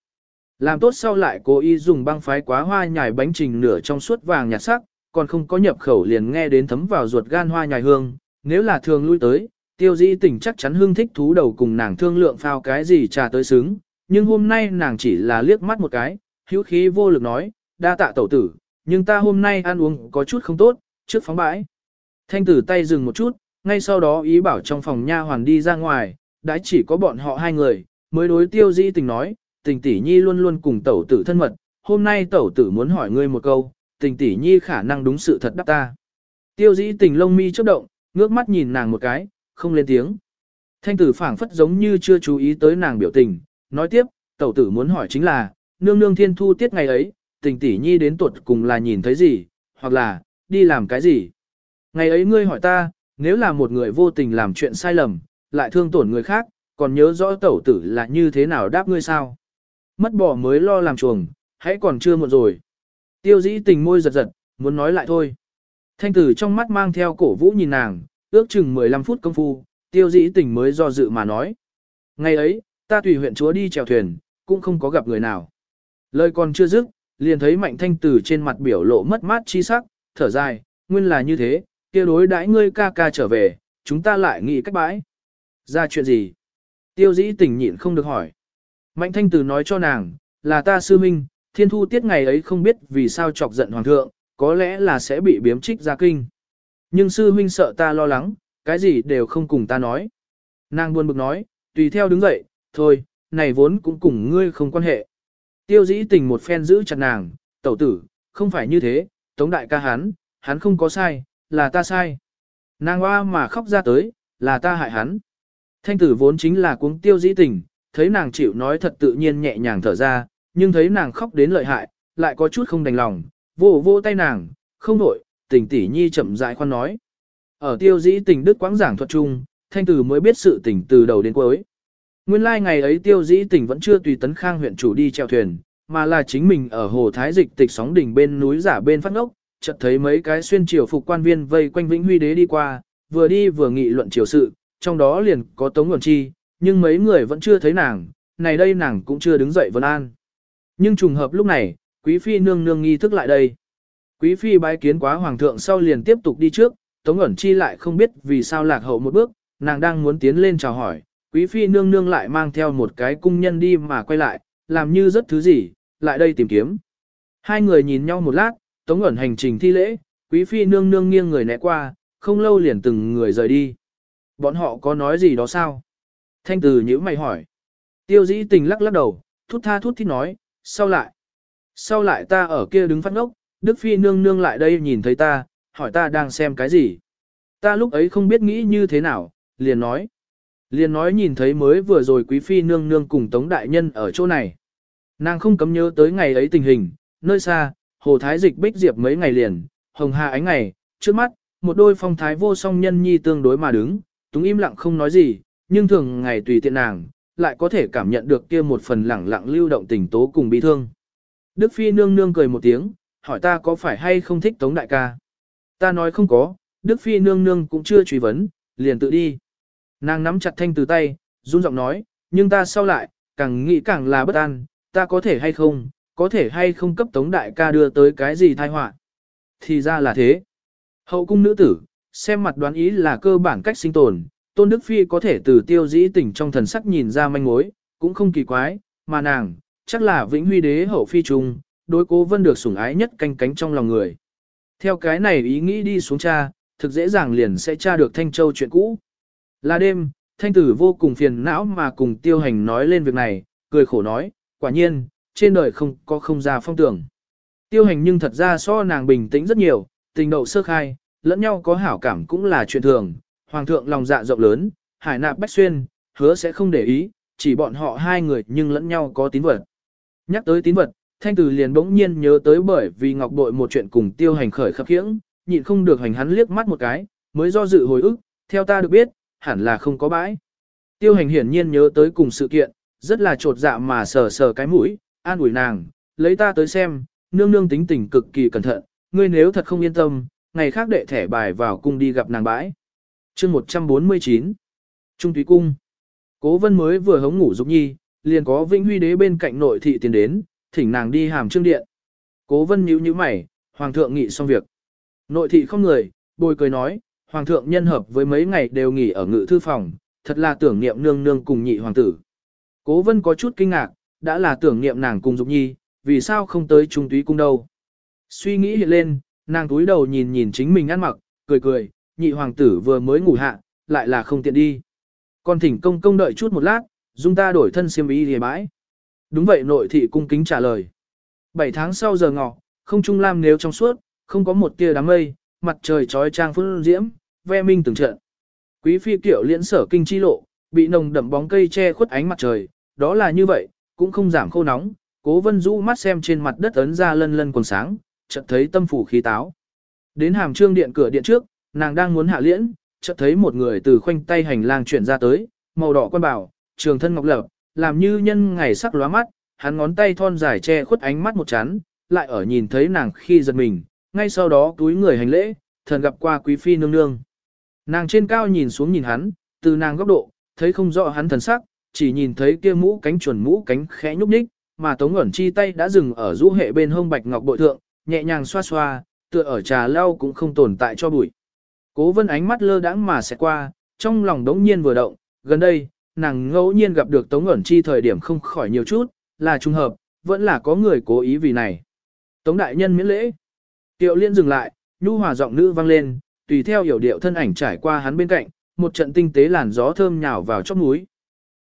Làm tốt sau lại cố ý dùng băng phái quá hoa nhài bánh trình nửa trong suốt vàng nhạt sắc, còn không có nhập khẩu liền nghe đến thấm vào ruột gan hoa nhài hương, nếu là thường lui tới, tiêu dĩ tỉnh chắc chắn hương thích thú đầu cùng nàng thương lượng phao cái gì trà tới xứng, nhưng hôm nay nàng chỉ là liếc mắt một cái, hữu khí vô lực nói, đa tạ tẩu tử, nhưng ta hôm nay ăn uống có chút không tốt, trước phóng bãi. Thanh tử tay dừng một chút, ngay sau đó ý bảo trong phòng nha hoàn đi ra ngoài, đã chỉ có bọn họ hai người, mới đối tiêu di tình nói, tình tỷ nhi luôn luôn cùng tẩu tử thân mật, hôm nay tẩu tử muốn hỏi ngươi một câu, tình tỷ nhi khả năng đúng sự thật đáp ta. Tiêu di tình lông mi chớp động, ngước mắt nhìn nàng một cái, không lên tiếng. Thanh tử phảng phất giống như chưa chú ý tới nàng biểu tình, nói tiếp, tẩu tử muốn hỏi chính là, nương nương thiên thu tiết ngày ấy, tình tỷ nhi đến tuột cùng là nhìn thấy gì, hoặc là, đi làm cái gì. Ngày ấy ngươi hỏi ta, nếu là một người vô tình làm chuyện sai lầm, lại thương tổn người khác, còn nhớ rõ tẩu tử là như thế nào đáp ngươi sao. Mất bỏ mới lo làm chuồng, hãy còn chưa muộn rồi. Tiêu dĩ tình môi giật giật, muốn nói lại thôi. Thanh tử trong mắt mang theo cổ vũ nhìn nàng, ước chừng 15 phút công phu, tiêu dĩ tình mới do dự mà nói. Ngày ấy, ta tùy huyện chúa đi chèo thuyền, cũng không có gặp người nào. Lời còn chưa dứt, liền thấy mạnh thanh tử trên mặt biểu lộ mất mát chi sắc, thở dài, nguyên là như thế, kia đối đãi ngươi ca ca trở về, chúng ta lại nghĩ cách bãi. Ra chuyện gì? Tiêu dĩ tỉnh nhịn không được hỏi. Mạnh thanh tử nói cho nàng, là ta sư minh, thiên thu tiết ngày ấy không biết vì sao chọc giận hoàng thượng, có lẽ là sẽ bị biếm trích ra kinh. Nhưng sư minh sợ ta lo lắng, cái gì đều không cùng ta nói. Nàng buồn bực nói, tùy theo đứng dậy, thôi, này vốn cũng cùng ngươi không quan hệ. Tiêu dĩ tình một phen giữ chặt nàng, tẩu tử, không phải như thế, tống đại ca hắn, hắn không có sai, là ta sai. Nàng hoa mà khóc ra tới, là ta hại hắn. Thanh tử vốn chính là cuống tiêu dĩ tình, thấy nàng chịu nói thật tự nhiên nhẹ nhàng thở ra, nhưng thấy nàng khóc đến lợi hại, lại có chút không đành lòng, vô vô tay nàng, không nổi, tình tỷ nhi chậm rãi khoan nói. Ở tiêu dĩ tình đức quãng giảng thuật chung, thanh tử mới biết sự tình từ đầu đến cuối. Nguyên lai like ngày ấy tiêu dĩ tình vẫn chưa tùy tấn khang huyện chủ đi treo thuyền, mà là chính mình ở hồ thái dịch tịch sóng đỉnh bên núi giả bên phát ngốc, chợt thấy mấy cái xuyên triều phục quan viên vây quanh Vĩnh Huy đế đi qua, vừa đi vừa nghị luận triều sự, trong đó liền có Tống Nguồn Chi, nhưng mấy người vẫn chưa thấy nàng, này đây nàng cũng chưa đứng dậy vân an. Nhưng trùng hợp lúc này, quý phi nương nương nghi thức lại đây. Quý phi bái kiến quá hoàng thượng sau liền tiếp tục đi trước, Tống Nguồn Chi lại không biết vì sao lạc hậu một bước, nàng đang muốn tiến lên chào hỏi, quý phi nương nương lại mang theo một cái cung nhân đi mà quay lại, làm như rất thứ gì, lại đây tìm kiếm. Hai người nhìn nhau một lát, Tống ẩn hành trình thi lễ, quý phi nương nương nghiêng người né qua, không lâu liền từng người rời đi. Bọn họ có nói gì đó sao? Thanh từ nhữ mày hỏi. Tiêu dĩ tình lắc lắc đầu, thút tha thút thít nói, sau lại. Sau lại ta ở kia đứng phát ngốc, Đức Phi nương nương lại đây nhìn thấy ta, hỏi ta đang xem cái gì. Ta lúc ấy không biết nghĩ như thế nào, liền nói. Liền nói nhìn thấy mới vừa rồi Quý Phi nương nương cùng Tống Đại Nhân ở chỗ này. Nàng không cấm nhớ tới ngày ấy tình hình, nơi xa, hồ thái dịch bích diệp mấy ngày liền, hồng hà ánh ngày, trước mắt, một đôi phong thái vô song nhân nhi tương đối mà đứng, túng im lặng không nói gì, nhưng thường ngày tùy tiện nàng, lại có thể cảm nhận được kia một phần lẳng lặng lưu động tình tố cùng bi thương. Đức Phi nương nương cười một tiếng, hỏi ta có phải hay không thích Tống đại ca. Ta nói không có, Đức Phi nương nương cũng chưa truy vấn, liền tự đi. Nàng nắm chặt thanh từ tay, run giọng nói, nhưng ta sau lại, càng nghĩ càng là bất an, ta có thể hay không, có thể hay không cấp tống đại ca đưa tới cái gì tai họa. Thì ra là thế. Hậu cung nữ tử, xem mặt đoán ý là cơ bản cách sinh tồn, Tôn Đức Phi có thể từ tiêu dĩ tỉnh trong thần sắc nhìn ra manh mối, cũng không kỳ quái, mà nàng, chắc là vĩnh huy đế hậu phi trung, đối cố vân được sủng ái nhất canh cánh trong lòng người. Theo cái này ý nghĩ đi xuống cha, thực dễ dàng liền sẽ tra được Thanh Châu chuyện cũ. Là đêm, Thanh Tử vô cùng phiền não mà cùng tiêu hành nói lên việc này, cười khổ nói, quả nhiên, trên đời không có không ra phong tưởng. Tiêu hành nhưng thật ra so nàng bình tĩnh rất nhiều, tình đậu sơ khai, lẫn nhau có hảo cảm cũng là chuyện thường, hoàng thượng lòng dạ rộng lớn, hải nạp bách xuyên, hứa sẽ không để ý, chỉ bọn họ hai người nhưng lẫn nhau có tín vật. Nhắc tới tín vật, thanh từ liền bỗng nhiên nhớ tới bởi vì ngọc bội một chuyện cùng tiêu hành khởi khập khiễng, nhịn không được hành hắn liếc mắt một cái, mới do dự hồi ức, theo ta được biết, hẳn là không có bãi. Tiêu hành hiển nhiên nhớ tới cùng sự kiện, rất là trột dạ mà sờ sờ cái mũi, an ủi nàng, lấy ta tới xem, nương nương tính tình cực kỳ cẩn thận, ngươi nếu thật không yên tâm, ngày khác đệ thẻ bài vào cung đi gặp nàng bãi. chương 149 Trung Thúy Cung Cố vân mới vừa hống ngủ dục nhi, liền có Vĩnh Huy đế bên cạnh nội thị tiến đến, thỉnh nàng đi hàm trương điện. Cố vân nhíu nhíu mày, hoàng thượng nghị xong việc. Nội thị không người, bồi cười nói, hoàng thượng nhân hợp với mấy ngày đều nghỉ ở ngự thư phòng, thật là tưởng niệm nương nương cùng nhị hoàng tử. Cố vân có chút kinh ngạc, đã là tưởng niệm nàng cùng dục nhi, vì sao không tới trung túy cung đâu. Suy nghĩ hiện lên, nàng túi đầu nhìn nhìn chính mình ăn mặc, cười cười, nhị hoàng tử vừa mới ngủ hạ, lại là không tiện đi. Còn thỉnh công công đợi chút một lát, dung ta đổi thân xiêm y lìa bãi. Đúng vậy nội thị cung kính trả lời. Bảy tháng sau giờ ngọ, không trung lam nếu trong suốt, không có một tia đám mây, mặt trời trói trang phun diễm, ve minh từng trận. Quý phi kiểu liễn sở kinh chi lộ, bị nồng đậm bóng cây che khuất ánh mặt trời, đó là như vậy, cũng không giảm khô nóng. Cố vân rũ mắt xem trên mặt đất ấn ra lân lân quần sáng, chợt thấy tâm phủ khí táo. Đến hàm trương điện cửa điện trước, nàng đang muốn hạ liễn, chợt thấy một người từ khoanh tay hành lang chuyển ra tới, màu đỏ quan bảo, trường thân ngọc lập, làm như nhân ngày sắc lóa mắt, hắn ngón tay thon dài che khuất ánh mắt một chán, lại ở nhìn thấy nàng khi giật mình, ngay sau đó túi người hành lễ, thần gặp qua quý phi nương nương. Nàng trên cao nhìn xuống nhìn hắn, từ nàng góc độ, thấy không rõ hắn thần sắc, chỉ nhìn thấy kia mũ cánh chuẩn mũ cánh khẽ nhúc nhích, mà Tống Ngẩn Chi tay đã dừng ở rũ hệ bên hông bạch ngọc bội thượng, nhẹ nhàng xoa xoa, tựa ở trà lau cũng không tồn tại cho bụi. Cố Vân ánh mắt lơ đãng mà sẽ qua, trong lòng đống nhiên vừa động, gần đây, nàng ngẫu nhiên gặp được Tống Ngẩn Chi thời điểm không khỏi nhiều chút, là trùng hợp, vẫn là có người cố ý vì này. Tống đại nhân miễn lễ. Tiệu Liên dừng lại, nhu hòa giọng nữ vang lên, tùy theo hiểu điệu thân ảnh trải qua hắn bên cạnh, một trận tinh tế làn gió thơm nhào vào chóp núi.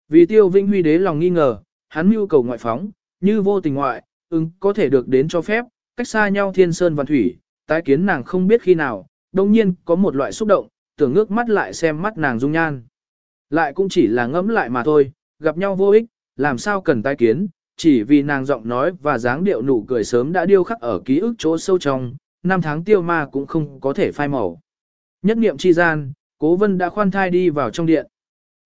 Vì Tiêu Vĩnh Huy đế lòng nghi ngờ, hắn mưu cầu ngoại phóng, như vô tình ngoại, ứng có thể được đến cho phép, cách xa nhau thiên sơn và thủy, tái kiến nàng không biết khi nào, đồng nhiên có một loại xúc động, tưởng ngước mắt lại xem mắt nàng dung nhan. Lại cũng chỉ là ngẫm lại mà thôi, gặp nhau vô ích, làm sao cần tái kiến, chỉ vì nàng giọng nói và dáng điệu nụ cười sớm đã điêu khắc ở ký ức chỗ sâu trong, năm tháng tiêu ma cũng không có thể phai màu. Nhất niệm chi gian, cố vân đã khoan thai đi vào trong điện.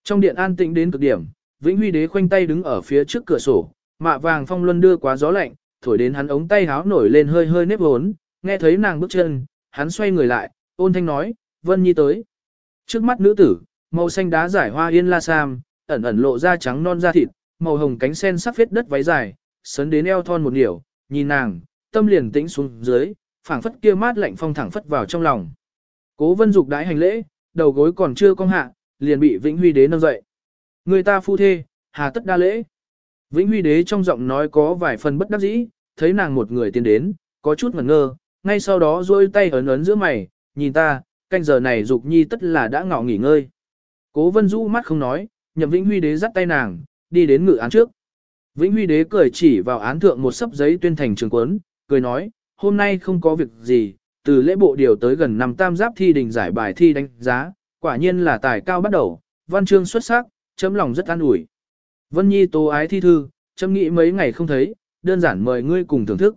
Trong điện an tĩnh đến cực điểm, Vĩnh Huy đế khoanh tay đứng ở phía trước cửa sổ, mạ vàng phong luân đưa quá gió lạnh, thổi đến hắn ống tay háo nổi lên hơi hơi nếp hốn, nghe thấy nàng bước chân, hắn xoay người lại, ôn thanh nói, Vân Nhi tới. Trước mắt nữ tử, màu xanh đá giải hoa yên la sam, ẩn ẩn lộ ra trắng non da thịt, màu hồng cánh sen sắc phết đất váy dài, sấn đến eo thon một niểu, nhìn nàng, tâm liền tĩnh xuống dưới, phảng phất kia mát lạnh phong thẳng phất vào trong lòng. Cố Vân Dục đái hành lễ, đầu gối còn chưa cong hạ, liền bị Vĩnh Huy Đế nâng dậy. Người ta phu thê, hà tất đa lễ. Vĩnh Huy Đế trong giọng nói có vài phần bất đắc dĩ, thấy nàng một người tiến đến, có chút ngẩn ngơ, ngay sau đó duỗi tay ấn ấn giữa mày, nhìn ta, canh giờ này Dục Nhi tất là đã ngọ nghỉ ngơi. Cố Vân du mắt không nói, nhậm Vĩnh Huy Đế dắt tay nàng, đi đến ngự án trước. Vĩnh Huy Đế cười chỉ vào án thượng một sấp giấy tuyên thành trường quấn, cười nói, hôm nay không có việc gì, từ lễ bộ điều tới gần năm tam giáp thi đình giải bài thi đánh giá, quả nhiên là tài cao bắt đầu, văn chương xuất sắc, chấm lòng rất an ủi. Vân Nhi tố ái thi thư, chấm nghĩ mấy ngày không thấy, đơn giản mời ngươi cùng thưởng thức.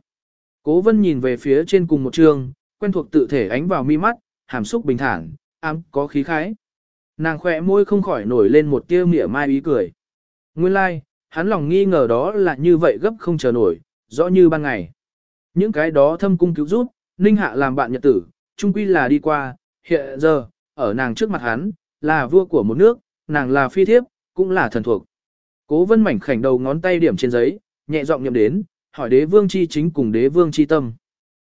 Cố Vân nhìn về phía trên cùng một trường, quen thuộc tự thể ánh vào mi mắt, hàm xúc bình thản, ám có khí khái. Nàng khỏe môi không khỏi nổi lên một tia mỉa mai ý cười. Nguyên lai, like, hắn lòng nghi ngờ đó là như vậy gấp không chờ nổi, rõ như ban ngày. Những cái đó thâm cung cứu giúp, Ninh Hạ làm bạn nhật tử, trung quy là đi qua, hiện giờ, ở nàng trước mặt hắn, là vua của một nước, nàng là phi thiếp, cũng là thần thuộc. Cố vân mảnh khảnh đầu ngón tay điểm trên giấy, nhẹ giọng nhậm đến, hỏi đế vương chi chính cùng đế vương chi tâm.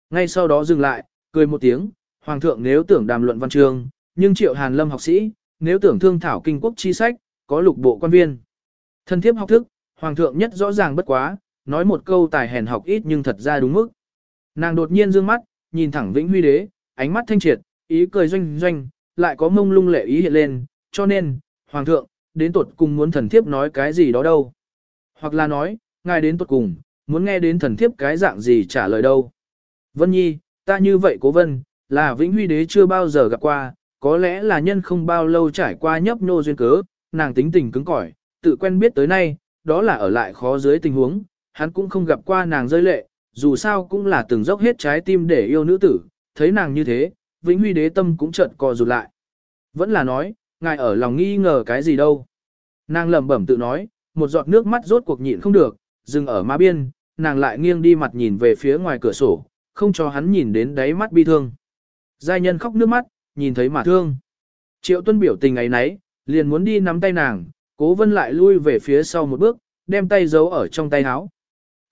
Ngay sau đó dừng lại, cười một tiếng, hoàng thượng nếu tưởng đàm luận văn chương, nhưng triệu hàn lâm học sĩ, nếu tưởng thương thảo kinh quốc chi sách, có lục bộ quan viên. Thân thiếp học thức, hoàng thượng nhất rõ ràng bất quá, nói một câu tài hèn học ít nhưng thật ra đúng mức. Nàng đột nhiên dương mắt, nhìn thẳng Vĩnh Huy đế, ánh mắt thanh triệt, ý cười doanh doanh, lại có mông lung lệ ý hiện lên, cho nên, hoàng thượng, đến tuột cùng muốn thần thiếp nói cái gì đó đâu. Hoặc là nói, ngài đến tuột cùng, muốn nghe đến thần thiếp cái dạng gì trả lời đâu. Vân Nhi, ta như vậy cố vân, là Vĩnh Huy đế chưa bao giờ gặp qua, có lẽ là nhân không bao lâu trải qua nhấp nô duyên cớ, nàng tính tình cứng cỏi, tự quen biết tới nay, đó là ở lại khó dưới tình huống, hắn cũng không gặp qua nàng rơi lệ, dù sao cũng là từng dốc hết trái tim để yêu nữ tử, thấy nàng như thế, Vĩnh Huy đế tâm cũng chợt co rụt lại. Vẫn là nói, ngài ở lòng nghi ngờ cái gì đâu. Nàng lẩm bẩm tự nói, một giọt nước mắt rốt cuộc nhịn không được, dừng ở má biên, nàng lại nghiêng đi mặt nhìn về phía ngoài cửa sổ, không cho hắn nhìn đến đáy mắt bi thương. Giai nhân khóc nước mắt, nhìn thấy mà thương. Triệu tuân biểu tình ấy nấy, liền muốn đi nắm tay nàng, cố vân lại lui về phía sau một bước, đem tay giấu ở trong tay áo.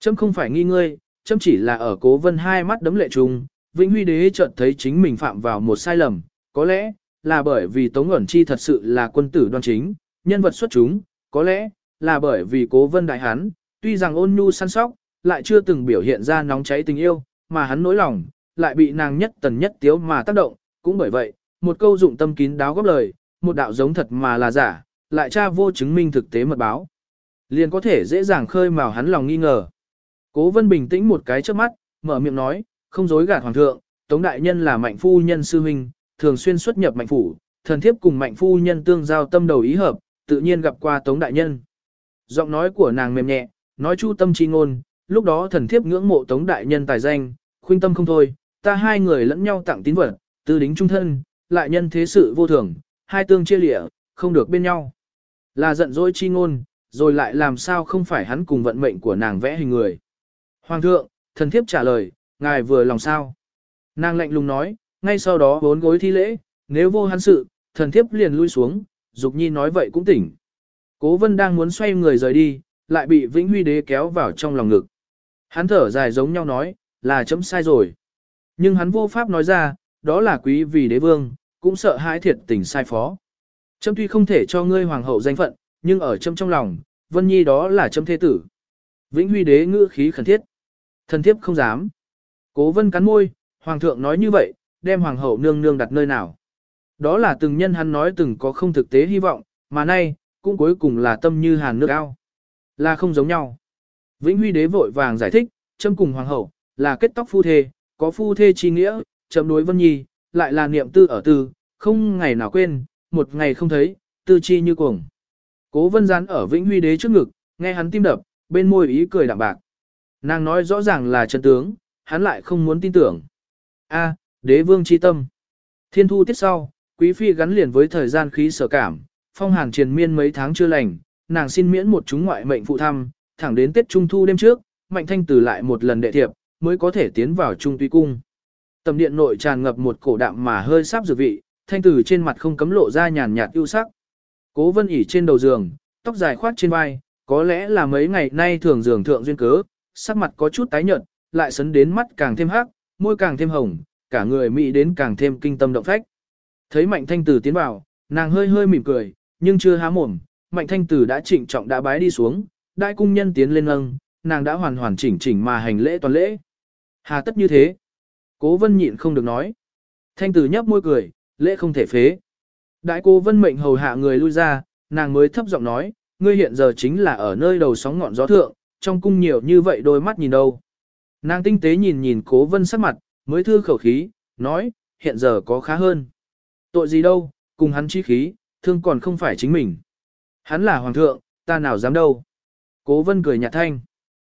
Chấm không phải nghi ngươi, chấm chỉ là ở cố vân hai mắt đấm lệ trùng, Vĩnh Huy đế chợt thấy chính mình phạm vào một sai lầm, có lẽ là bởi vì Tống Ngẩn chi thật sự là quân tử đoan chính, nhân vật xuất chúng, có lẽ là bởi vì cố vân đại hán, tuy rằng ôn nhu săn sóc, lại chưa từng biểu hiện ra nóng cháy tình yêu, mà hắn nỗi lòng, lại bị nàng nhất tần nhất tiếu mà tác động, cũng bởi vậy, một câu dụng tâm kín đáo góp lời, một đạo giống thật mà là giả, lại tra vô chứng minh thực tế mật báo. Liền có thể dễ dàng khơi mào hắn lòng nghi ngờ. Cố vân bình tĩnh một cái trước mắt, mở miệng nói, không dối gạt hoàng thượng, Tống Đại Nhân là mạnh phu nhân sư huynh, thường xuyên xuất nhập mạnh phủ, thần thiếp cùng mạnh phu nhân tương giao tâm đầu ý hợp, tự nhiên gặp qua Tống Đại Nhân. Giọng nói của nàng mềm nhẹ, nói chu tâm chi ngôn, lúc đó thần thiếp ngưỡng mộ Tống Đại Nhân tài danh, khuynh tâm không thôi, ta hai người lẫn nhau tặng tín vật, tư đính trung thân, lại nhân thế sự vô thường, hai tương chia lịa, không được bên nhau. Là giận dỗi chi ngôn, rồi lại làm sao không phải hắn cùng vận mệnh của nàng vẽ hình người. Hoàng thượng, thần thiếp trả lời, ngài vừa lòng sao. Nàng lạnh lùng nói, ngay sau đó bốn gối thi lễ, nếu vô hắn sự, thần thiếp liền lui xuống, Dục Nhi nói vậy cũng tỉnh. Cố vân đang muốn xoay người rời đi, lại bị Vĩnh Huy đế kéo vào trong lòng ngực. Hắn thở dài giống nhau nói, là chấm sai rồi. Nhưng hắn vô pháp nói ra, đó là quý vì đế vương, cũng sợ hãi thiệt tình sai phó. Chấm tuy không thể cho ngươi hoàng hậu danh phận, nhưng ở chấm trong lòng, Vân Nhi đó là chấm thế tử. Vĩnh Huy đế ngữ khí khẩn thiết. Thần thiếp không dám. Cố vân cắn môi, hoàng thượng nói như vậy, đem hoàng hậu nương nương đặt nơi nào. Đó là từng nhân hắn nói từng có không thực tế hy vọng, mà nay, cũng cuối cùng là tâm như hàn nước ao. Là không giống nhau. Vĩnh Huy đế vội vàng giải thích, châm cùng hoàng hậu, là kết tóc phu thê, có phu thê chi nghĩa, chấm đối Vân Nhi, lại là niệm tư ở tư, không ngày nào quên, một ngày không thấy, tư chi như cuồng. Cố Vân Gián ở Vĩnh Huy đế trước ngực, nghe hắn tim đập, bên môi ý cười đạm bạc. Nàng nói rõ ràng là chân tướng, hắn lại không muốn tin tưởng. A, đế vương chi tâm. Thiên thu tiết sau, quý phi gắn liền với thời gian khí sở cảm, phong hàn triền miên mấy tháng chưa lành, nàng xin miễn một chúng ngoại mệnh phụ thăm, thẳng đến Tết Trung Thu đêm trước, Mạnh Thanh Tử lại một lần đệ thiệp, mới có thể tiến vào Trung Tuy Cung. Tầm điện nội tràn ngập một cổ đạm mà hơi sáp dược vị, Thanh Tử trên mặt không cấm lộ ra nhàn nhạt ưu sắc. Cố Vân ỉ trên đầu giường, tóc dài khoát trên vai, có lẽ là mấy ngày nay thường giường thượng duyên cớ, sắc mặt có chút tái nhợt, lại sấn đến mắt càng thêm hắc, môi càng thêm hồng, cả người mỹ đến càng thêm kinh tâm động phách. Thấy Mạnh Thanh Tử tiến vào, nàng hơi hơi mỉm cười, nhưng chưa há mồm, Mạnh Thanh Tử đã trịnh trọng đã bái đi xuống, đại cung nhân tiến lên lâng, nàng đã hoàn hoàn chỉnh chỉnh mà hành lễ toàn lễ. Hà tất như thế? Cố Vân nhịn không được nói. Thanh Tử nhấp môi cười, lễ không thể phế. Đại cô Vân mệnh hầu hạ người lui ra, nàng mới thấp giọng nói, ngươi hiện giờ chính là ở nơi đầu sóng ngọn gió thượng, trong cung nhiều như vậy đôi mắt nhìn đâu. Nàng tinh tế nhìn nhìn cố vân sắc mặt, mới thư khẩu khí, nói, hiện giờ có khá hơn. Tội gì đâu, cùng hắn chi khí, thương còn không phải chính mình. Hắn là hoàng thượng, ta nào dám đâu. Cố vân cười nhạt thanh.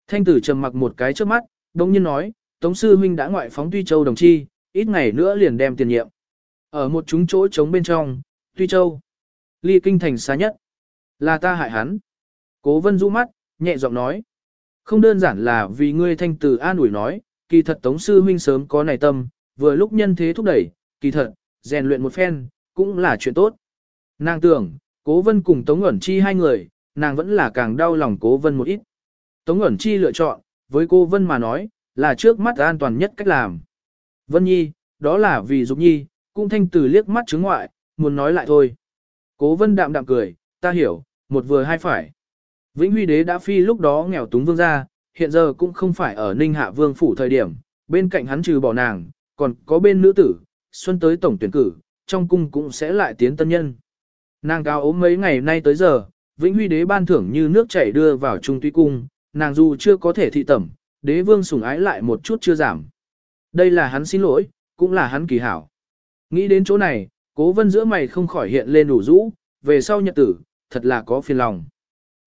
Thanh tử trầm mặc một cái trước mắt, đồng nhiên nói, Tống sư huynh đã ngoại phóng Tuy Châu đồng chi, ít ngày nữa liền đem tiền nhiệm. Ở một chúng chỗ trống bên trong, Tuy Châu, ly kinh thành xa nhất, là ta hại hắn. Cố vân rũ mắt, nhẹ giọng nói. Không đơn giản là vì ngươi thanh tử an ủi nói, kỳ thật Tống sư huynh sớm có này tâm, vừa lúc nhân thế thúc đẩy, kỳ thật, rèn luyện một phen, cũng là chuyện tốt. Nàng tưởng, cố vân cùng Tống ẩn chi hai người, nàng vẫn là càng đau lòng cố vân một ít. Tống ẩn chi lựa chọn, với cô vân mà nói, là trước mắt an toàn nhất cách làm. Vân nhi, đó là vì dục nhi, cũng thanh tử liếc mắt chứng ngoại, muốn nói lại thôi. Cố vân đạm đạm cười, ta hiểu, một vừa hai phải. Vĩnh Huy đế đã phi lúc đó nghèo túng vương gia, hiện giờ cũng không phải ở Ninh Hạ Vương phủ thời điểm, bên cạnh hắn trừ bỏ nàng, còn có bên nữ tử, xuân tới tổng tuyển cử, trong cung cũng sẽ lại tiến tân nhân. Nàng cao ốm mấy ngày nay tới giờ, Vĩnh Huy đế ban thưởng như nước chảy đưa vào trung tuy cung, nàng dù chưa có thể thị tẩm, đế vương sủng ái lại một chút chưa giảm. Đây là hắn xin lỗi, cũng là hắn kỳ hảo. Nghĩ đến chỗ này, cố vân giữa mày không khỏi hiện lên đủ rũ, về sau nhật tử, thật là có phiền lòng.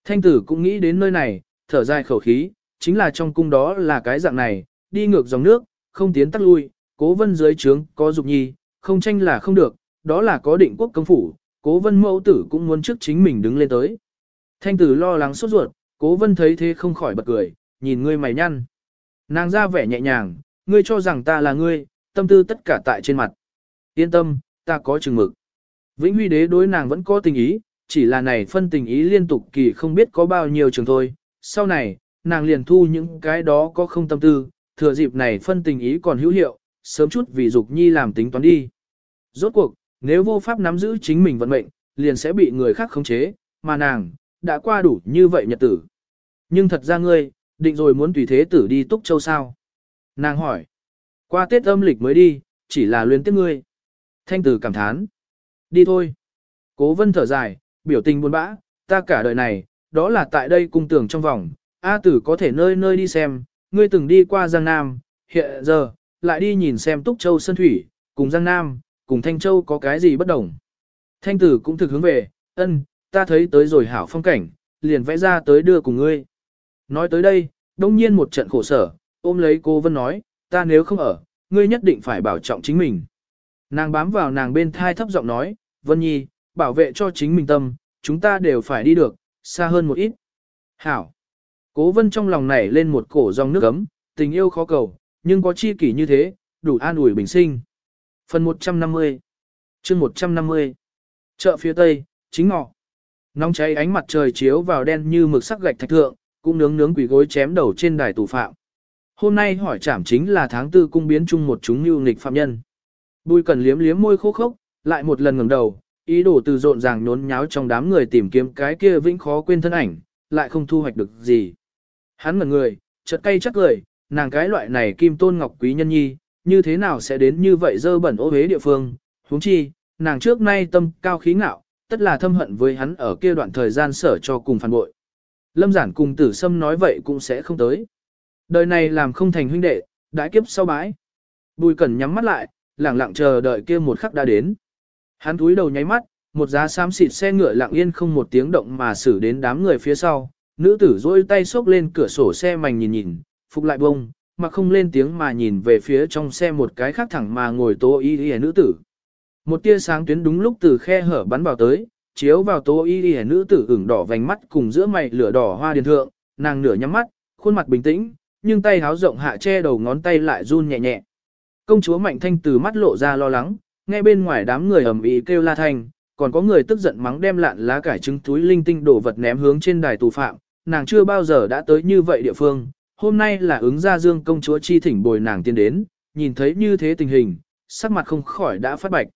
Thanh tử cũng nghĩ đến nơi này, thở dài khẩu khí, chính là trong cung đó là cái dạng này, đi ngược dòng nước, không tiến tắc lui, cố vân dưới trướng, có dục nhi, không tranh là không được, đó là có định quốc công phủ, cố vân mẫu tử cũng muốn trước chính mình đứng lên tới. Thanh tử lo lắng sốt ruột, cố vân thấy thế không khỏi bật cười, nhìn ngươi mày nhăn. Nàng ra vẻ nhẹ nhàng, ngươi cho rằng ta là ngươi, tâm tư tất cả tại trên mặt. Yên tâm, ta có chừng mực. Vĩnh Huy đế đối nàng vẫn có tình ý, chỉ là này phân tình ý liên tục kỳ không biết có bao nhiêu trường thôi. Sau này, nàng liền thu những cái đó có không tâm tư, thừa dịp này phân tình ý còn hữu hiệu, sớm chút vì dục nhi làm tính toán đi. Rốt cuộc, nếu vô pháp nắm giữ chính mình vận mệnh, liền sẽ bị người khác khống chế, mà nàng, đã qua đủ như vậy nhật tử. Nhưng thật ra ngươi, định rồi muốn tùy thế tử đi túc châu sao? Nàng hỏi. Qua Tết âm lịch mới đi, chỉ là luyến tiếc ngươi. Thanh tử cảm thán. Đi thôi. Cố vân thở dài, biểu tình buồn bã, ta cả đời này, đó là tại đây cung tưởng trong vòng, A tử có thể nơi nơi đi xem, ngươi từng đi qua Giang Nam, hiện giờ, lại đi nhìn xem Túc Châu Sơn Thủy, cùng Giang Nam, cùng Thanh Châu có cái gì bất đồng. Thanh tử cũng thực hướng về, ân, ta thấy tới rồi hảo phong cảnh, liền vẽ ra tới đưa cùng ngươi. Nói tới đây, đông nhiên một trận khổ sở, ôm lấy cô Vân nói, ta nếu không ở, ngươi nhất định phải bảo trọng chính mình. Nàng bám vào nàng bên thai thấp giọng nói, Vân Nhi, bảo vệ cho chính mình tâm, chúng ta đều phải đi được, xa hơn một ít. Hảo. Cố vân trong lòng nảy lên một cổ dòng nước ấm, tình yêu khó cầu, nhưng có chi kỷ như thế, đủ an ủi bình sinh. Phần 150 chương 150 Chợ phía tây, chính ngọ. Nóng cháy ánh mặt trời chiếu vào đen như mực sắc gạch thạch thượng, cũng nướng nướng quỷ gối chém đầu trên đài tù phạm. Hôm nay hỏi trảm chính là tháng tư cung biến chung một chúng lưu nghịch phạm nhân. Bùi cần liếm liếm môi khô khốc, lại một lần ngẩng đầu, ý đồ từ rộn ràng nhốn nháo trong đám người tìm kiếm cái kia vĩnh khó quên thân ảnh, lại không thu hoạch được gì. Hắn ngẩn người, chợt cay chắc cười, nàng cái loại này kim tôn ngọc quý nhân nhi, như thế nào sẽ đến như vậy dơ bẩn ô hế địa phương, huống chi, nàng trước nay tâm cao khí ngạo, tất là thâm hận với hắn ở kia đoạn thời gian sở cho cùng phản bội. Lâm giản cùng tử sâm nói vậy cũng sẽ không tới. Đời này làm không thành huynh đệ, đã kiếp sau bãi. Bùi cẩn nhắm mắt lại, lặng lặng chờ đợi kia một khắc đã đến. Hắn túi đầu nháy mắt, một giá xám xịt xe ngựa lặng yên không một tiếng động mà xử đến đám người phía sau, nữ tử dôi tay xốc lên cửa sổ xe mảnh nhìn nhìn, phục lại bông, mà không lên tiếng mà nhìn về phía trong xe một cái khác thẳng mà ngồi tố y y nữ tử. Một tia sáng tuyến đúng lúc từ khe hở bắn vào tới, chiếu vào tố y y nữ tử ửng đỏ vành mắt cùng giữa mày lửa đỏ hoa điền thượng, nàng nửa nhắm mắt, khuôn mặt bình tĩnh, nhưng tay háo rộng hạ che đầu ngón tay lại run nhẹ nhẹ. Công chúa Mạnh Thanh từ mắt lộ ra lo lắng, nghe bên ngoài đám người ầm ĩ kêu la thanh, còn có người tức giận mắng đem lạn lá cải trứng túi linh tinh đổ vật ném hướng trên đài tù phạm, nàng chưa bao giờ đã tới như vậy địa phương, hôm nay là ứng gia dương công chúa chi thỉnh bồi nàng tiên đến, nhìn thấy như thế tình hình, sắc mặt không khỏi đã phát bạch.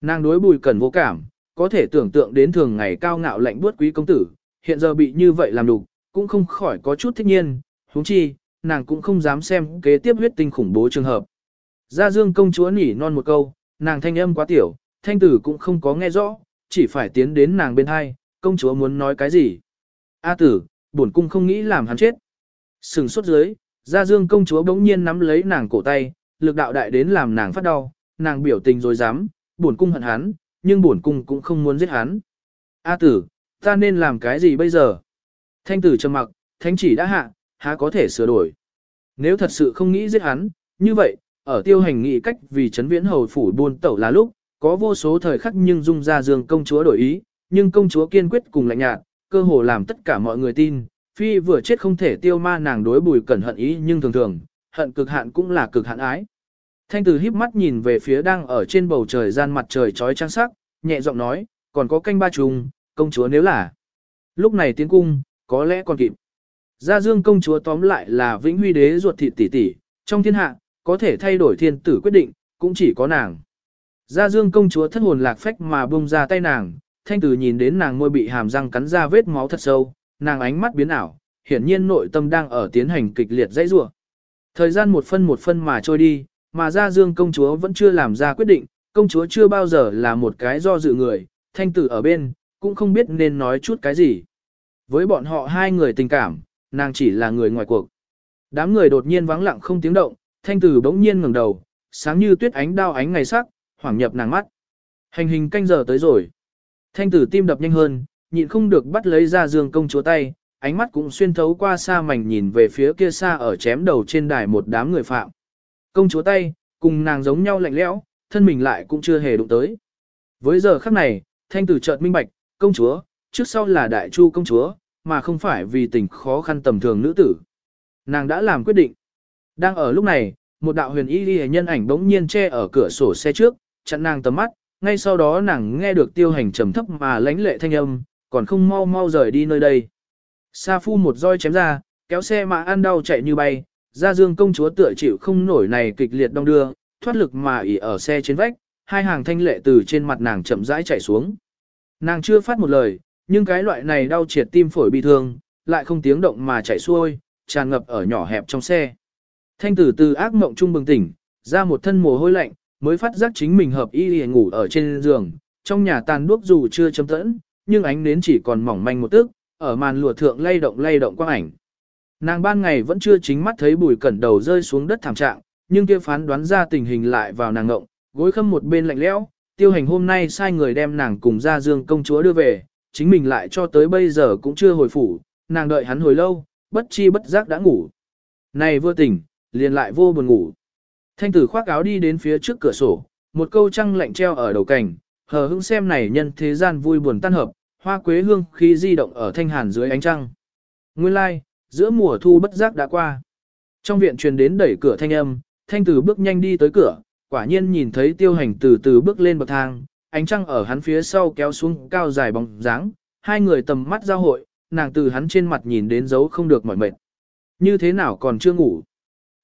Nàng đối bùi cần vô cảm, có thể tưởng tượng đến thường ngày cao ngạo lạnh buốt quý công tử, hiện giờ bị như vậy làm đủ, cũng không khỏi có chút thích nhiên, huống chi, nàng cũng không dám xem kế tiếp huyết tinh khủng bố trường hợp. Gia Dương công chúa nỉ non một câu, nàng thanh âm quá tiểu, thanh tử cũng không có nghe rõ, chỉ phải tiến đến nàng bên hai, công chúa muốn nói cái gì. A tử, bổn cung không nghĩ làm hắn chết. Sừng sốt dưới, Gia Dương công chúa bỗng nhiên nắm lấy nàng cổ tay, lực đạo đại đến làm nàng phát đau, nàng biểu tình rồi dám, bổn cung hận hắn, nhưng bổn cung cũng không muốn giết hắn. A tử, ta nên làm cái gì bây giờ? Thanh tử trầm mặc, thanh chỉ đã hạ, há có thể sửa đổi. Nếu thật sự không nghĩ giết hắn, như vậy, ở tiêu hành nghị cách vì chấn viễn hầu phủ buôn tẩu là lúc, có vô số thời khắc nhưng dung ra dương công chúa đổi ý, nhưng công chúa kiên quyết cùng lạnh nhạt, cơ hồ làm tất cả mọi người tin, phi vừa chết không thể tiêu ma nàng đối bùi cẩn hận ý nhưng thường thường, hận cực hạn cũng là cực hạn ái. Thanh tử híp mắt nhìn về phía đang ở trên bầu trời gian mặt trời trói trang sắc, nhẹ giọng nói, còn có canh ba trùng, công chúa nếu là. Lúc này tiến cung, có lẽ còn kịp. Gia Dương công chúa tóm lại là vĩnh huy đế ruột thịt tỷ tỷ, trong thiên hạ, có thể thay đổi thiên tử quyết định, cũng chỉ có nàng. Gia Dương công chúa thất hồn lạc phách mà bung ra tay nàng, thanh tử nhìn đến nàng môi bị hàm răng cắn ra vết máu thật sâu, nàng ánh mắt biến ảo, hiển nhiên nội tâm đang ở tiến hành kịch liệt dãy rủa. Thời gian một phân một phân mà trôi đi, mà Gia Dương công chúa vẫn chưa làm ra quyết định, công chúa chưa bao giờ là một cái do dự người, thanh tử ở bên, cũng không biết nên nói chút cái gì. Với bọn họ hai người tình cảm, nàng chỉ là người ngoài cuộc. Đám người đột nhiên vắng lặng không tiếng động, thanh tử bỗng nhiên ngẩng đầu, sáng như tuyết ánh đao ánh ngày sắc, hoảng nhập nàng mắt. Hành hình canh giờ tới rồi. Thanh tử tim đập nhanh hơn, nhịn không được bắt lấy ra dương công chúa tay, ánh mắt cũng xuyên thấu qua xa mảnh nhìn về phía kia xa ở chém đầu trên đài một đám người phạm. Công chúa tay, cùng nàng giống nhau lạnh lẽo, thân mình lại cũng chưa hề đụng tới. Với giờ khắc này, thanh tử chợt minh bạch, công chúa, trước sau là đại chu công chúa, mà không phải vì tình khó khăn tầm thường nữ tử. Nàng đã làm quyết định. Đang ở lúc này, một đạo huyền y ghi nhân ảnh bỗng nhiên che ở cửa sổ xe trước, chặn nàng tầm mắt, ngay sau đó nàng nghe được tiêu hành trầm thấp mà lãnh lệ thanh âm, còn không mau mau rời đi nơi đây. Sa phu một roi chém ra, kéo xe mà ăn đau chạy như bay, ra dương công chúa tựa chịu không nổi này kịch liệt đong đưa, thoát lực mà ỉ ở xe trên vách, hai hàng thanh lệ từ trên mặt nàng chậm rãi chạy xuống. Nàng chưa phát một lời, nhưng cái loại này đau triệt tim phổi bị thương, lại không tiếng động mà chạy xuôi, tràn ngập ở nhỏ hẹp trong xe. Thanh tử từ ác mộng trung bừng tỉnh, ra một thân mồ hôi lạnh, mới phát giác chính mình hợp y liền ngủ ở trên giường, trong nhà tàn đuốc dù chưa chấm tẫn, nhưng ánh nến chỉ còn mỏng manh một tức, ở màn lụa thượng lay động lay động quang ảnh. Nàng ban ngày vẫn chưa chính mắt thấy bùi cẩn đầu rơi xuống đất thảm trạng, nhưng kia phán đoán ra tình hình lại vào nàng ngộng, gối khâm một bên lạnh lẽo, tiêu hành hôm nay sai người đem nàng cùng ra dương công chúa đưa về, chính mình lại cho tới bây giờ cũng chưa hồi phủ, nàng đợi hắn hồi lâu, bất chi bất giác đã ngủ. Này vừa tỉnh, liền lại vô buồn ngủ. Thanh tử khoác áo đi đến phía trước cửa sổ, một câu trăng lạnh treo ở đầu cảnh, hờ hững xem này nhân thế gian vui buồn tan hợp, hoa quế hương khí di động ở thanh hàn dưới ánh trăng. Nguyên lai, like, giữa mùa thu bất giác đã qua. Trong viện truyền đến đẩy cửa thanh âm, thanh tử bước nhanh đi tới cửa, quả nhiên nhìn thấy tiêu hành từ từ bước lên bậc thang, ánh trăng ở hắn phía sau kéo xuống cao dài bóng dáng, hai người tầm mắt giao hội, nàng từ hắn trên mặt nhìn đến dấu không được mỏi mệt. Như thế nào còn chưa ngủ?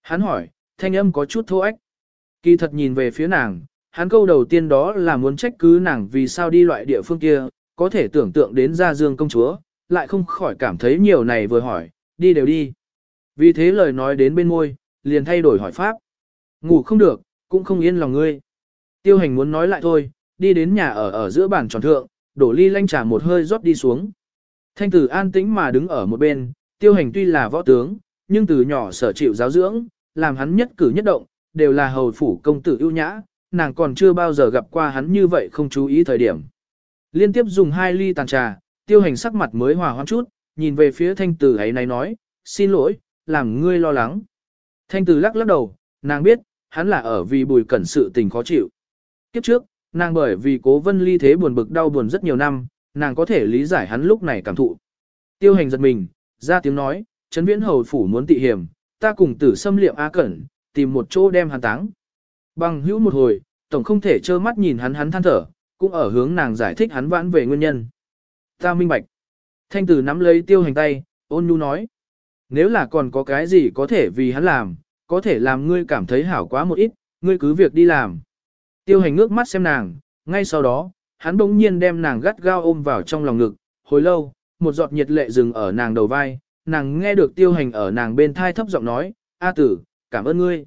Hắn hỏi, thanh âm có chút thô ách. Kỳ thật nhìn về phía nàng, hắn câu đầu tiên đó là muốn trách cứ nàng vì sao đi loại địa phương kia, có thể tưởng tượng đến gia dương công chúa, lại không khỏi cảm thấy nhiều này vừa hỏi, đi đều đi. Vì thế lời nói đến bên môi, liền thay đổi hỏi pháp. Ngủ không được, cũng không yên lòng ngươi. Tiêu hành muốn nói lại thôi, đi đến nhà ở ở giữa bàn tròn thượng, đổ ly lanh trà một hơi rót đi xuống. Thanh tử an tĩnh mà đứng ở một bên, tiêu hành tuy là võ tướng, nhưng từ nhỏ sở chịu giáo dưỡng, làm hắn nhất cử nhất động, đều là hầu phủ công tử ưu nhã, nàng còn chưa bao giờ gặp qua hắn như vậy không chú ý thời điểm. Liên tiếp dùng hai ly tàn trà, tiêu hành sắc mặt mới hòa hoãn chút, nhìn về phía thanh tử ấy này nói, xin lỗi, làm ngươi lo lắng. Thanh tử lắc lắc đầu, nàng biết, hắn là ở vì bùi cẩn sự tình khó chịu. Kiếp trước, nàng bởi vì cố vân ly thế buồn bực đau buồn rất nhiều năm, nàng có thể lý giải hắn lúc này cảm thụ. Tiêu hành giật mình, ra tiếng nói, Trấn Viễn Hầu Phủ muốn tị hiểm, ta cùng tử Sâm liệm A Cẩn, tìm một chỗ đem hắn táng. Bằng hữu một hồi, tổng không thể trơ mắt nhìn hắn hắn than thở, cũng ở hướng nàng giải thích hắn vãn về nguyên nhân. Ta minh bạch. Thanh tử nắm lấy tiêu hành tay, ôn nhu nói. Nếu là còn có cái gì có thể vì hắn làm, có thể làm ngươi cảm thấy hảo quá một ít, ngươi cứ việc đi làm. Tiêu hành ngước mắt xem nàng, ngay sau đó, hắn bỗng nhiên đem nàng gắt gao ôm vào trong lòng ngực, hồi lâu, một giọt nhiệt lệ dừng ở nàng đầu vai, nàng nghe được tiêu hành ở nàng bên thai thấp giọng nói, A tử, cảm ơn ngươi.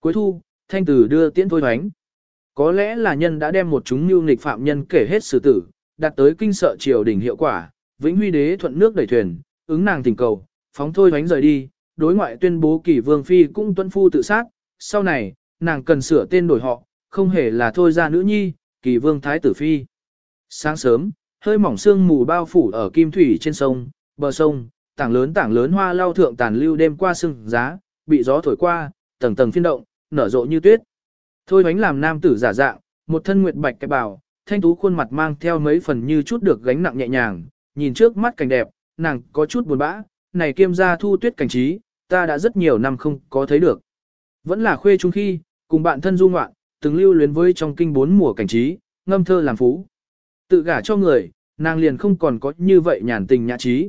Cuối thu, thanh tử đưa tiễn thôi hoánh. Có lẽ là nhân đã đem một chúng mưu nghịch phạm nhân kể hết xử tử, đạt tới kinh sợ triều đình hiệu quả, vĩnh huy đế thuận nước đẩy thuyền, ứng nàng tình cầu, phóng thôi hoánh rời đi, đối ngoại tuyên bố kỳ vương phi cũng tuân phu tự sát, sau này, nàng cần sửa tên đổi họ, không hề là thôi ra nữ nhi, kỳ vương thái tử phi. Sáng sớm, hơi mỏng sương mù bao phủ ở kim thủy trên sông, bờ sông, tảng lớn tảng lớn hoa lau thượng tàn lưu đêm qua sưng giá, bị gió thổi qua, tầng tầng phiên động, nở rộ như tuyết. Thôi bánh làm nam tử giả dạng, một thân nguyệt bạch cái bào, thanh tú khuôn mặt mang theo mấy phần như chút được gánh nặng nhẹ nhàng, nhìn trước mắt cảnh đẹp, nàng có chút buồn bã, này kiêm gia thu tuyết cảnh trí, ta đã rất nhiều năm không có thấy được. Vẫn là khuê trung khi, cùng bạn thân du ngoạn, từng lưu luyến với trong kinh bốn mùa cảnh trí, ngâm thơ làm phú. Tự gả cho người, nàng liền không còn có như vậy nhàn tình nhã trí.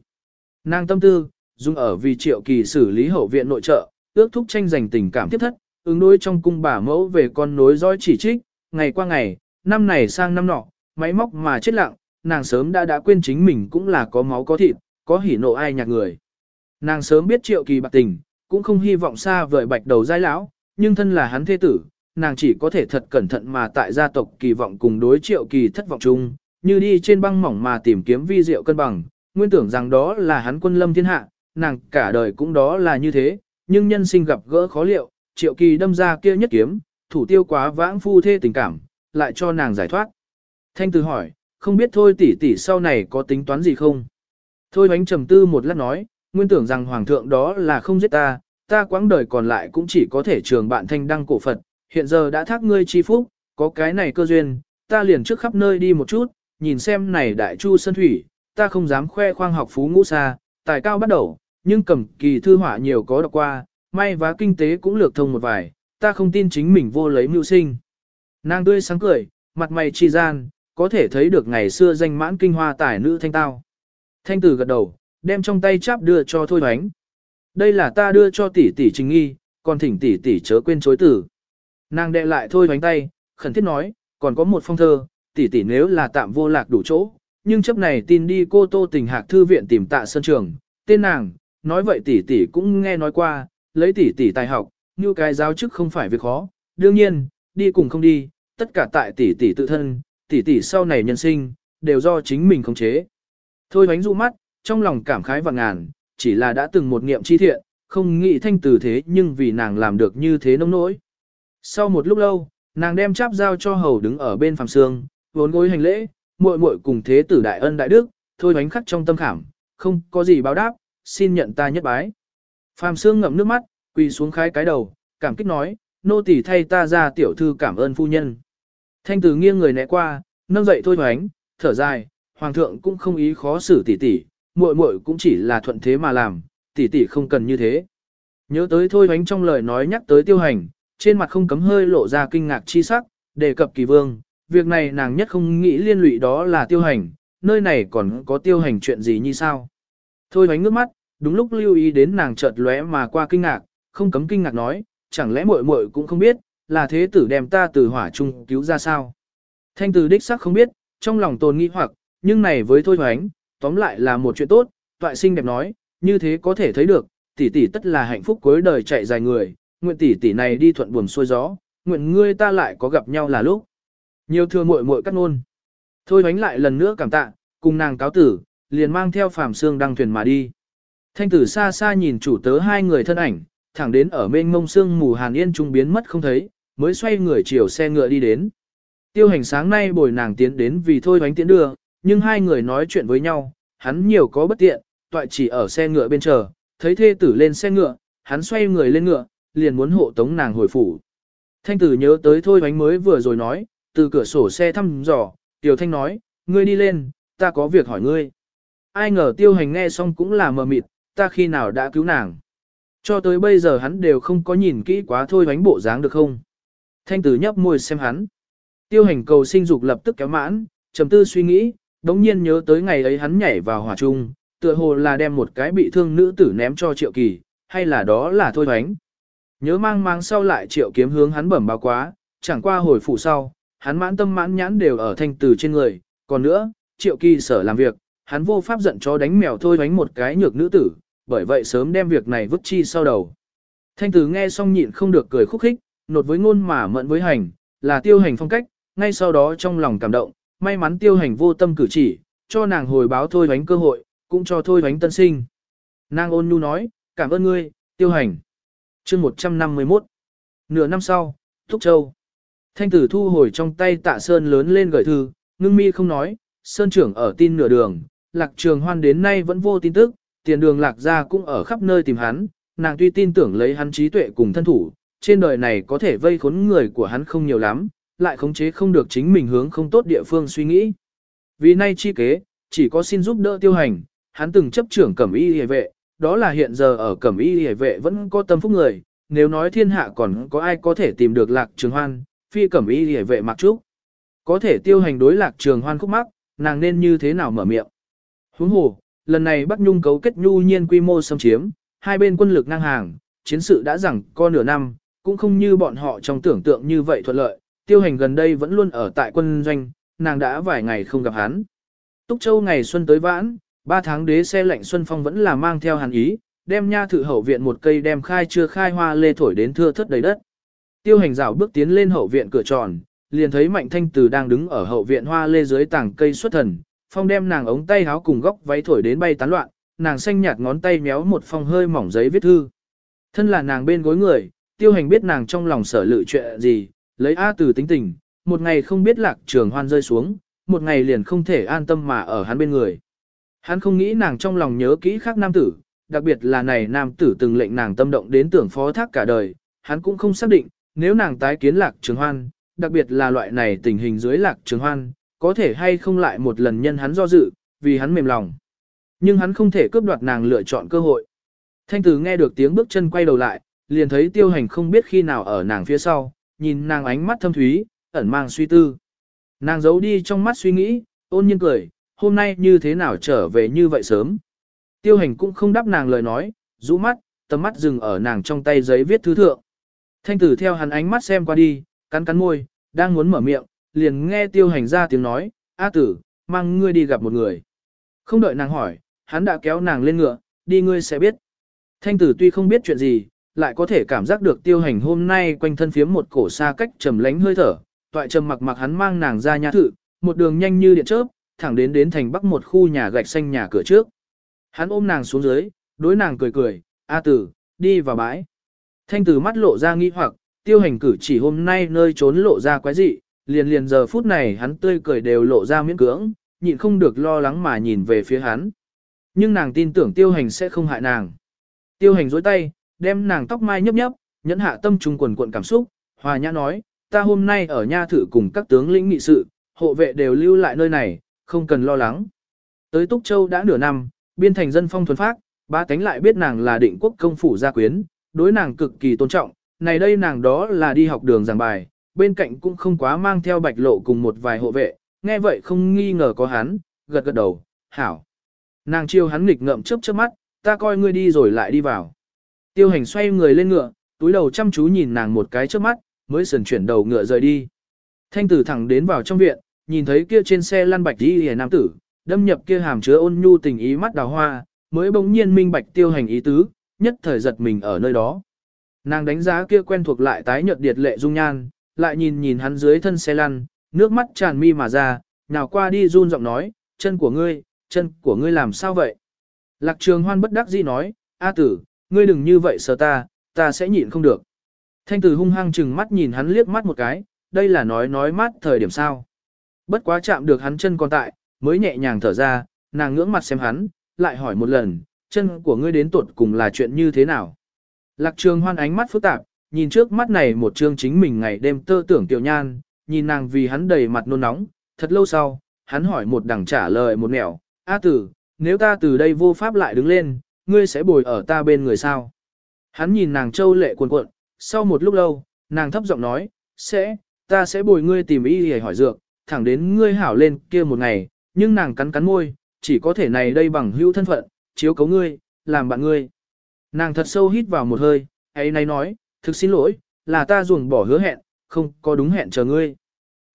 Nàng tâm tư, dùng ở vì triệu kỳ xử lý hậu viện nội trợ, ước thúc tranh giành tình cảm tiếp thất, ứng đối trong cung bà mẫu về con nối dõi chỉ trích, ngày qua ngày, năm này sang năm nọ, máy móc mà chết lặng, nàng sớm đã đã quên chính mình cũng là có máu có thịt, có hỉ nộ ai nhạc người. Nàng sớm biết triệu kỳ bạc tình, cũng không hy vọng xa vời bạch đầu giai lão, nhưng thân là hắn thế tử, nàng chỉ có thể thật cẩn thận mà tại gia tộc kỳ vọng cùng đối triệu kỳ thất vọng chung, như đi trên băng mỏng mà tìm kiếm vi diệu cân bằng, nguyên tưởng rằng đó là hắn quân lâm thiên hạ, nàng cả đời cũng đó là như thế, nhưng nhân sinh gặp gỡ khó liệu, triệu kỳ đâm ra kia nhất kiếm, thủ tiêu quá vãng phu thê tình cảm, lại cho nàng giải thoát. Thanh từ hỏi, không biết thôi tỷ tỷ sau này có tính toán gì không. Thôi bánh trầm tư một lát nói, nguyên tưởng rằng hoàng thượng đó là không giết ta, ta quãng đời còn lại cũng chỉ có thể trường bạn thanh đăng cổ Phật, hiện giờ đã thác ngươi chi phúc, có cái này cơ duyên, ta liền trước khắp nơi đi một chút, nhìn xem này đại chu sân thủy, ta không dám khoe khoang học phú ngũ xa, tài cao bắt đầu, nhưng cầm kỳ thư họa nhiều có đọc qua, may và kinh tế cũng lược thông một vài, ta không tin chính mình vô lấy mưu sinh. Nàng tươi sáng cười, mặt mày chi gian, có thể thấy được ngày xưa danh mãn kinh hoa tài nữ thanh tao. Thanh tử gật đầu, đem trong tay cháp đưa cho thôi hoánh. Đây là ta đưa cho tỷ tỷ trình nghi, còn thỉnh tỷ tỷ chớ quên chối tử. Nàng đệ lại thôi hoánh tay, khẩn thiết nói, còn có một phong thơ, tỷ tỷ nếu là tạm vô lạc đủ chỗ, nhưng chấp này tin đi cô tô tình hạc thư viện tìm tạ sơn trường, tên nàng, nói vậy tỷ tỷ cũng nghe nói qua, lấy tỷ tỷ tài học, như cái giáo chức không phải việc khó, đương nhiên, đi cùng không đi, tất cả tại tỷ tỷ tự thân, tỷ tỷ sau này nhân sinh, đều do chính mình khống chế. Thôi bánh dụ mắt, trong lòng cảm khái và ngàn, chỉ là đã từng một niệm chi thiện, không nghĩ thanh từ thế nhưng vì nàng làm được như thế nông nỗi. Sau một lúc lâu, nàng đem cháp giao cho hầu đứng ở bên phàm sương vốn gối hành lễ, muội muội cùng thế tử đại ân đại đức, thôi bánh khắc trong tâm khảm, không có gì báo đáp, xin nhận ta nhất bái. Phàm xương ngậm nước mắt, quỳ xuống khái cái đầu, cảm kích nói, nô tỳ thay ta ra tiểu thư cảm ơn phu nhân. Thanh tử nghiêng người né qua, nâng dậy thôi hoánh, thở dài, hoàng thượng cũng không ý khó xử tỷ tỷ, muội muội cũng chỉ là thuận thế mà làm, tỷ tỷ không cần như thế. Nhớ tới thôi hoánh trong lời nói nhắc tới tiêu hành, trên mặt không cấm hơi lộ ra kinh ngạc chi sắc, đề cập kỳ vương, việc này nàng nhất không nghĩ liên lụy đó là tiêu hành, nơi này còn có tiêu hành chuyện gì như sao. Thôi hoánh ngước mắt, đúng lúc lưu ý đến nàng chợt lóe mà qua kinh ngạc, không cấm kinh ngạc nói, chẳng lẽ muội muội cũng không biết, là thế tử đem ta từ hỏa trung cứu ra sao. Thanh tử đích sắc không biết, trong lòng tồn nghĩ hoặc, nhưng này với thôi hoánh, tóm lại là một chuyện tốt, toại sinh đẹp nói, như thế có thể thấy được, tỷ tỷ tất là hạnh phúc cuối đời chạy dài người, nguyện tỷ tỷ này đi thuận buồm xuôi gió, nguyện ngươi ta lại có gặp nhau là lúc. Nhiều thừa muội muội cắt ngôn. Thôi bánh lại lần nữa cảm tạ, cùng nàng cáo tử, liền mang theo phàm xương đăng thuyền mà đi. Thanh tử xa xa nhìn chủ tớ hai người thân ảnh, thẳng đến ở bên ngông xương mù hàn yên trung biến mất không thấy, mới xoay người chiều xe ngựa đi đến. Tiêu hành sáng nay bồi nàng tiến đến vì thôi bánh tiến đưa, nhưng hai người nói chuyện với nhau, hắn nhiều có bất tiện, toại chỉ ở xe ngựa bên chờ, thấy thê tử lên xe ngựa, hắn xoay người lên ngựa, liền muốn hộ tống nàng hồi phủ. Thanh tử nhớ tới thôi bánh mới vừa rồi nói, từ cửa sổ xe thăm dò, Tiểu Thanh nói, ngươi đi lên, ta có việc hỏi ngươi. Ai ngờ tiêu hành nghe xong cũng là mờ mịt, ta khi nào đã cứu nàng. Cho tới bây giờ hắn đều không có nhìn kỹ quá thôi bánh bộ dáng được không. Thanh tử nhấp môi xem hắn. Tiêu hành cầu sinh dục lập tức kéo mãn, trầm tư suy nghĩ, đống nhiên nhớ tới ngày ấy hắn nhảy vào hỏa trung, tựa hồ là đem một cái bị thương nữ tử ném cho triệu kỳ, hay là đó là thôi bánh. Nhớ mang mang sau lại triệu kiếm hướng hắn bẩm báo quá, chẳng qua hồi phủ sau, hắn mãn tâm mãn nhãn đều ở thanh từ trên người, còn nữa, triệu kỳ sở làm việc, hắn vô pháp giận cho đánh mèo thôi đánh một cái nhược nữ tử, bởi vậy sớm đem việc này vứt chi sau đầu. Thanh tử nghe xong nhịn không được cười khúc khích, nột với ngôn mà mận với hành, là tiêu hành phong cách, ngay sau đó trong lòng cảm động, may mắn tiêu hành vô tâm cử chỉ, cho nàng hồi báo thôi đánh cơ hội, cũng cho thôi đánh tân sinh. Nàng ôn nhu nói, cảm ơn ngươi, tiêu hành. chương 151 Nửa năm sau, Thúc Châu Thanh tử thu hồi trong tay tạ sơn lớn lên gửi thư, ngưng mi không nói, sơn trưởng ở tin nửa đường, lạc trường hoan đến nay vẫn vô tin tức, tiền đường lạc ra cũng ở khắp nơi tìm hắn, nàng tuy tin tưởng lấy hắn trí tuệ cùng thân thủ, trên đời này có thể vây khốn người của hắn không nhiều lắm, lại khống chế không được chính mình hướng không tốt địa phương suy nghĩ. Vì nay chi kế, chỉ có xin giúp đỡ tiêu hành, hắn từng chấp trưởng cẩm y hề vệ, đó là hiện giờ ở cẩm y hề vệ vẫn có tâm phúc người, nếu nói thiên hạ còn có ai có thể tìm được lạc trường hoan, phi cẩm y hề vệ mặc trúc. Có thể tiêu hành đối lạc trường hoan khúc mắc, nàng nên như thế nào mở miệng. Huống hồ, lần này Bắc Nhung cấu kết nhu nhiên quy mô xâm chiếm, hai bên quân lực ngang hàng, chiến sự đã rằng co nửa năm, cũng không như bọn họ trong tưởng tượng như vậy thuận lợi, tiêu hành gần đây vẫn luôn ở tại quân doanh, nàng đã vài ngày không gặp hắn. Túc Châu ngày xuân tới vãn, ba tháng đế xe lạnh xuân phong vẫn là mang theo hàn ý, đem nha thự hậu viện một cây đem khai chưa khai hoa lê thổi đến thưa thất đầy đất. Tiêu hành rào bước tiến lên hậu viện cửa tròn, liền thấy Mạnh Thanh Từ đang đứng ở hậu viện hoa lê dưới tảng cây xuất thần, phong đem nàng ống tay háo cùng góc váy thổi đến bay tán loạn, nàng xanh nhạt ngón tay méo một phong hơi mỏng giấy viết thư. Thân là nàng bên gối người, tiêu hành biết nàng trong lòng sở lự chuyện gì, lấy A từ tính tình, một ngày không biết lạc trường hoan rơi xuống, một ngày liền không thể an tâm mà ở hắn bên người. Hắn không nghĩ nàng trong lòng nhớ kỹ khác nam tử, đặc biệt là này nam tử từng lệnh nàng tâm động đến tưởng phó thác cả đời, hắn cũng không xác định, nếu nàng tái kiến lạc trường hoan, đặc biệt là loại này tình hình dưới lạc trường hoan, có thể hay không lại một lần nhân hắn do dự, vì hắn mềm lòng. Nhưng hắn không thể cướp đoạt nàng lựa chọn cơ hội. Thanh tử nghe được tiếng bước chân quay đầu lại, liền thấy tiêu hành không biết khi nào ở nàng phía sau, nhìn nàng ánh mắt thâm thúy, ẩn mang suy tư. Nàng giấu đi trong mắt suy nghĩ, ôn nhiên cười, hôm nay như thế nào trở về như vậy sớm. Tiêu hành cũng không đáp nàng lời nói, rũ mắt, tầm mắt dừng ở nàng trong tay giấy viết thứ thượng. Thanh tử theo hắn ánh mắt xem qua đi, cắn cắn môi, đang muốn mở miệng, liền nghe tiêu hành ra tiếng nói, A tử, mang ngươi đi gặp một người. Không đợi nàng hỏi, hắn đã kéo nàng lên ngựa, đi ngươi sẽ biết. Thanh tử tuy không biết chuyện gì, lại có thể cảm giác được tiêu hành hôm nay quanh thân phiếm một cổ xa cách trầm lánh hơi thở, toại trầm mặc mặc hắn mang nàng ra nhà thử, một đường nhanh như điện chớp, thẳng đến đến thành bắc một khu nhà gạch xanh nhà cửa trước. Hắn ôm nàng xuống dưới, đối nàng cười cười, A tử, đi vào bãi. Thanh từ mắt lộ ra nghi hoặc, tiêu hành cử chỉ hôm nay nơi trốn lộ ra quái dị, liền liền giờ phút này hắn tươi cười đều lộ ra miễn cưỡng, nhịn không được lo lắng mà nhìn về phía hắn. Nhưng nàng tin tưởng tiêu hành sẽ không hại nàng. Tiêu hành dối tay, đem nàng tóc mai nhấp nhấp, nhẫn hạ tâm trung quần cuộn cảm xúc, hòa nhã nói, ta hôm nay ở nha thử cùng các tướng lĩnh nghị sự, hộ vệ đều lưu lại nơi này, không cần lo lắng. Tới Túc Châu đã nửa năm, biên thành dân phong thuần phát, ba cánh lại biết nàng là định quốc công phủ gia quyến, đối nàng cực kỳ tôn trọng, này đây nàng đó là đi học đường giảng bài, bên cạnh cũng không quá mang theo bạch lộ cùng một vài hộ vệ, nghe vậy không nghi ngờ có hắn, gật gật đầu, hảo. Nàng chiêu hắn nghịch ngậm chớp chớp mắt, ta coi ngươi đi rồi lại đi vào. Tiêu hành xoay người lên ngựa, túi đầu chăm chú nhìn nàng một cái trước mắt, mới sần chuyển đầu ngựa rời đi. Thanh tử thẳng đến vào trong viện, nhìn thấy kia trên xe lăn bạch đi hề nam tử, đâm nhập kia hàm chứa ôn nhu tình ý mắt đào hoa, mới bỗng nhiên minh bạch tiêu hành ý tứ, nhất thời giật mình ở nơi đó. Nàng đánh giá kia quen thuộc lại tái nhợt điệt lệ dung nhan, lại nhìn nhìn hắn dưới thân xe lăn, nước mắt tràn mi mà ra, nào qua đi run giọng nói, chân của ngươi, chân của ngươi làm sao vậy? Lạc trường hoan bất đắc dĩ nói, A tử, ngươi đừng như vậy sợ ta, ta sẽ nhịn không được. Thanh tử hung hăng chừng mắt nhìn hắn liếc mắt một cái, đây là nói nói mát thời điểm sao. Bất quá chạm được hắn chân còn tại, mới nhẹ nhàng thở ra, nàng ngưỡng mặt xem hắn, lại hỏi một lần, chân của ngươi đến tuột cùng là chuyện như thế nào. Lạc trường hoan ánh mắt phức tạp, nhìn trước mắt này một chương chính mình ngày đêm tơ tưởng tiểu nhan, nhìn nàng vì hắn đầy mặt nôn nóng, thật lâu sau, hắn hỏi một đằng trả lời một nẻo, A tử, nếu ta từ đây vô pháp lại đứng lên, ngươi sẽ bồi ở ta bên người sao? Hắn nhìn nàng châu lệ cuồn cuộn, sau một lúc lâu, nàng thấp giọng nói, sẽ, ta sẽ bồi ngươi tìm y để hỏi dược, thẳng đến ngươi hảo lên kia một ngày, nhưng nàng cắn cắn môi, chỉ có thể này đây bằng hữu thân phận, chiếu cấu ngươi, làm bạn ngươi. Nàng thật sâu hít vào một hơi, ấy nay nói, thực xin lỗi, là ta ruồng bỏ hứa hẹn, không có đúng hẹn chờ ngươi.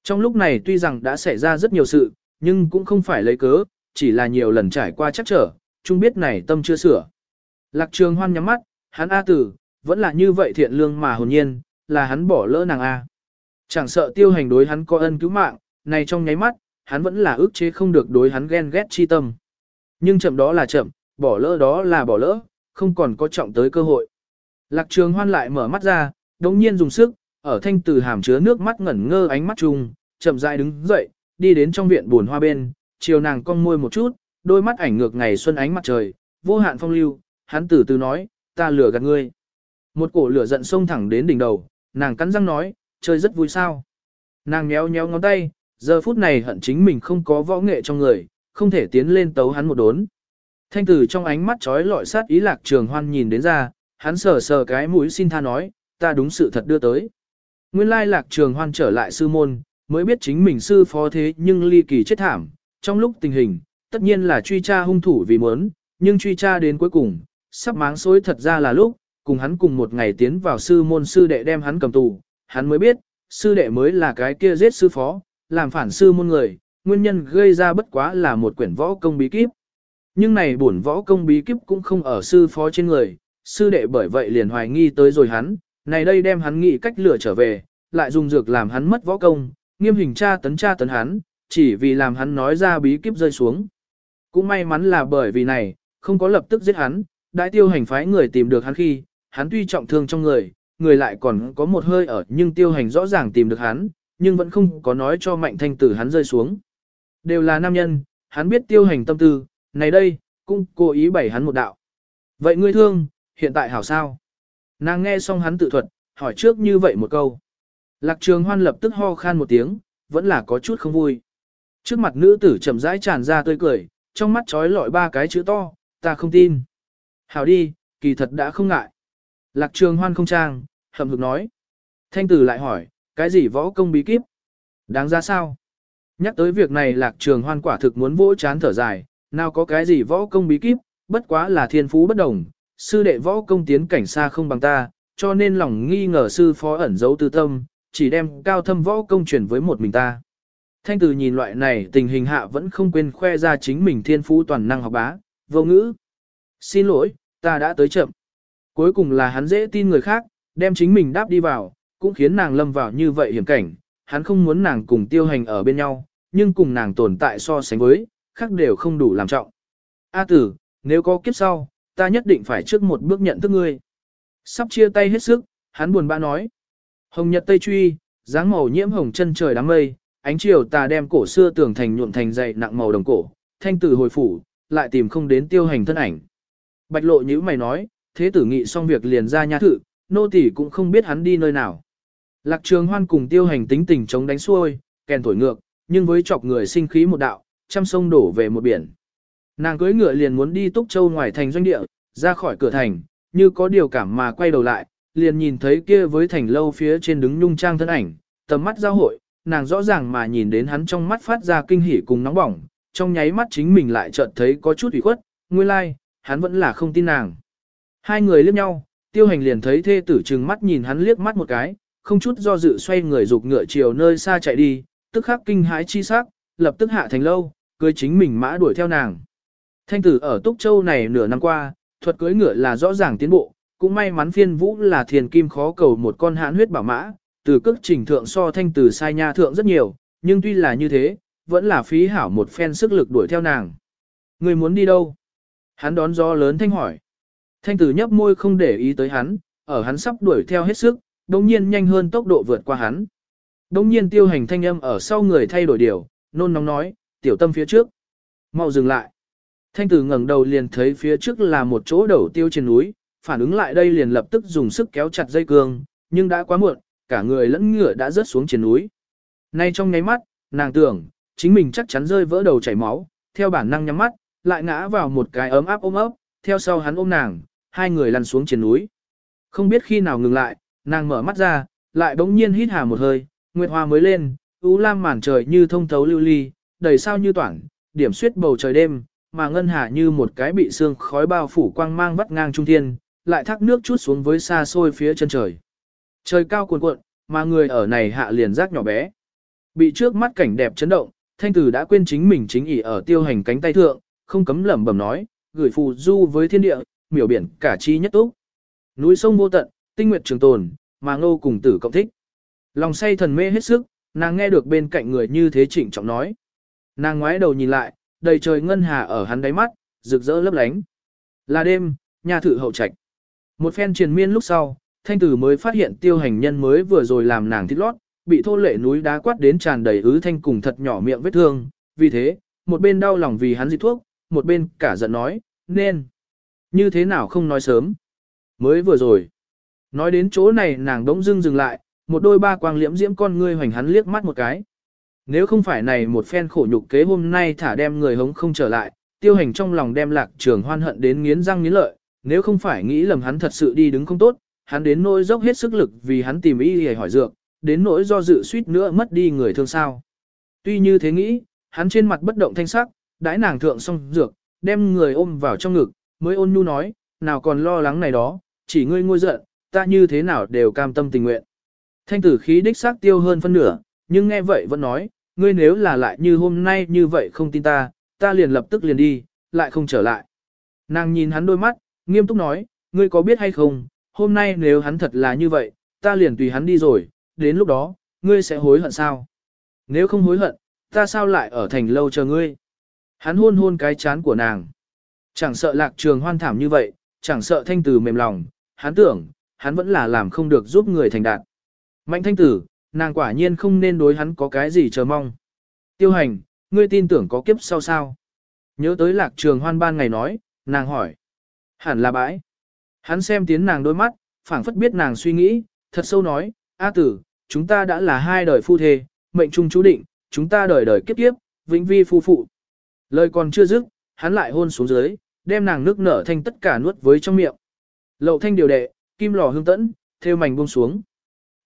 Trong lúc này tuy rằng đã xảy ra rất nhiều sự, nhưng cũng không phải lấy cớ, chỉ là nhiều lần trải qua chắc trở, chung biết này tâm chưa sửa. Lạc trường hoan nhắm mắt, hắn A tử, vẫn là như vậy thiện lương mà hồn nhiên, là hắn bỏ lỡ nàng A. Chẳng sợ tiêu hành đối hắn có ân cứu mạng, này trong nháy mắt, hắn vẫn là ước chế không được đối hắn ghen ghét chi tâm. Nhưng chậm đó là chậm, bỏ lỡ đó là bỏ lỡ, không còn có trọng tới cơ hội. Lạc trường hoan lại mở mắt ra, đồng nhiên dùng sức, ở thanh từ hàm chứa nước mắt ngẩn ngơ ánh mắt chung, chậm rãi đứng dậy, đi đến trong viện buồn hoa bên, chiều nàng cong môi một chút, đôi mắt ảnh ngược ngày xuân ánh mặt trời, vô hạn phong lưu, hắn từ từ nói, ta lừa gạt ngươi. Một cổ lửa giận sông thẳng đến đỉnh đầu, nàng cắn răng nói, chơi rất vui sao. Nàng nhéo nhéo ngón tay, giờ phút này hận chính mình không có võ nghệ trong người, không thể tiến lên tấu hắn một đốn. Thanh tử trong ánh mắt trói lọi sát ý lạc trường hoan nhìn đến ra, hắn sờ sờ cái mũi xin tha nói, ta đúng sự thật đưa tới. Nguyên lai lạc trường hoan trở lại sư môn, mới biết chính mình sư phó thế nhưng ly kỳ chết thảm, trong lúc tình hình, tất nhiên là truy tra hung thủ vì muốn, nhưng truy tra đến cuối cùng, sắp máng xối thật ra là lúc, cùng hắn cùng một ngày tiến vào sư môn sư đệ đem hắn cầm tù, hắn mới biết, sư đệ mới là cái kia giết sư phó, làm phản sư môn người, nguyên nhân gây ra bất quá là một quyển võ công bí kíp. Nhưng này bổn võ công bí kíp cũng không ở sư phó trên người, sư đệ bởi vậy liền hoài nghi tới rồi hắn, này đây đem hắn nghĩ cách lửa trở về, lại dùng dược làm hắn mất võ công, nghiêm hình tra tấn tra tấn hắn, chỉ vì làm hắn nói ra bí kíp rơi xuống. Cũng may mắn là bởi vì này, không có lập tức giết hắn, đại tiêu hành phái người tìm được hắn khi, hắn tuy trọng thương trong người, người lại còn có một hơi ở nhưng tiêu hành rõ ràng tìm được hắn, nhưng vẫn không có nói cho mạnh thanh tử hắn rơi xuống. Đều là nam nhân, hắn biết tiêu hành tâm tư, này đây, cũng cố ý bày hắn một đạo. Vậy ngươi thương, hiện tại hảo sao? Nàng nghe xong hắn tự thuật, hỏi trước như vậy một câu. Lạc trường hoan lập tức ho khan một tiếng, vẫn là có chút không vui. Trước mặt nữ tử chậm rãi tràn ra tươi cười, trong mắt trói lọi ba cái chữ to, ta không tin. Hảo đi, kỳ thật đã không ngại. Lạc trường hoan không trang, hậm hực nói. Thanh tử lại hỏi, cái gì võ công bí kíp? Đáng ra sao? Nhắc tới việc này lạc trường hoan quả thực muốn vỗ chán thở dài, nào có cái gì võ công bí kíp, bất quá là thiên phú bất đồng, sư đệ võ công tiến cảnh xa không bằng ta, cho nên lòng nghi ngờ sư phó ẩn giấu tư tâm, chỉ đem cao thâm võ công truyền với một mình ta. Thanh tử nhìn loại này tình hình hạ vẫn không quên khoe ra chính mình thiên phú toàn năng học bá, vô ngữ. Xin lỗi, ta đã tới chậm. Cuối cùng là hắn dễ tin người khác, đem chính mình đáp đi vào, cũng khiến nàng lâm vào như vậy hiểm cảnh, hắn không muốn nàng cùng tiêu hành ở bên nhau, nhưng cùng nàng tồn tại so sánh với, khác đều không đủ làm trọng. A tử, nếu có kiếp sau, ta nhất định phải trước một bước nhận thức ngươi. Sắp chia tay hết sức, hắn buồn bã nói. Hồng nhật tây truy, dáng màu nhiễm hồng chân trời đám mây, ánh chiều ta đem cổ xưa tường thành nhuộm thành dày nặng màu đồng cổ, thanh tử hồi phủ, lại tìm không đến tiêu hành thân ảnh. Bạch lộ như mày nói, thế tử nghị xong việc liền ra nha thự, nô tỳ cũng không biết hắn đi nơi nào. Lạc trường hoan cùng tiêu hành tính tình chống đánh xuôi, kèn thổi ngược, nhưng với chọc người sinh khí một đạo, trăm sông đổ về một biển. Nàng cưỡi ngựa liền muốn đi Túc Châu ngoài thành doanh địa, ra khỏi cửa thành, như có điều cảm mà quay đầu lại, liền nhìn thấy kia với thành lâu phía trên đứng nhung trang thân ảnh, tầm mắt giao hội, nàng rõ ràng mà nhìn đến hắn trong mắt phát ra kinh hỉ cùng nóng bỏng, trong nháy mắt chính mình lại chợt thấy có chút ủy khuất, nguyên lai, like, hắn vẫn là không tin nàng. Hai người liếc nhau, tiêu hành liền thấy thê tử trừng mắt nhìn hắn liếc mắt một cái, không chút do dự xoay người dục ngựa chiều nơi xa chạy đi, tức khắc kinh hãi chi sắc, lập tức hạ thành lâu, cưới chính mình mã đuổi theo nàng. Thanh tử ở Túc Châu này nửa năm qua, thuật cưới ngựa là rõ ràng tiến bộ, cũng may mắn phiên vũ là thiền kim khó cầu một con hãn huyết bảo mã, từ cước trình thượng so thanh tử sai nha thượng rất nhiều, nhưng tuy là như thế, vẫn là phí hảo một phen sức lực đuổi theo nàng. Người muốn đi đâu? Hắn đón gió lớn thanh hỏi. Thanh tử nhấp môi không để ý tới hắn, ở hắn sắp đuổi theo hết sức, đồng nhiên nhanh hơn tốc độ vượt qua hắn. Đồng nhiên tiêu hành thanh âm ở sau người thay đổi điều, nôn nóng nói, tiểu tâm phía trước. mau dừng lại. Thanh tử ngẩng đầu liền thấy phía trước là một chỗ đầu tiêu trên núi, phản ứng lại đây liền lập tức dùng sức kéo chặt dây cương, nhưng đã quá muộn, cả người lẫn ngựa đã rớt xuống trên núi. Nay trong nháy mắt, nàng tưởng, chính mình chắc chắn rơi vỡ đầu chảy máu, theo bản năng nhắm mắt, lại ngã vào một cái ấm áp ôm ấp, theo sau hắn ôm nàng, hai người lăn xuống trên núi. Không biết khi nào ngừng lại, nàng mở mắt ra, lại bỗng nhiên hít hà một hơi, nguyệt hoa mới lên, ú lam màn trời như thông thấu lưu ly, đầy sao như toản, điểm suyết bầu trời đêm, mà ngân hà như một cái bị sương khói bao phủ quang mang vắt ngang trung thiên, lại thác nước chút xuống với xa xôi phía chân trời. Trời cao cuồn cuộn, mà người ở này hạ liền rác nhỏ bé. Bị trước mắt cảnh đẹp chấn động, thanh tử đã quên chính mình chính ỉ ở tiêu hành cánh tay thượng, không cấm lẩm bẩm nói, gửi phù du với thiên địa, miểu biển cả chi nhất túc. Núi sông vô tận, tinh nguyệt trường tồn, mà ngô cùng tử cộng thích. Lòng say thần mê hết sức, nàng nghe được bên cạnh người như thế trịnh trọng nói. Nàng ngoái đầu nhìn lại, đầy trời ngân hà ở hắn đáy mắt, rực rỡ lấp lánh. Là đêm, nhà thự hậu trạch. Một phen triền miên lúc sau, thanh tử mới phát hiện tiêu hành nhân mới vừa rồi làm nàng thịt lót, bị thô lệ núi đá quát đến tràn đầy ứ thanh cùng thật nhỏ miệng vết thương. Vì thế, một bên đau lòng vì hắn dịch thuốc, một bên cả giận nói, nên. Như thế nào không nói sớm. Mới vừa rồi. Nói đến chỗ này nàng đống dưng dừng lại, một đôi ba quang liễm diễm con ngươi hoành hắn liếc mắt một cái. Nếu không phải này một phen khổ nhục kế hôm nay thả đem người hống không trở lại, tiêu hành trong lòng đem lạc trường hoan hận đến nghiến răng nghiến lợi, nếu không phải nghĩ lầm hắn thật sự đi đứng không tốt, hắn đến nỗi dốc hết sức lực vì hắn tìm ý để hỏi dược, đến nỗi do dự suýt nữa mất đi người thương sao. Tuy như thế nghĩ, hắn trên mặt bất động thanh sắc, đãi nàng thượng xong dược, đem người ôm vào trong ngực, mới ôn nhu nói, nào còn lo lắng này đó, chỉ ngươi ngôi giận, ta như thế nào đều cam tâm tình nguyện. Thanh tử khí đích xác tiêu hơn phân nửa, nhưng nghe vậy vẫn nói, ngươi nếu là lại như hôm nay như vậy không tin ta, ta liền lập tức liền đi, lại không trở lại. Nàng nhìn hắn đôi mắt, nghiêm túc nói, ngươi có biết hay không, hôm nay nếu hắn thật là như vậy, ta liền tùy hắn đi rồi, đến lúc đó, ngươi sẽ hối hận sao? Nếu không hối hận, ta sao lại ở thành lâu chờ ngươi? Hắn hôn hôn cái chán của nàng. Chẳng sợ lạc trường hoan thảm như vậy, chẳng sợ thanh tử mềm lòng, hắn tưởng, hắn vẫn là làm không được giúp người thành đạt. Mạnh thanh tử, nàng quả nhiên không nên đối hắn có cái gì chờ mong. Tiêu hành, ngươi tin tưởng có kiếp sau sao? Nhớ tới lạc trường hoan ban ngày nói, nàng hỏi. Hẳn là bãi. Hắn xem tiến nàng đôi mắt, phảng phất biết nàng suy nghĩ, thật sâu nói, A tử, chúng ta đã là hai đời phu thê, mệnh chung chú định, chúng ta đời đời kiếp kiếp, vĩnh vi phu phụ. Lời còn chưa dứt, hắn lại hôn xuống dưới, đem nàng nước nở thanh tất cả nuốt với trong miệng. Lậu thanh điều đệ, kim lò hương tẫn, theo mảnh buông xuống.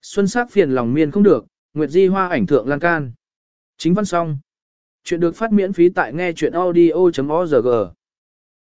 Xuân sắc phiền lòng miên không được, Nguyệt Di hoa ảnh thượng lan can. Chính văn xong. Chuyện được phát miễn phí tại nghe chuyện audio.org.